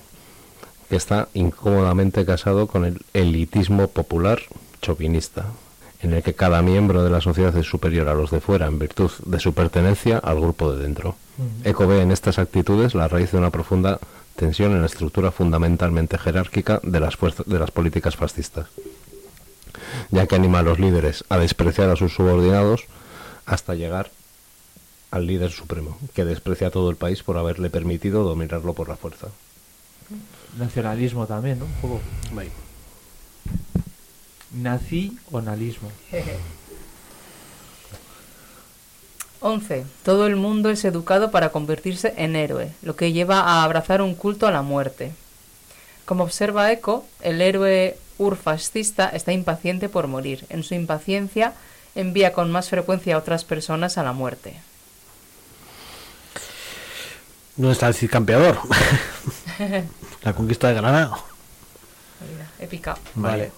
que está incómodamente casado con el elitismo popular chauvinista, en el que cada miembro de la sociedad es superior a los de fuera en virtud de su pertenencia al grupo de dentro. Eco ve en estas actitudes la raíz de una profunda tensión en la estructura fundamentalmente jerárquica de las, fuerzas, de las políticas fascistas, ya que anima a los líderes a despreciar a sus subordinados hasta llegar al líder supremo, que desprecia a todo el país por haberle permitido dominarlo por la fuerza. Nacionalismo también, ¿no? Un poco. Nacionalismo. 11. Todo el mundo es educado para convertirse en héroe, lo que lleva a abrazar un culto a la muerte. Como observa Eco, el héroe urfascista está impaciente por morir. En su impaciencia envía con más frecuencia a otras personas a la muerte. ¿Dónde está el Cid campeador? la conquista de Granada. Épica. Vale.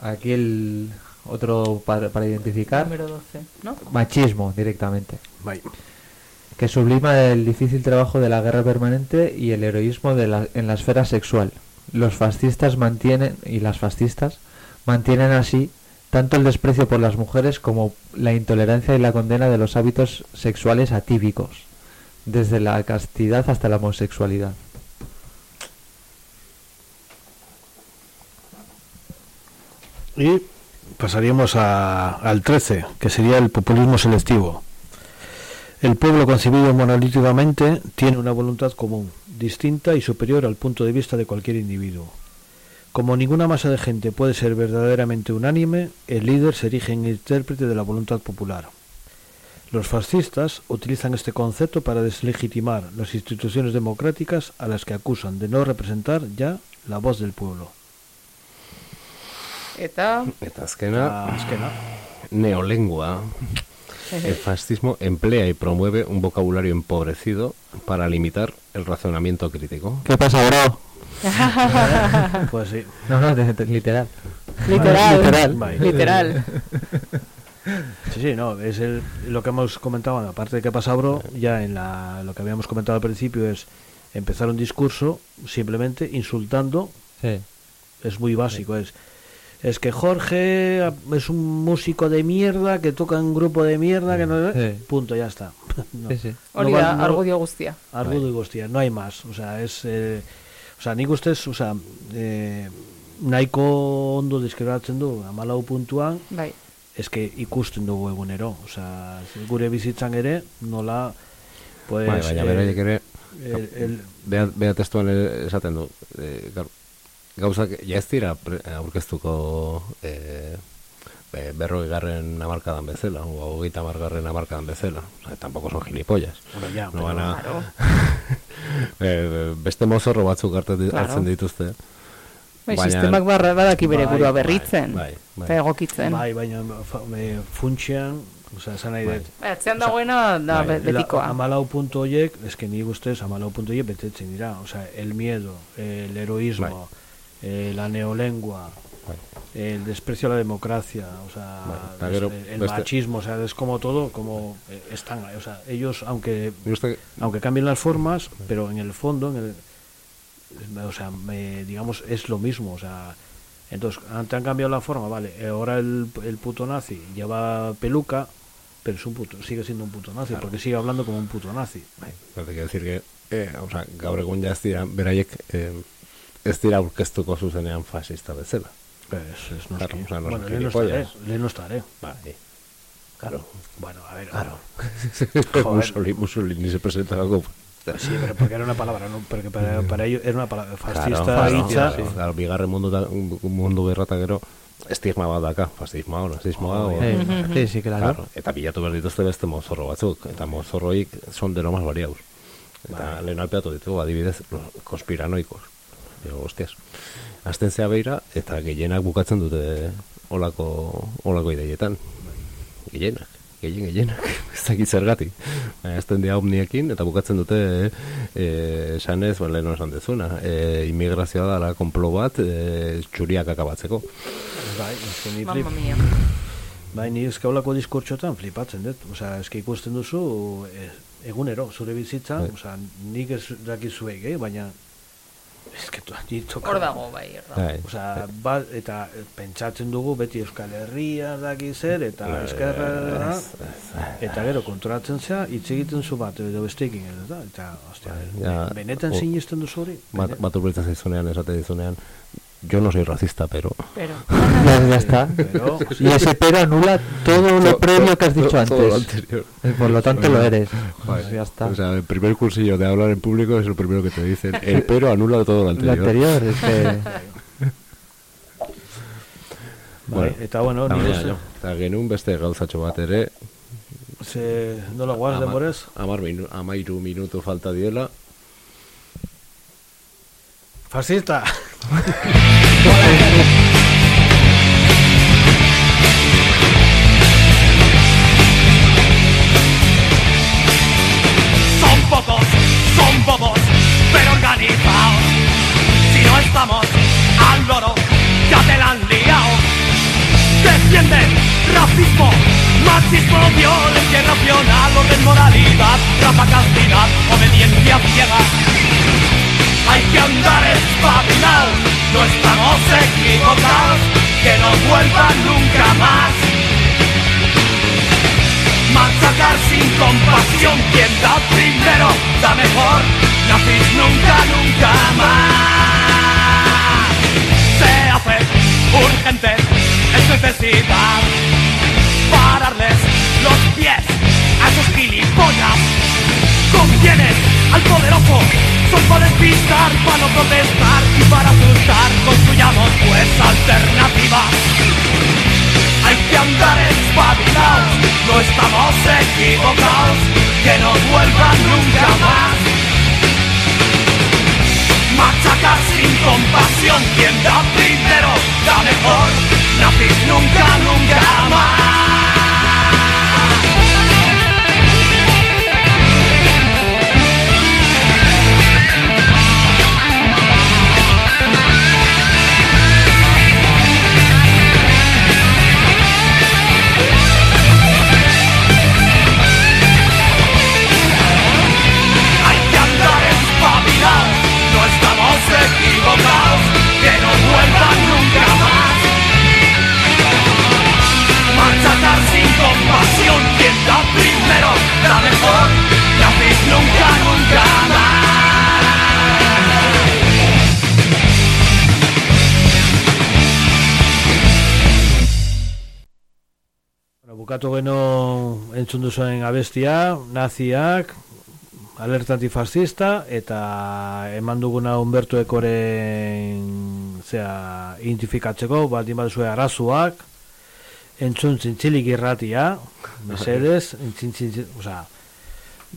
Aquí el otro para, para identificar. Número 12, ¿no? Machismo, directamente. Bye. Que sublima el difícil trabajo de la guerra permanente y el heroísmo de la- en la esfera sexual. Los fascistas mantienen, y las fascistas, mantienen así tanto el desprecio por las mujeres como la intolerancia y la condena de los hábitos sexuales atípicos, desde la castidad hasta la homosexualidad. Y pasaríamos al 13, que sería el populismo selectivo. El pueblo concebido monolíticamente tiene una voluntad común, distinta y superior al punto de vista de cualquier individuo. Como ninguna masa de gente puede ser verdaderamente unánime, el líder se erige en intérprete de la voluntad popular. Los fascistas utilizan este concepto para deslegitimar las instituciones democráticas a las que acusan de no representar ya la voz del pueblo. Eta... Eta azkena, azkena. neolengua. El fascismo emplea y promueve un vocabulario empobrecido para limitar el razonamiento crítico. ¿Qué pasa, bro? pues sí. No, no, de- de- literal. Literal. Literal. Literal. Sí, sí, no, es el, lo que hemos comentado, aparte de que pasa bro, ya en la, lo que habíamos comentado al principio es empezar un discurso simplemente insultando, Sí. es muy básico, es es que Jorge es un músico de mierda que toca en un grupo de mierda que no Sí. punto, ya está. No. Sí, sí. Hori va- da, no- argudio guztia. Argudio guztia, no hay más, o sea, es eh, o sea, nik ustez, o sea, eh, nahiko ondo deskribatzen du 14 puntuan, Bai. eske ikusten dugu egunero, osea, gure bizitzan ere nola pues Bai, baina eh, beraiek ere el, el, Bea, bea testuan ere esaten du e, gaur, gauzak ja ez dira aurkeztuko e, be, berroi garren amarkadan bezala o hogeita amargarren amarkadan bezala o sea, tampoco son gilipollas Bueno, ya, no pero- van a Claro. e, beste mozorro batzuk hartzen, Claro. dituzte Bai, Baina- sistemak barra badaki bere Bai, burua bai, berritzen. bai, bai. Egokitzen. bai, baina funtxean, osea, esan nahi dut. Bai, atzean dagoena da bai, be- betikoa. Amalau puntu horiek, eske ni guztez amalau puntu horiek betetzen dira, osea, el miedo, el heroísmo, eh, la neolengua, el desprecio a la democracia, o sea, es- el beste- machismo, o sea, es como todo, como eh, están, o sea, ellos, aunque aunque cambien las formas, pero en el fondo, en el, o sea, me- digamos, es lo mismo, o sea, entonces, antes han cambiado la forma, vale, ahora el, el puto nazi lleva peluca, pero es un puto, sigue siendo un puto nazi, porque sigue hablando como un puto nazi. bai, pero te quiero decir que eh, o sea, ez dira beraiek eh, ez dira aurkeztuko zuzenean fascista bezala Pues, es, no Claro, no bueno, son le no estaré, gilipollas. le no estaré. Bai. Claro. Bueno, a ver, Claro. Joder. Mussolini, Mussolini se presentaba como Sí, pero porque era una palabra, ¿no? Porque para, para ellos era una palabra fascista claro, hitza, claro, claro, bigarren mundu, da, mundu gerrata gero estigma bat daka, fascismoa, nazismoa o, Eh, sí, sí, claro. claro, eta bilatu behar dituzte beste mozorro batzuk eta mozorroik son de lo más variados eta lehen alpeatu ditugu adibidez los digo, hostias azten zea beira eta gehienak bukatzen dute olako, olako ideietan gehienak gehien gehienak, ez dakit zergatik azten dira omniekin eta bukatzen dute eh, esan ez, ba, lehen esan dezuna eh, immigrazioa dara konplo bat eh, txuriak akabatzeko bai, Mamma mia. Bai, ni eske holako diskurtsotan flipatzen dut. Osea, eske ikusten duzu e, egunero zure bizitza, Bai. osea, nik ez dakizuek, eh, baina eske tu ni toka. Hor dago, bai, hor dago. Bai. Osea, ba, eta pentsatzen dugu beti Euskal Herria daki zer eta eskerra eta gero kontrolatzen zea hitz egiten zu bat edo besteekin edo da eta ostia, ja, benetan sinesten duzu hori? bat, bat urbiltzen zaizunean, esate dizunean yo no soy racista, pero Pero, Ya, ya está. Pero- y ese pero anula todo lo previo que has dicho todo lo antes. anterior. Eh, Por lo tanto lo eres. Vale. Pues ya está. O sea, el primer cursillo de hablar en público es lo primero que te dicen. El pero anula todo lo lo anterior. anterior es que... Eta bueno, eta nik baina, uste- jo, eta genuen beste gauzatxo bat ere, Ze nola guaz denborez? amar minu, amairu minutu falta diela. Fascista. Son pocos, son bobos, pero organizados. Si no estamos al loro, ya te la han liado. Defienden racismo, machismo, violencia irracional, orden, moralidad, raza, castidad, obediencia ciega. Hay que andar espabilados, no estamos equivocados, que no vuelvan nunca más. Machacar sin compasión, quien da primero da mejor, nazis nunca, nunca más. Se hace urgente, es necesidad pararles los pies a esos gilipollas. Convienes al poderoso, son para despistar, para no protestar y para asustar. Construyamos pues alternativas. Hay que andar espabilados, no estamos equivocados, que no vuelvan nunca más. Machacar sin compasión, quien da primero da mejor, Hay da mejor, y así nunca, nunca más. Bueno, bukatu geno entzun duzuen abestia, naziak, alerta antifascista, eta eman duguna Humberto Ekoren zera, identifikatzeko, baldin baduzue arazuak, entzun zintzilik irratia, mesedes, entzin, o sea,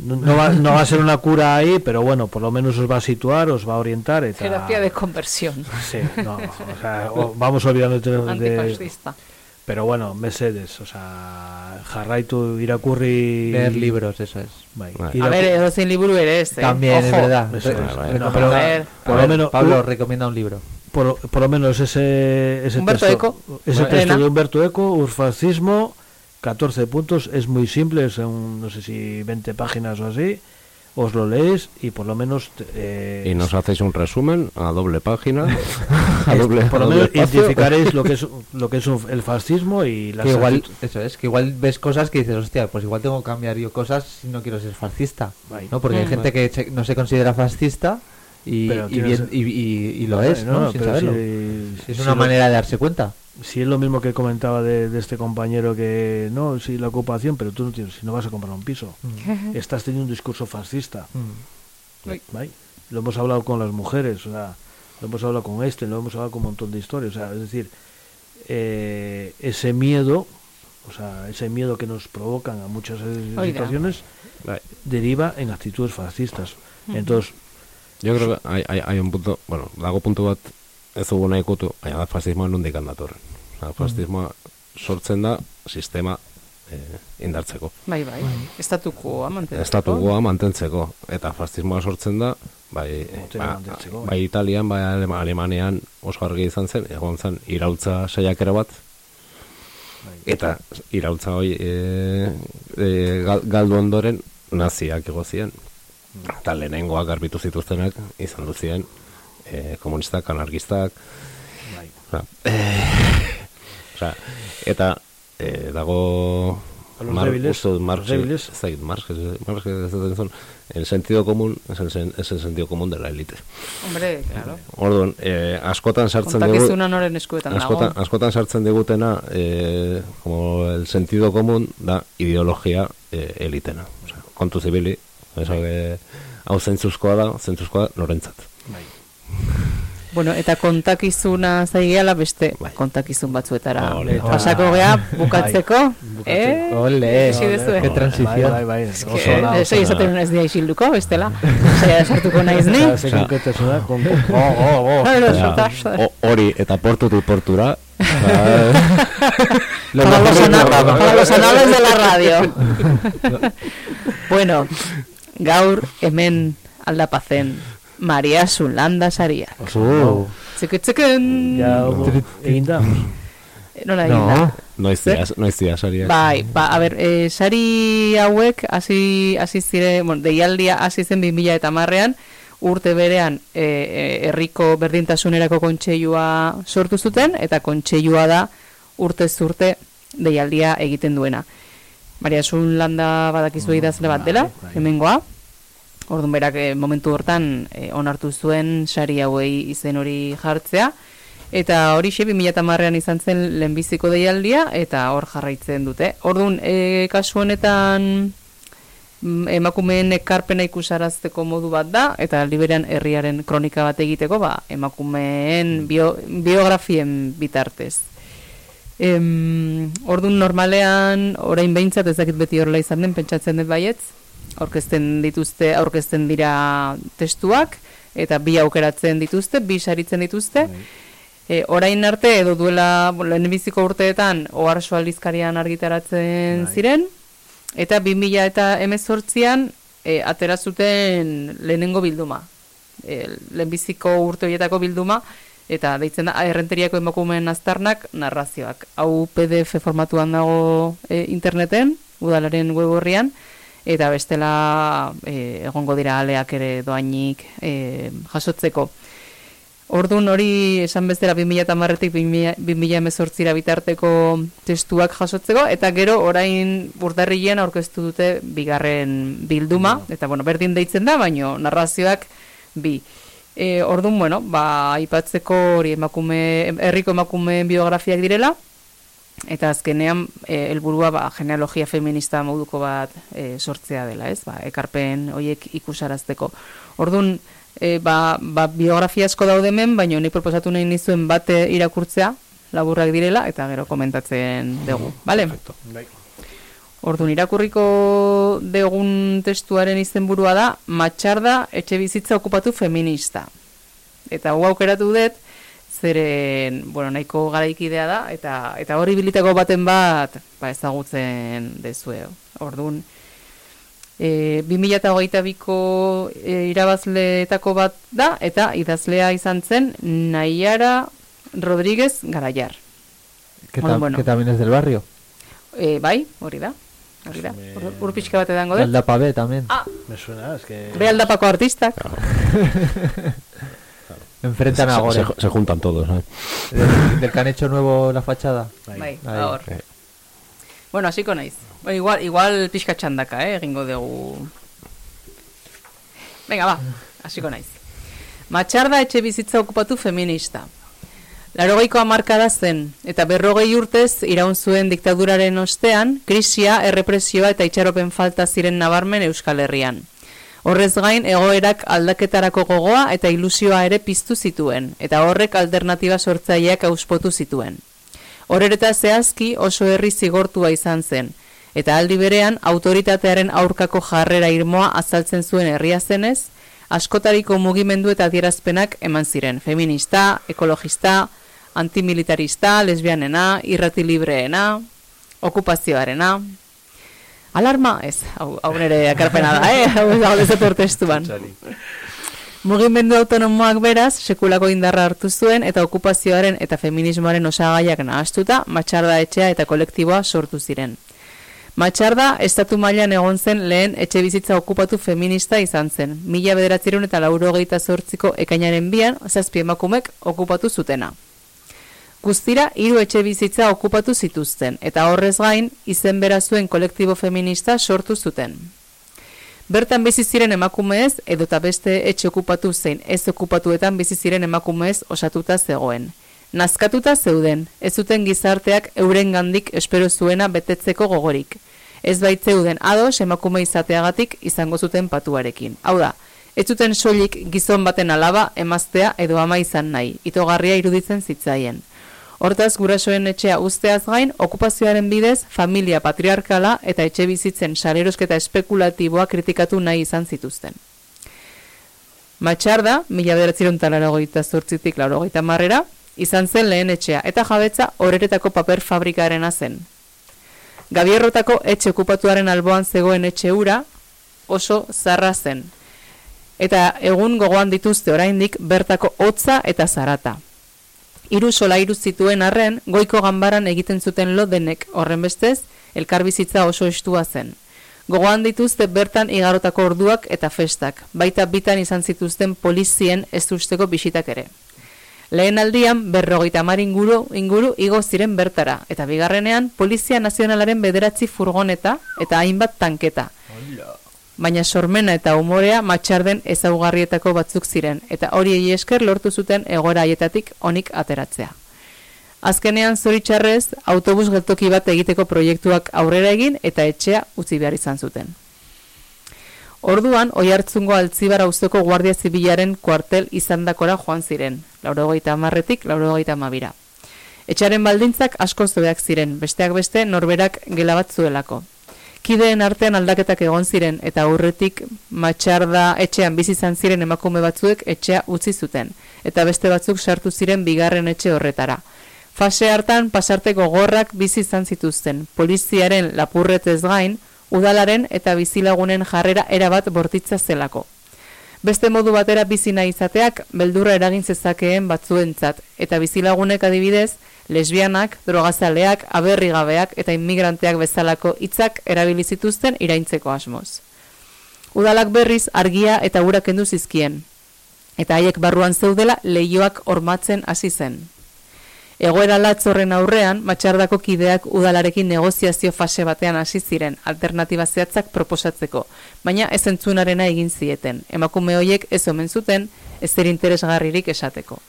no, no va, no va a ser una cura ahí, pero bueno, por lo menos os va a situar, os va a orientar. Eta, Terapia de conversión. Sí, no, o sea, o- vamos olvidando de. Pero bueno, mesedes, o sea, jarraitu irakurri... Leer libros, eso es. Bai. A ver, edozein liburu ere eh? También, es Ojo. verdad. Eso es. Re- No, pero- A ver. por A lo ver, menos Pablo recomienda un libro. Por, por lo menos ese, ese Humberto texto, Eco. ese Bueno. texto de Humberto Eco, Urfascismo, 14 puntos, es muy simple, son no sé si 20 páginas o así, os lo leéis y por lo menos... eh, Y nos hacéis un resumen a doble página, a doble, por a lo doble menos espacio. identificaréis lo que es lo que es un- el fascismo y las Que igual, eso es, que igual ves cosas que dices, hostia, pues igual tengo que cambiar yo cosas si no quiero ser fascista. ¿no? Porque hay Mm. gente que se- no se considera fascista y, y, tienes- bien- y, y- y lo es, ¿no? Sin pero saberlo. si- es si una lo- manera de darse cuenta. Si es lo mismo que comentaba de, de este compañero que no, sí, la ocupación, pero tú no tienes, si no vas a comprar un piso, Mm. estás teniendo un discurso fascista. Mm. Lo hemos hablado con las mujeres, o sea, lo hemos hablado con este, lo hemos hablado con un montón de historias, o sea, es decir, eh, ese miedo, o sea, ese miedo que nos provocan a muchas Oiga. situaciones deriva en actitudes fascistas. Entonces, Yo creo que hay, hay, hay un punto, bueno, dago puntu bat ez dugu nahi ikutu, baina da fascismoa nondik handatorren. Osea, fascismoa sortzen da sistema eh, indartzeko. Bai, bai. Estatukoa mantentzeko. Estatugoa mantentzeko. Eta fascismoa sortzen da, bai, ba, bai. bai Italian, bai Alema- Alemanean oso argi izan zen, egon zen iraultza saiakera bat, eta iraultza hoi e, e, gal- galdu ondoren naziak egozien. Eta lehenengoak garbitu zituztenak izan duzien e, komunistak, anarkistak, Osea, eh, osea, eta eh, dago A los débiles, uste Marx, dakit, Marx, Marx el sentido común es el, sen- es el sentido común de la élite. Hombre, claro. Orduan, eh, askotan sartzen dugu... Kontakizuna noren eskuetan askotan, dago. askotan sartzen digutena, eh, como el sentido común da ideologia eh, elitena. O sea, kontu zibili, eso que hau zentzuzkoa da, zentzuzkoa norentzat. Bueno, eta kontakizuna zaigeala beste kontakizun batzuetara. Ole. Pasako gea, bukatzeko. Bai, Eh? Ole, Esi duzue. qué transición. Bai, bai, bai. Ona, oso eso ona. izaten ez dira isilduko, bestela. Zaila sartuko naiz ni. Eta ze konkretasuna, con- con- go, go, go. Claro, Osea, soltar. o- hori eta portutik portura Lo Para los, para los anales de la radio. bueno, gaur hemen aldapazen Maria Zulanda saria. Uh. Txeke txeken. Ja, egin da. Nola egin da? Noiz Zer? dira, noiz dira sariak. Bai, ba, a ber, e, sari hauek hasi hasi zire, bueno, deialdia hasi zen 2000 eta marrean, urte berean e, e, herriko berdintasunerako kontseilua sortu zuten, eta kontseilua da urte zurte deialdia egiten duena. Maria Zulanda badakizu idazle bat dela, hemengoa, Orduan berak eh, momentu hortan eh, onartu zuen sari hauei izen hori jartzea. Eta hori xe 2010ean izan zen lehenbiziko deialdia eta hor jarraitzen dute. Orduan, e, kasu honetan mm, emakumeen ekarpena ikusarazteko modu bat da eta liberean herriaren kronika bat egiteko ba, emakumeen bio, biografien bitartez. Em, ordun normalean orain behintzat ez dakit beti horrela izan den pentsatzen dut baietz aurkezten dituzte aurkezten dira testuak eta bi aukeratzen dituzte bi saritzen dituzte. E, orain arte edo duela lehenbiziko urteetan oharso aldizkarian argitaratzen ziren eta 2000 eta emezortzian e, atera zuten lehenengo bilduma. E, lehenbiziko urte horietako bilduma eta deitzen da errenteriako emakumeen aztarnak narrazioak. Hau PDF formatuan dago e, interneten, udalaren web horrian, eta bestela e, egongo dira aleak ere doainik e, jasotzeko. Ordun hori esan bezala 2010etik 2018ra bitarteko testuak jasotzeko eta gero orain urdarrilean aurkeztu dute bigarren bilduma eta bueno, berdin deitzen da, baino narrazioak bi. E, ordun bueno, ba aipatzeko hori emakume herriko emakumeen biografiak direla eta azkenean e, helburua ba genealogia feminista moduko bat e, sortzea dela, ez? Ba, ekarpen hoiek ikusarazteko. Ordun e, ba, ba, biografia asko daude hemen, baina ni proposatu nahi nizuen bate irakurtzea, laburrak direla, eta gero komentatzen dugu, bale? Bai. Orduan, irakurriko degun testuaren izenburua da, matxarda etxe bizitza okupatu feminista. Eta hau aukeratu dut, zeren, bueno, nahiko garaikidea da, eta eta hori bilitako baten bat, ba, ezagutzen dezueo. Orduan, e, 2008ko e, irabazleetako bat da, eta idazlea izan zen Naiara Rodríguez Garayar. Que, Bueno, bueno. que también es del barrio. E, bai, hori da. Hori da. Ur, ur pixka bat edango dut. Aldapa B también. Ah, Me suena, es que... Be aldapako artistak. Enfrentan a Se- Gore. se- se juntan todos, ¿eh? Del, del que han hecho nuevo la fachada. Bai, ahor. Bueno, hasiko naiz. Bueno, igual, igual pixka txandaka, eh, egingo dugu. Venga, ba, hasiko naiz. Matxarda etxe bizitza okupatu feminista. Larogeiko hamarkada zen, eta berrogei urtez iraun zuen diktaduraren ostean, krisia, errepresioa eta itxaropen falta ziren nabarmen Euskal Herrian. Horrez gain, egoerak aldaketarako gogoa eta ilusioa ere piztu zituen, eta horrek alternatiba sortzaileak auspotu zituen. Horereta zehazki oso herri zigortua izan zen, eta aldi berean autoritatearen aurkako jarrera irmoa azaltzen zuen herria zenez, askotariko mugimendu eta adierazpenak eman ziren, feminista, ekologista, antimilitarista, lesbianena, irrati libreena, okupazioarena. Alarma? Ez, hau, hau nere akarpena da, eh? Hau ez dator testuan. Mugimendu autonomoak beraz, sekulako indarra hartu zuen eta okupazioaren eta feminismoaren osagaiak nahastuta, matxarda etxea eta kolektiboa sortu ziren. Matxarda, estatu mailan egon zen lehen etxe bizitza okupatu feminista izan zen. Mila bederatzerun eta laurogeita zortziko ekainaren bian, zazpi emakumek okupatu zutena. Guztira, hiru etxe bizitza okupatu zituzten, eta horrez gain, izen bera zuen kolektibo feminista sortu zuten. Bertan bizi ziren emakumeez edota beste etxe okupatu zein ez okupatuetan bizi ziren emakumeez osatuta zegoen. Nazkatuta zeuden, ez zuten gizarteak eurengandik espero zuena betetzeko gogorik. Ez baitzeuden ados emakume izateagatik izango zuten patuarekin. Hau da, ez zuten soilik gizon baten alaba emaztea edo ama izan nahi, itogarria iruditzen zitzaien. Hortaz, gurasoen etxea usteaz gain, okupazioaren bidez, familia patriarkala eta etxe bizitzen salerosketa espekulatiboa kritikatu nahi izan zituzten. Matxarda, mila bederatziron talarogeita zortzitik laurogeita marrera, izan zen lehen etxea, eta jabetza horeretako paper fabrikarena zen. Gabierrotako etxe okupatuaren alboan zegoen etxe ura oso zarra zen. Eta egun gogoan dituzte oraindik bertako hotza eta zarata. Hiru solairu zituen arren, goiko ganbaran egiten zuten lo denek, horren bestez, elkarbizitza oso estua zen. Gogoan dituzte bertan igarotako orduak eta festak, baita bitan izan zituzten polizien ez usteko bisitak ere. Lehen aldian, berrogeita mar inguru, inguru igo ziren bertara, eta bigarrenean, Polizia Nazionalaren bederatzi furgoneta eta hainbat tanketa. Baina sormena eta umorea matxarden ezaugarrietako batzuk ziren, eta hori esker lortu zuten egora haietatik onik ateratzea. Azkenean zoritxarrez, autobus geltoki bat egiteko proiektuak aurrera egin eta etxea utzi behar izan zuten. Orduan, oi hartzungo altzibar auzoko guardia zibilaren kuartel izandakora joan ziren, laurogeita amarretik, laurogeita amabira. Etxaren baldintzak asko zobeak ziren, besteak beste norberak gela bat zuelako. Kideen artean aldaketak egon ziren eta aurretik matxarda etxean bizi izan ziren emakume batzuek etxea utzi zuten eta beste batzuk sartu ziren bigarren etxe horretara. Fase hartan pasarte gogorrak bizi izan zituzten. Poliziaren lapurretez gain, udalaren eta bizilagunen jarrera erabat bortitza zelako. Beste modu batera bizi nahi izateak beldurra eragin zezakeen batzuentzat eta bizilagunek adibidez, lesbianak, drogazaleak, aberrigabeak eta immigranteak bezalako hitzak erabili zituzten iraintzeko asmoz. Udalak berriz argia eta ura kendu zizkien eta haiek barruan zeudela leioak hormatzen hasi zen. Egoera latz aurrean, matxardako kideak udalarekin negoziazio fase batean hasi ziren, alternatiba zehatzak proposatzeko, baina ez entzunarena egin zieten, emakume hoiek ez omen zuten, ez zer interesgarririk esateko.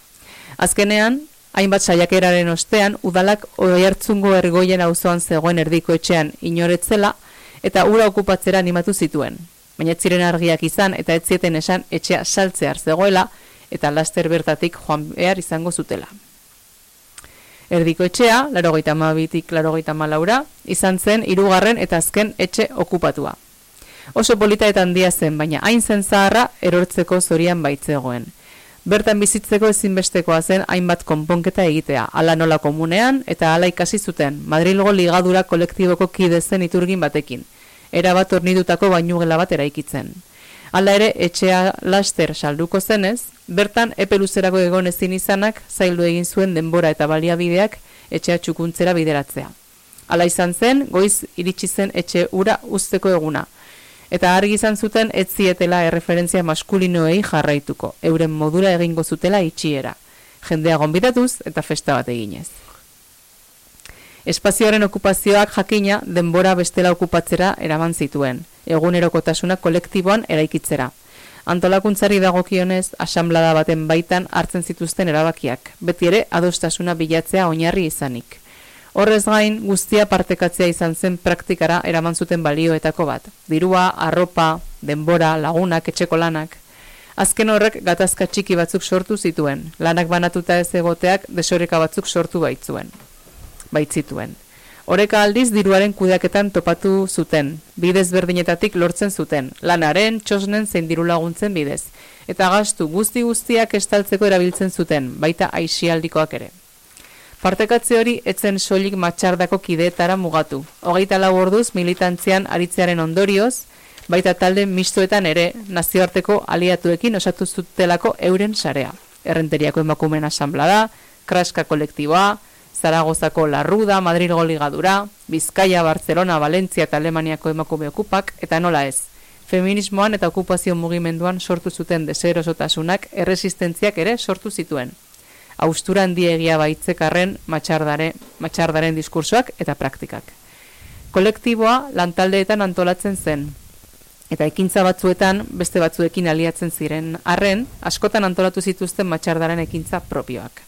Azkenean, hainbat saiakeraren ostean, udalak oihartzungo ergoien auzoan zegoen erdiko etxean inoretzela, eta ura okupatzera animatu zituen. Baina ziren argiak izan eta ez zieten esan etxea saltzear zegoela, eta laster bertatik joan behar izango zutela. Erdiko etxea, laro gaita mabitik laro gaita malaura, izan zen hirugarren eta azken etxe okupatua. Oso polita eta handia zen, baina hain zen zaharra erortzeko zorian baitzegoen. Bertan bizitzeko ezinbestekoa zen hainbat konponketa egitea, ala nola komunean eta ala ikasi zuten, Madrilgo ligadura kolektiboko kide zen iturgin batekin, erabat ornidutako bainugela bat eraikitzen. Hala ere, etxea laster salduko zenez, bertan epe luzerako egon ezin izanak zaildu egin zuen denbora eta baliabideak etxea txukuntzera bideratzea. Hala izan zen, goiz iritsi zen etxe ura usteko eguna. Eta argi izan zuten ez zietela erreferentzia maskulinoei jarraituko, euren modura egingo zutela itxiera. Jendea gonbidatuz eta festa bat eginez. Espazioaren okupazioak jakina denbora bestela okupatzera eraman zituen, egunerokotasuna kolektiboan eraikitzera. Antolakuntzari dagokionez, asamblada baten baitan hartzen zituzten erabakiak, beti ere adostasuna bilatzea oinarri izanik. Horrez gain, guztia partekatzea izan zen praktikara eraman zuten balioetako bat. Dirua, arropa, denbora, lagunak, etxeko lanak. Azken horrek gatazka txiki batzuk sortu zituen, lanak banatuta ez egoteak desoreka batzuk sortu baitzuen. Baitzituen. Oreka aldiz diruaren kudeaketan topatu zuten, bidez berdinetatik lortzen zuten, lanaren, txosnen zein diru laguntzen bidez, eta gastu guzti guztiak estaltzeko erabiltzen zuten, baita aixialdikoak ere. Partekatze hori etzen soilik matxardako kideetara mugatu. Hogeita lau orduz militantzian aritzearen ondorioz, baita talde mistoetan ere nazioarteko aliatuekin osatu zutelako euren sarea. Errenteriako emakumen asamblada, kraska kolektiboa, Zaragozako Larruda, Madrilgo Ligadura, Bizkaia, Barcelona, Valentzia eta Alemaniako emakume okupak, eta nola ez. Feminismoan eta okupazio mugimenduan sortu zuten deserosotasunak erresistentziak ere sortu zituen. Austura handiegia baitzekarren matxardare, matxardaren diskursoak eta praktikak. Kolektiboa lantaldeetan antolatzen zen, eta ekintza batzuetan beste batzuekin aliatzen ziren arren, askotan antolatu zituzten matxardaren ekintza propioak.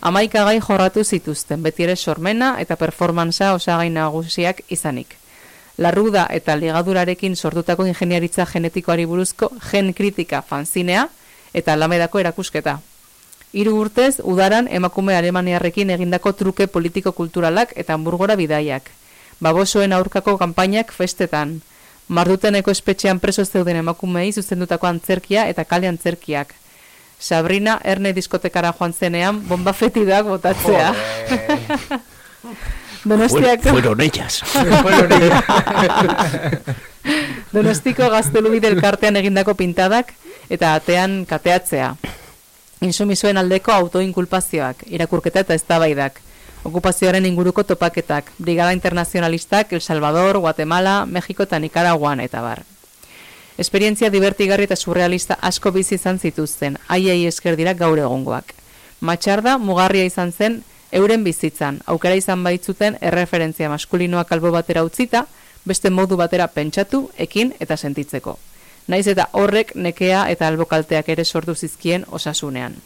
Amaika gai jorratu zituzten, beti ere sormena eta performanza osagai nagusiak izanik. Larruda eta ligadurarekin sortutako ingeniaritza genetikoari buruzko gen kritika fanzinea eta lamedako erakusketa. Hiru urtez, udaran emakume alemaniarrekin egindako truke politiko-kulturalak eta hamburgora bidaiak. Babosoen aurkako kanpainak festetan. Marduteneko espetxean preso zeuden emakumei zuzendutako antzerkia eta kale antzerkiak. Sabrina erne diskotekara joan zenean bomba fetidak botatzea. Donostiako... Fueron ellas. Donostiko gaztelubide elkartean egindako pintadak eta atean kateatzea. Insumisoen aldeko autoinkulpazioak, irakurketa eta eztabaidak. Okupazioaren inguruko topaketak, Brigada Internacionalistak, El Salvador, Guatemala, Mexiko eta Nicaraguan eta bar. Esperientzia divertigarri eta surrealista asko bizi izan zituzten, haiei esker dira gaur egongoak. Matxarda mugarria izan zen euren bizitzan, aukera izan baitzuten erreferentzia maskulinoak albo batera utzita, beste modu batera pentsatu, ekin eta sentitzeko. Naiz eta horrek nekea eta albokalteak ere sortu zizkien osasunean.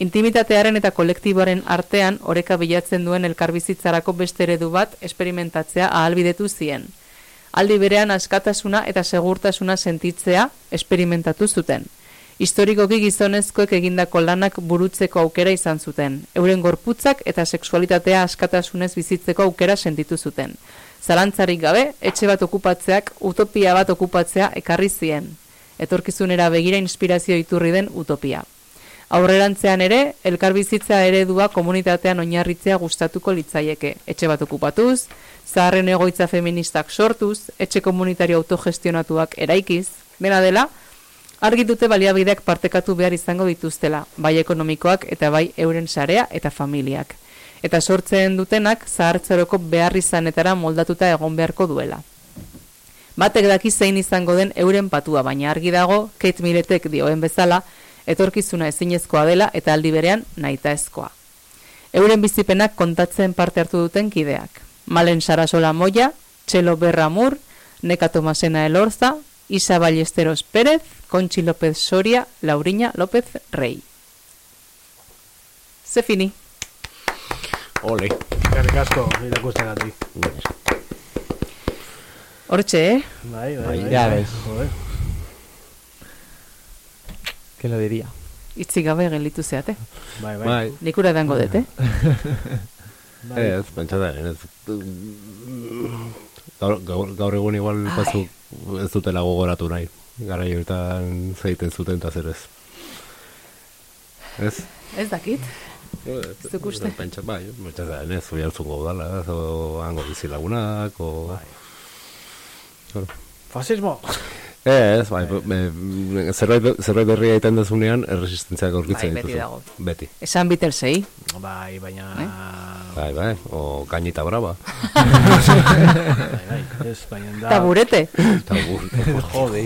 Intimitatearen eta kolektiboaren artean oreka bilatzen duen elkarbizitzarako beste eredu bat esperimentatzea ahalbidetu zien. Aldi berean askatasuna eta segurtasuna sentitzea esperimentatu zuten. Historikoki gizonezkoek egindako lanak burutzeko aukera izan zuten. Euren gorputzak eta sexualitatea askatasunez bizitzeko aukera sentitu zuten. Zalantzarik gabe, etxe bat okupatzeak utopia bat okupatzea ekarri zien. Etorkizunera begira inspirazio iturri den utopia. Aurrerantzean ere, elkarbizitza eredua komunitatean oinarritzea gustatuko litzaieke. Etxe bat okupatuz, zaharren egoitza feministak sortuz, etxe komunitario autogestionatuak eraikiz, dena dela, argi dute baliabideak partekatu behar izango dituztela, bai ekonomikoak eta bai euren sarea eta familiak. Eta sortzen dutenak zahartzeroko behar izanetara moldatuta egon beharko duela. Batek daki zein izango den euren patua, baina argi dago, Kate Miletek dioen bezala, etorkizuna ezinezkoa dela eta aldi berean nahitaezkoa. Euren bizipenak kontatzen parte hartu duten kideak. Malen Sarasola Moya, Txelo Berramur, Neka Tomasena Elorza, Isa Ballesteros Pérez, Conchi López Soria, Lauriña López Rey. Se fini. Ole. Eskerrik asko, irakustegatik. Hortxe, eh? Bai, bai, Bai, bai. ves. Joder. ¿Quién lo diría? Itzik gabe gelditu zeate. Bai, bai. Bai. Nik ura dango dut, eh? Ez, pentsatan, ez. Gaur, gaur, gaur egun igual batzuk ez dutela gogoratu nahi. Gara joetan zeiten zuten eta zer ez. Ez? Ez dakit. Ez duk uste? Pentsa, bai, pentsatzen, ez, hori hartzungo udala, o hango bizilagunak, o... Claro. Fasismo! Ez, bai, me, zerbait, zerbait berria egiten dezunean, erresistentziak aurkitzen Bai, beti dago. Beti. Esan Beatlesei. Bai, baina... Bai, bai, o kainita brava. bai, bai, ez, baina da... Taburete. Taburete. Joder,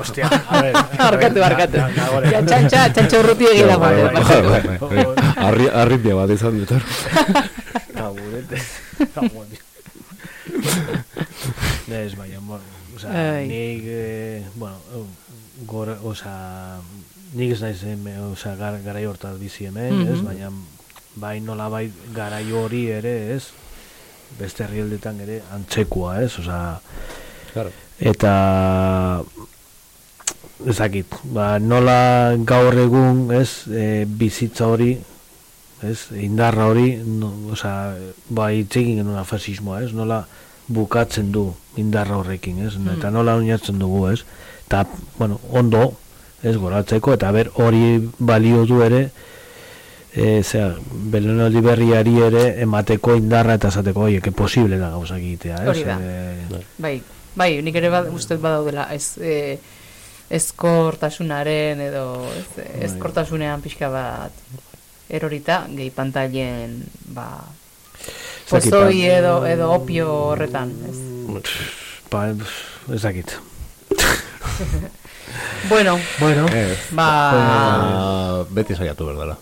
hostia, a ver... Arkatu, arkatu. Ja, txantxa, txantxa urruti egila bai, bai, bai, bai, bai. Arri, arribia bat izan dut. Taburete. Ez, baina, bueno, Ai. nik, eh, bueno, gora, oza, nik ez naiz, em, oza, gar, garai hortaz bizi hemen, ez, Mhm. baina, bai nola bai garai hori ere, ez, beste herrialdetan ere antzekoa, ez, oza, Claro. eta ezakit, ba, nola gaur egun, ez, e, bizitza hori, ez, indarra hori, no, oza, ba, itzekin genuen fasismoa, ez, nola bukatzen du indarra horrekin, ez, eta nola oinatzen dugu, ez, eta, bueno, ondo, ez, goratzeko, eta ber, hori balio du ere, e, zera, belenaldi berriari ere emateko indarra eta esateko, oie, que posible da gauzak egitea, ez? Hori da. E, Bai, bai, nik ere bad, uste badaudela, ez, e, ezkortasunaren edo ez, Bai. ezkortasunean pixka bat erorita, gehi pantailen, ba, pozoi ba. edo, edo opio horretan, ez? ba, ez dakit. Bueno, Bueno, Ez. ba, Ah, beti saiatu berdala.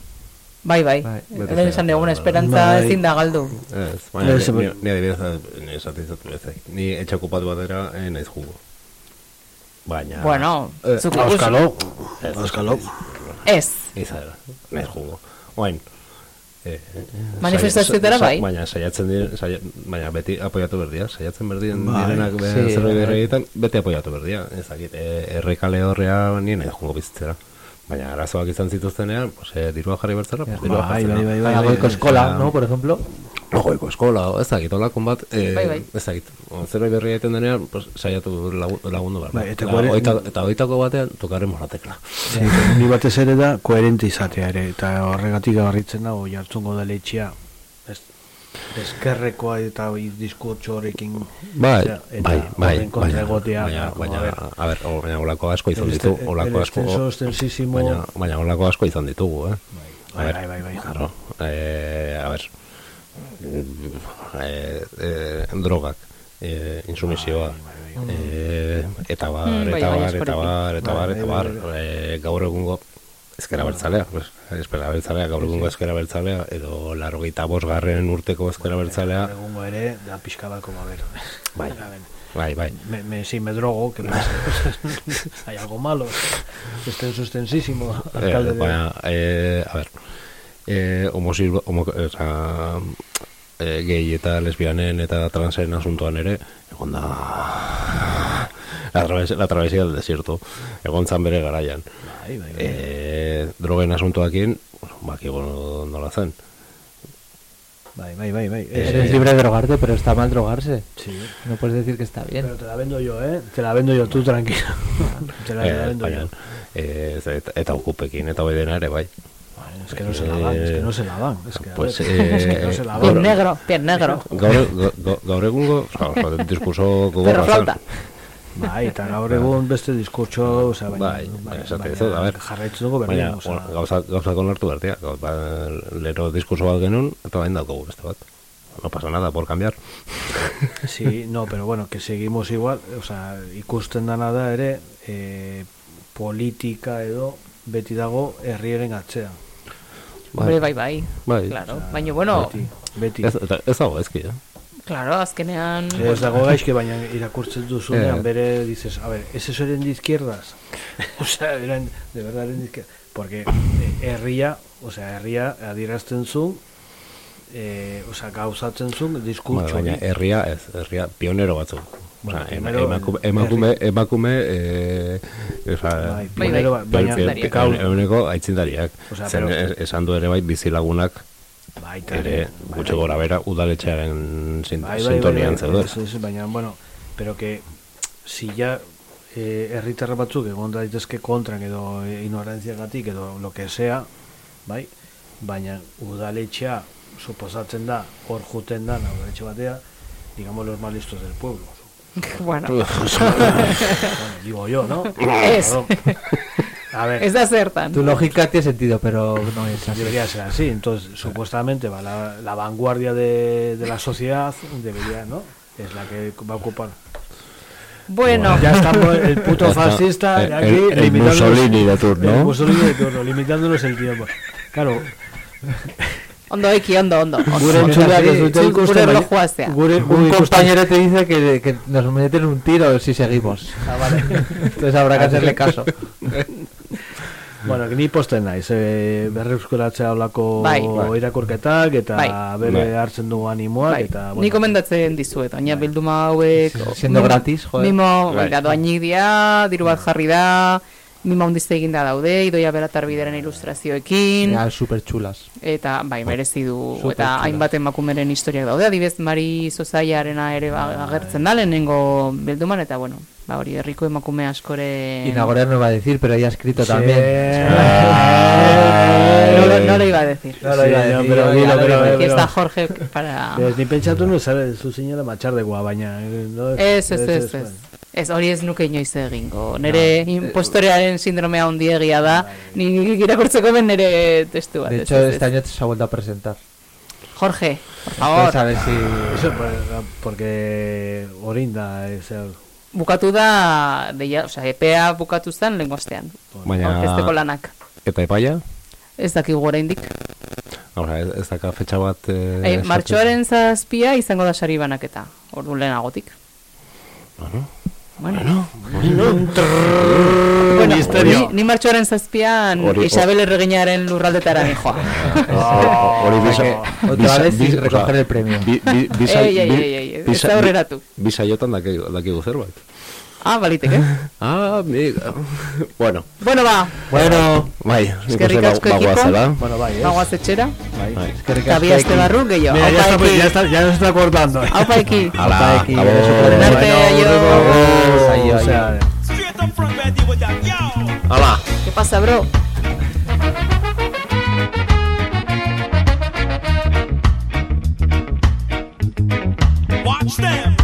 bai, bai, beti lehen esan berdala. esperantza Bai. ezin da galdu. Ez, baina Ez, ni, ba- ni adibidez, ni dut, ez ni etxe okupatu batera eh, naiz jugo. Baina... Bueno, eh, zuk Auskalo, Ez. auskalo. Ez, Izara, naiz jugo. Oain, eh, Manifestazioetara bai. Baina saiatzen diren, saia, baina beti apoiatu berdia, saiatzen berdien Bai, direnak be, sí, zerbait bai. berrietan, beti apoiatu berdia. Ez dakit, eh, errekale horrea nien naiz jugo bizitzera. Baina arazoak izan zituztenean, pues, eh, dirua jarri bertzera, pues, dirua Bai, jartzera. bai, bai, bai. Goiko eskola, Osea, ¿no? Por ejemplo. Ogoiko eskola, ez dakit, olakon bat, eh, Bai, bai. ez dakit, zerbait berria egiten denean, pues, saiatu lagu- lagundu behar. Bai, eta La- kohere- oita- eta oitako batean, tokaremos la tecla. Sí, ni batez ere da koherente izatea ere eta horregatik garritzen dago jartzungo da letxia ez eskerrekoa eta diskurtso horrekin Bai, eta bai, bai, horren kontra egotea baina, ba, baina, a ber, o, baina olako asko izan El ditu, este- olako el asko, baina, baina olako asko izan ditugu, eh? Bai, A ver, bai, bai, bai. Claro, eh, a ber, eh, eh, drogak, eh, insumisioa, eh, eta bar, Mm, bai, eta bai, bar, askorekin. eta bar, eta bar, Bai, eta bai, bar, bai, eh, gaur egungo ezkera bertzalea, pues, ezkera bertzalea, gaur egungo ezkera bertzalea, edo larrogeita bosgarren urteko ezkera bertzalea, egungo ere da pixka bat como a ver bai, bai, bai, me, me, si me drogo que pasa? hay algo malo. Extenso extensísimo alcalde Eh, de baina, eh, a ver, eh, homosir, homo, oza, eh, gay eta lesbianen eta transen asuntoan ere, egon da la, traves, la travesía del desierto, egon zan bere garaian. bai, bai, bai. Eh, drogen asuntoakin, bueno, baki nola zen. Bai, bai, bai, bai. Eres libre de drogarte, pero está mal drogarse. Sí. No puedes decir que está bien. Pero te la vendo yo, eh? Te la vendo yo, tú tranquilo. te la, te la Eh, vendo baina, yo. eh, eta, eta okupekin eta hoi dena ere, bai. Es que no se la dan, es que no se la dan. Es que, a Pues, eh, es que no se la Piel dan. negro, piel negro. Gaur, gaur, gaur egungo, oza, diskurso gogorra zen. flauta. Bai, eta gaur egun beste diskurtso, oza, baina, Bai, bai, baina a ber. jarraitzen dugu berdin, Baina, oza. gauza, gauza konartu bertia, ba, lero diskurso bat genuen, eta bain daukagu beste bat. No pasa nada por cambiar. Sí, no, pero bueno, que seguimos igual, o sea, ikusten dana da ere, eh, politika edo beti dago herriaren atzean. Hombre, bai, bai. Bai. Claro. Baina, bueno, Beti, beti. Ez, ez dago ezki, eh? claro, azkenean... Ez dago gaizke, baina irakurtzen duzunean Eh. bere dices, a ver, ¿es eso eren de izquierdas? o sea, eran, de verdad eren de izquierdas. Porque eh, herria, o sea, herria adierazten zu, eh, o sea, gauzatzen zu, Bueno, diskurtso baina herria, ez, herria pionero batzuk. Bueno, ema- primero, emakume, emakume, emakume, eh, oza, Bai, pionero, bai, baina- pe- gaur- pe- euneko aitzindariak. Zen, esan du ere bai bizilagunak Baita ere gutxi gora bera udaletxearen sin, Bai, bai, bai, sintonian bai, zeuden. baina, bueno, pero que si ya eh, herritarra batzuk egon daitezke kontran edo eh, ignorantziagatik edo lo que sea, bai, baina udaletxea suposatzen da hor juten da udaletxe batea, digamos los más listos del pueblo. Bueno. digo yo, ¿no? Es. A ver. Da zertan. Tu lógica tiene sentido, pero no es así. Debería ser así. Entonces, supuestamente va la, la vanguardia de, de la sociedad, debería, ¿no? Es la que va a ocupar. Bueno. ya estamos el puto fascista El- aquí el- el limitándonos- Mussolini de turno. El Mussolini de turno, limitándonos el tiempo. Claro, Ondo eki, ondo, ondo. Gure entzuleak ez dute ikusten, Gure baina- gure, Un compañero te dice que, que nos meten un tiro si seguimos. Ah, vale. Entonces habrá que hacerle caso. Bueno, ni posten naiz, e, berreuskuratzea olako Bai. irakurketak eta Bai. bere Bai. hartzen dugu animoak Bai, eta Ni komendatzen dizuet, baina bilduma hauek... Siendo gratis, joder. Mimo, Bai. bai. doainik dira, diru bat jarri da, mimo handizte eginda daude, idoia beratarbideren ilustrazioekin, Ya, super chulas. eta bai, merezi du, Super eta hainbat emakumeren historiak daude, adibez Mari Zozaiarena ere ba, agertzen da, lehenengo bilduman, eta bueno, ba hori herriko emakume askore... Y Nagore no va a decir, pero ella ha escrito Sí. también. No, lo- no lo iba a decir. No lo iba a Sí, no, decir, pero dilo. Aquí pero- está Jorge para... Ez, ni pentsatu nu zara zu zinela matxardekoa, baina... eh, No, Ez, ez, ez, ez. Ez, hori ez nuke inoiz egingo. Nere impostorearen sindromea handiegia da, ni irakurtzeko ben nere testu bat. De hecho, este año se ha vuelto a presentar. Jorge, por favor. A ver si... Eso, porque orain da, ez, eh, Bukatu da, deia, o sea, EPA bukatu zen lehenko astean. Baina- Aurkezteko lanak. Eta epaia? Ez dakigu oraindik. Ahora, ez, ez daka fetxa bat... Eh, Eh, esaten- martxoaren zazpia izango da sari banaketa. Ordu lehenagotik. Bueno. Bueno, Bueno, ni, ni martxoaren zazpian Hori- Isabel erreginaren lurraldetara nijoa. Hori bisa... Otra bisa- vez bisa- recoger el premio. Bi, bi, bisa, Ei, ei, bi- ei, ei, ez bisa- da aurreratu. bi- Bisaiotan dakigu, dakigu zerbait. Ah, baliteke. Ah, amiga. bueno, Bueno, ba, bueno, bai, nik eskerrik uste asko ba- ekipo. bagoazela. Bueno, bai, ez. Bagoaz etxera. Bai. Kabia este barru, gehiago. Mira, ya Aupa está, eki. ya está, ya se está cortando. Aupa eki. Hala, Aupa, eki, agur. eso, Buenas Bueno, tardes, aio. agur, aio, O sea, aio. Hala. ¿Qué pasa, bro? Watch them.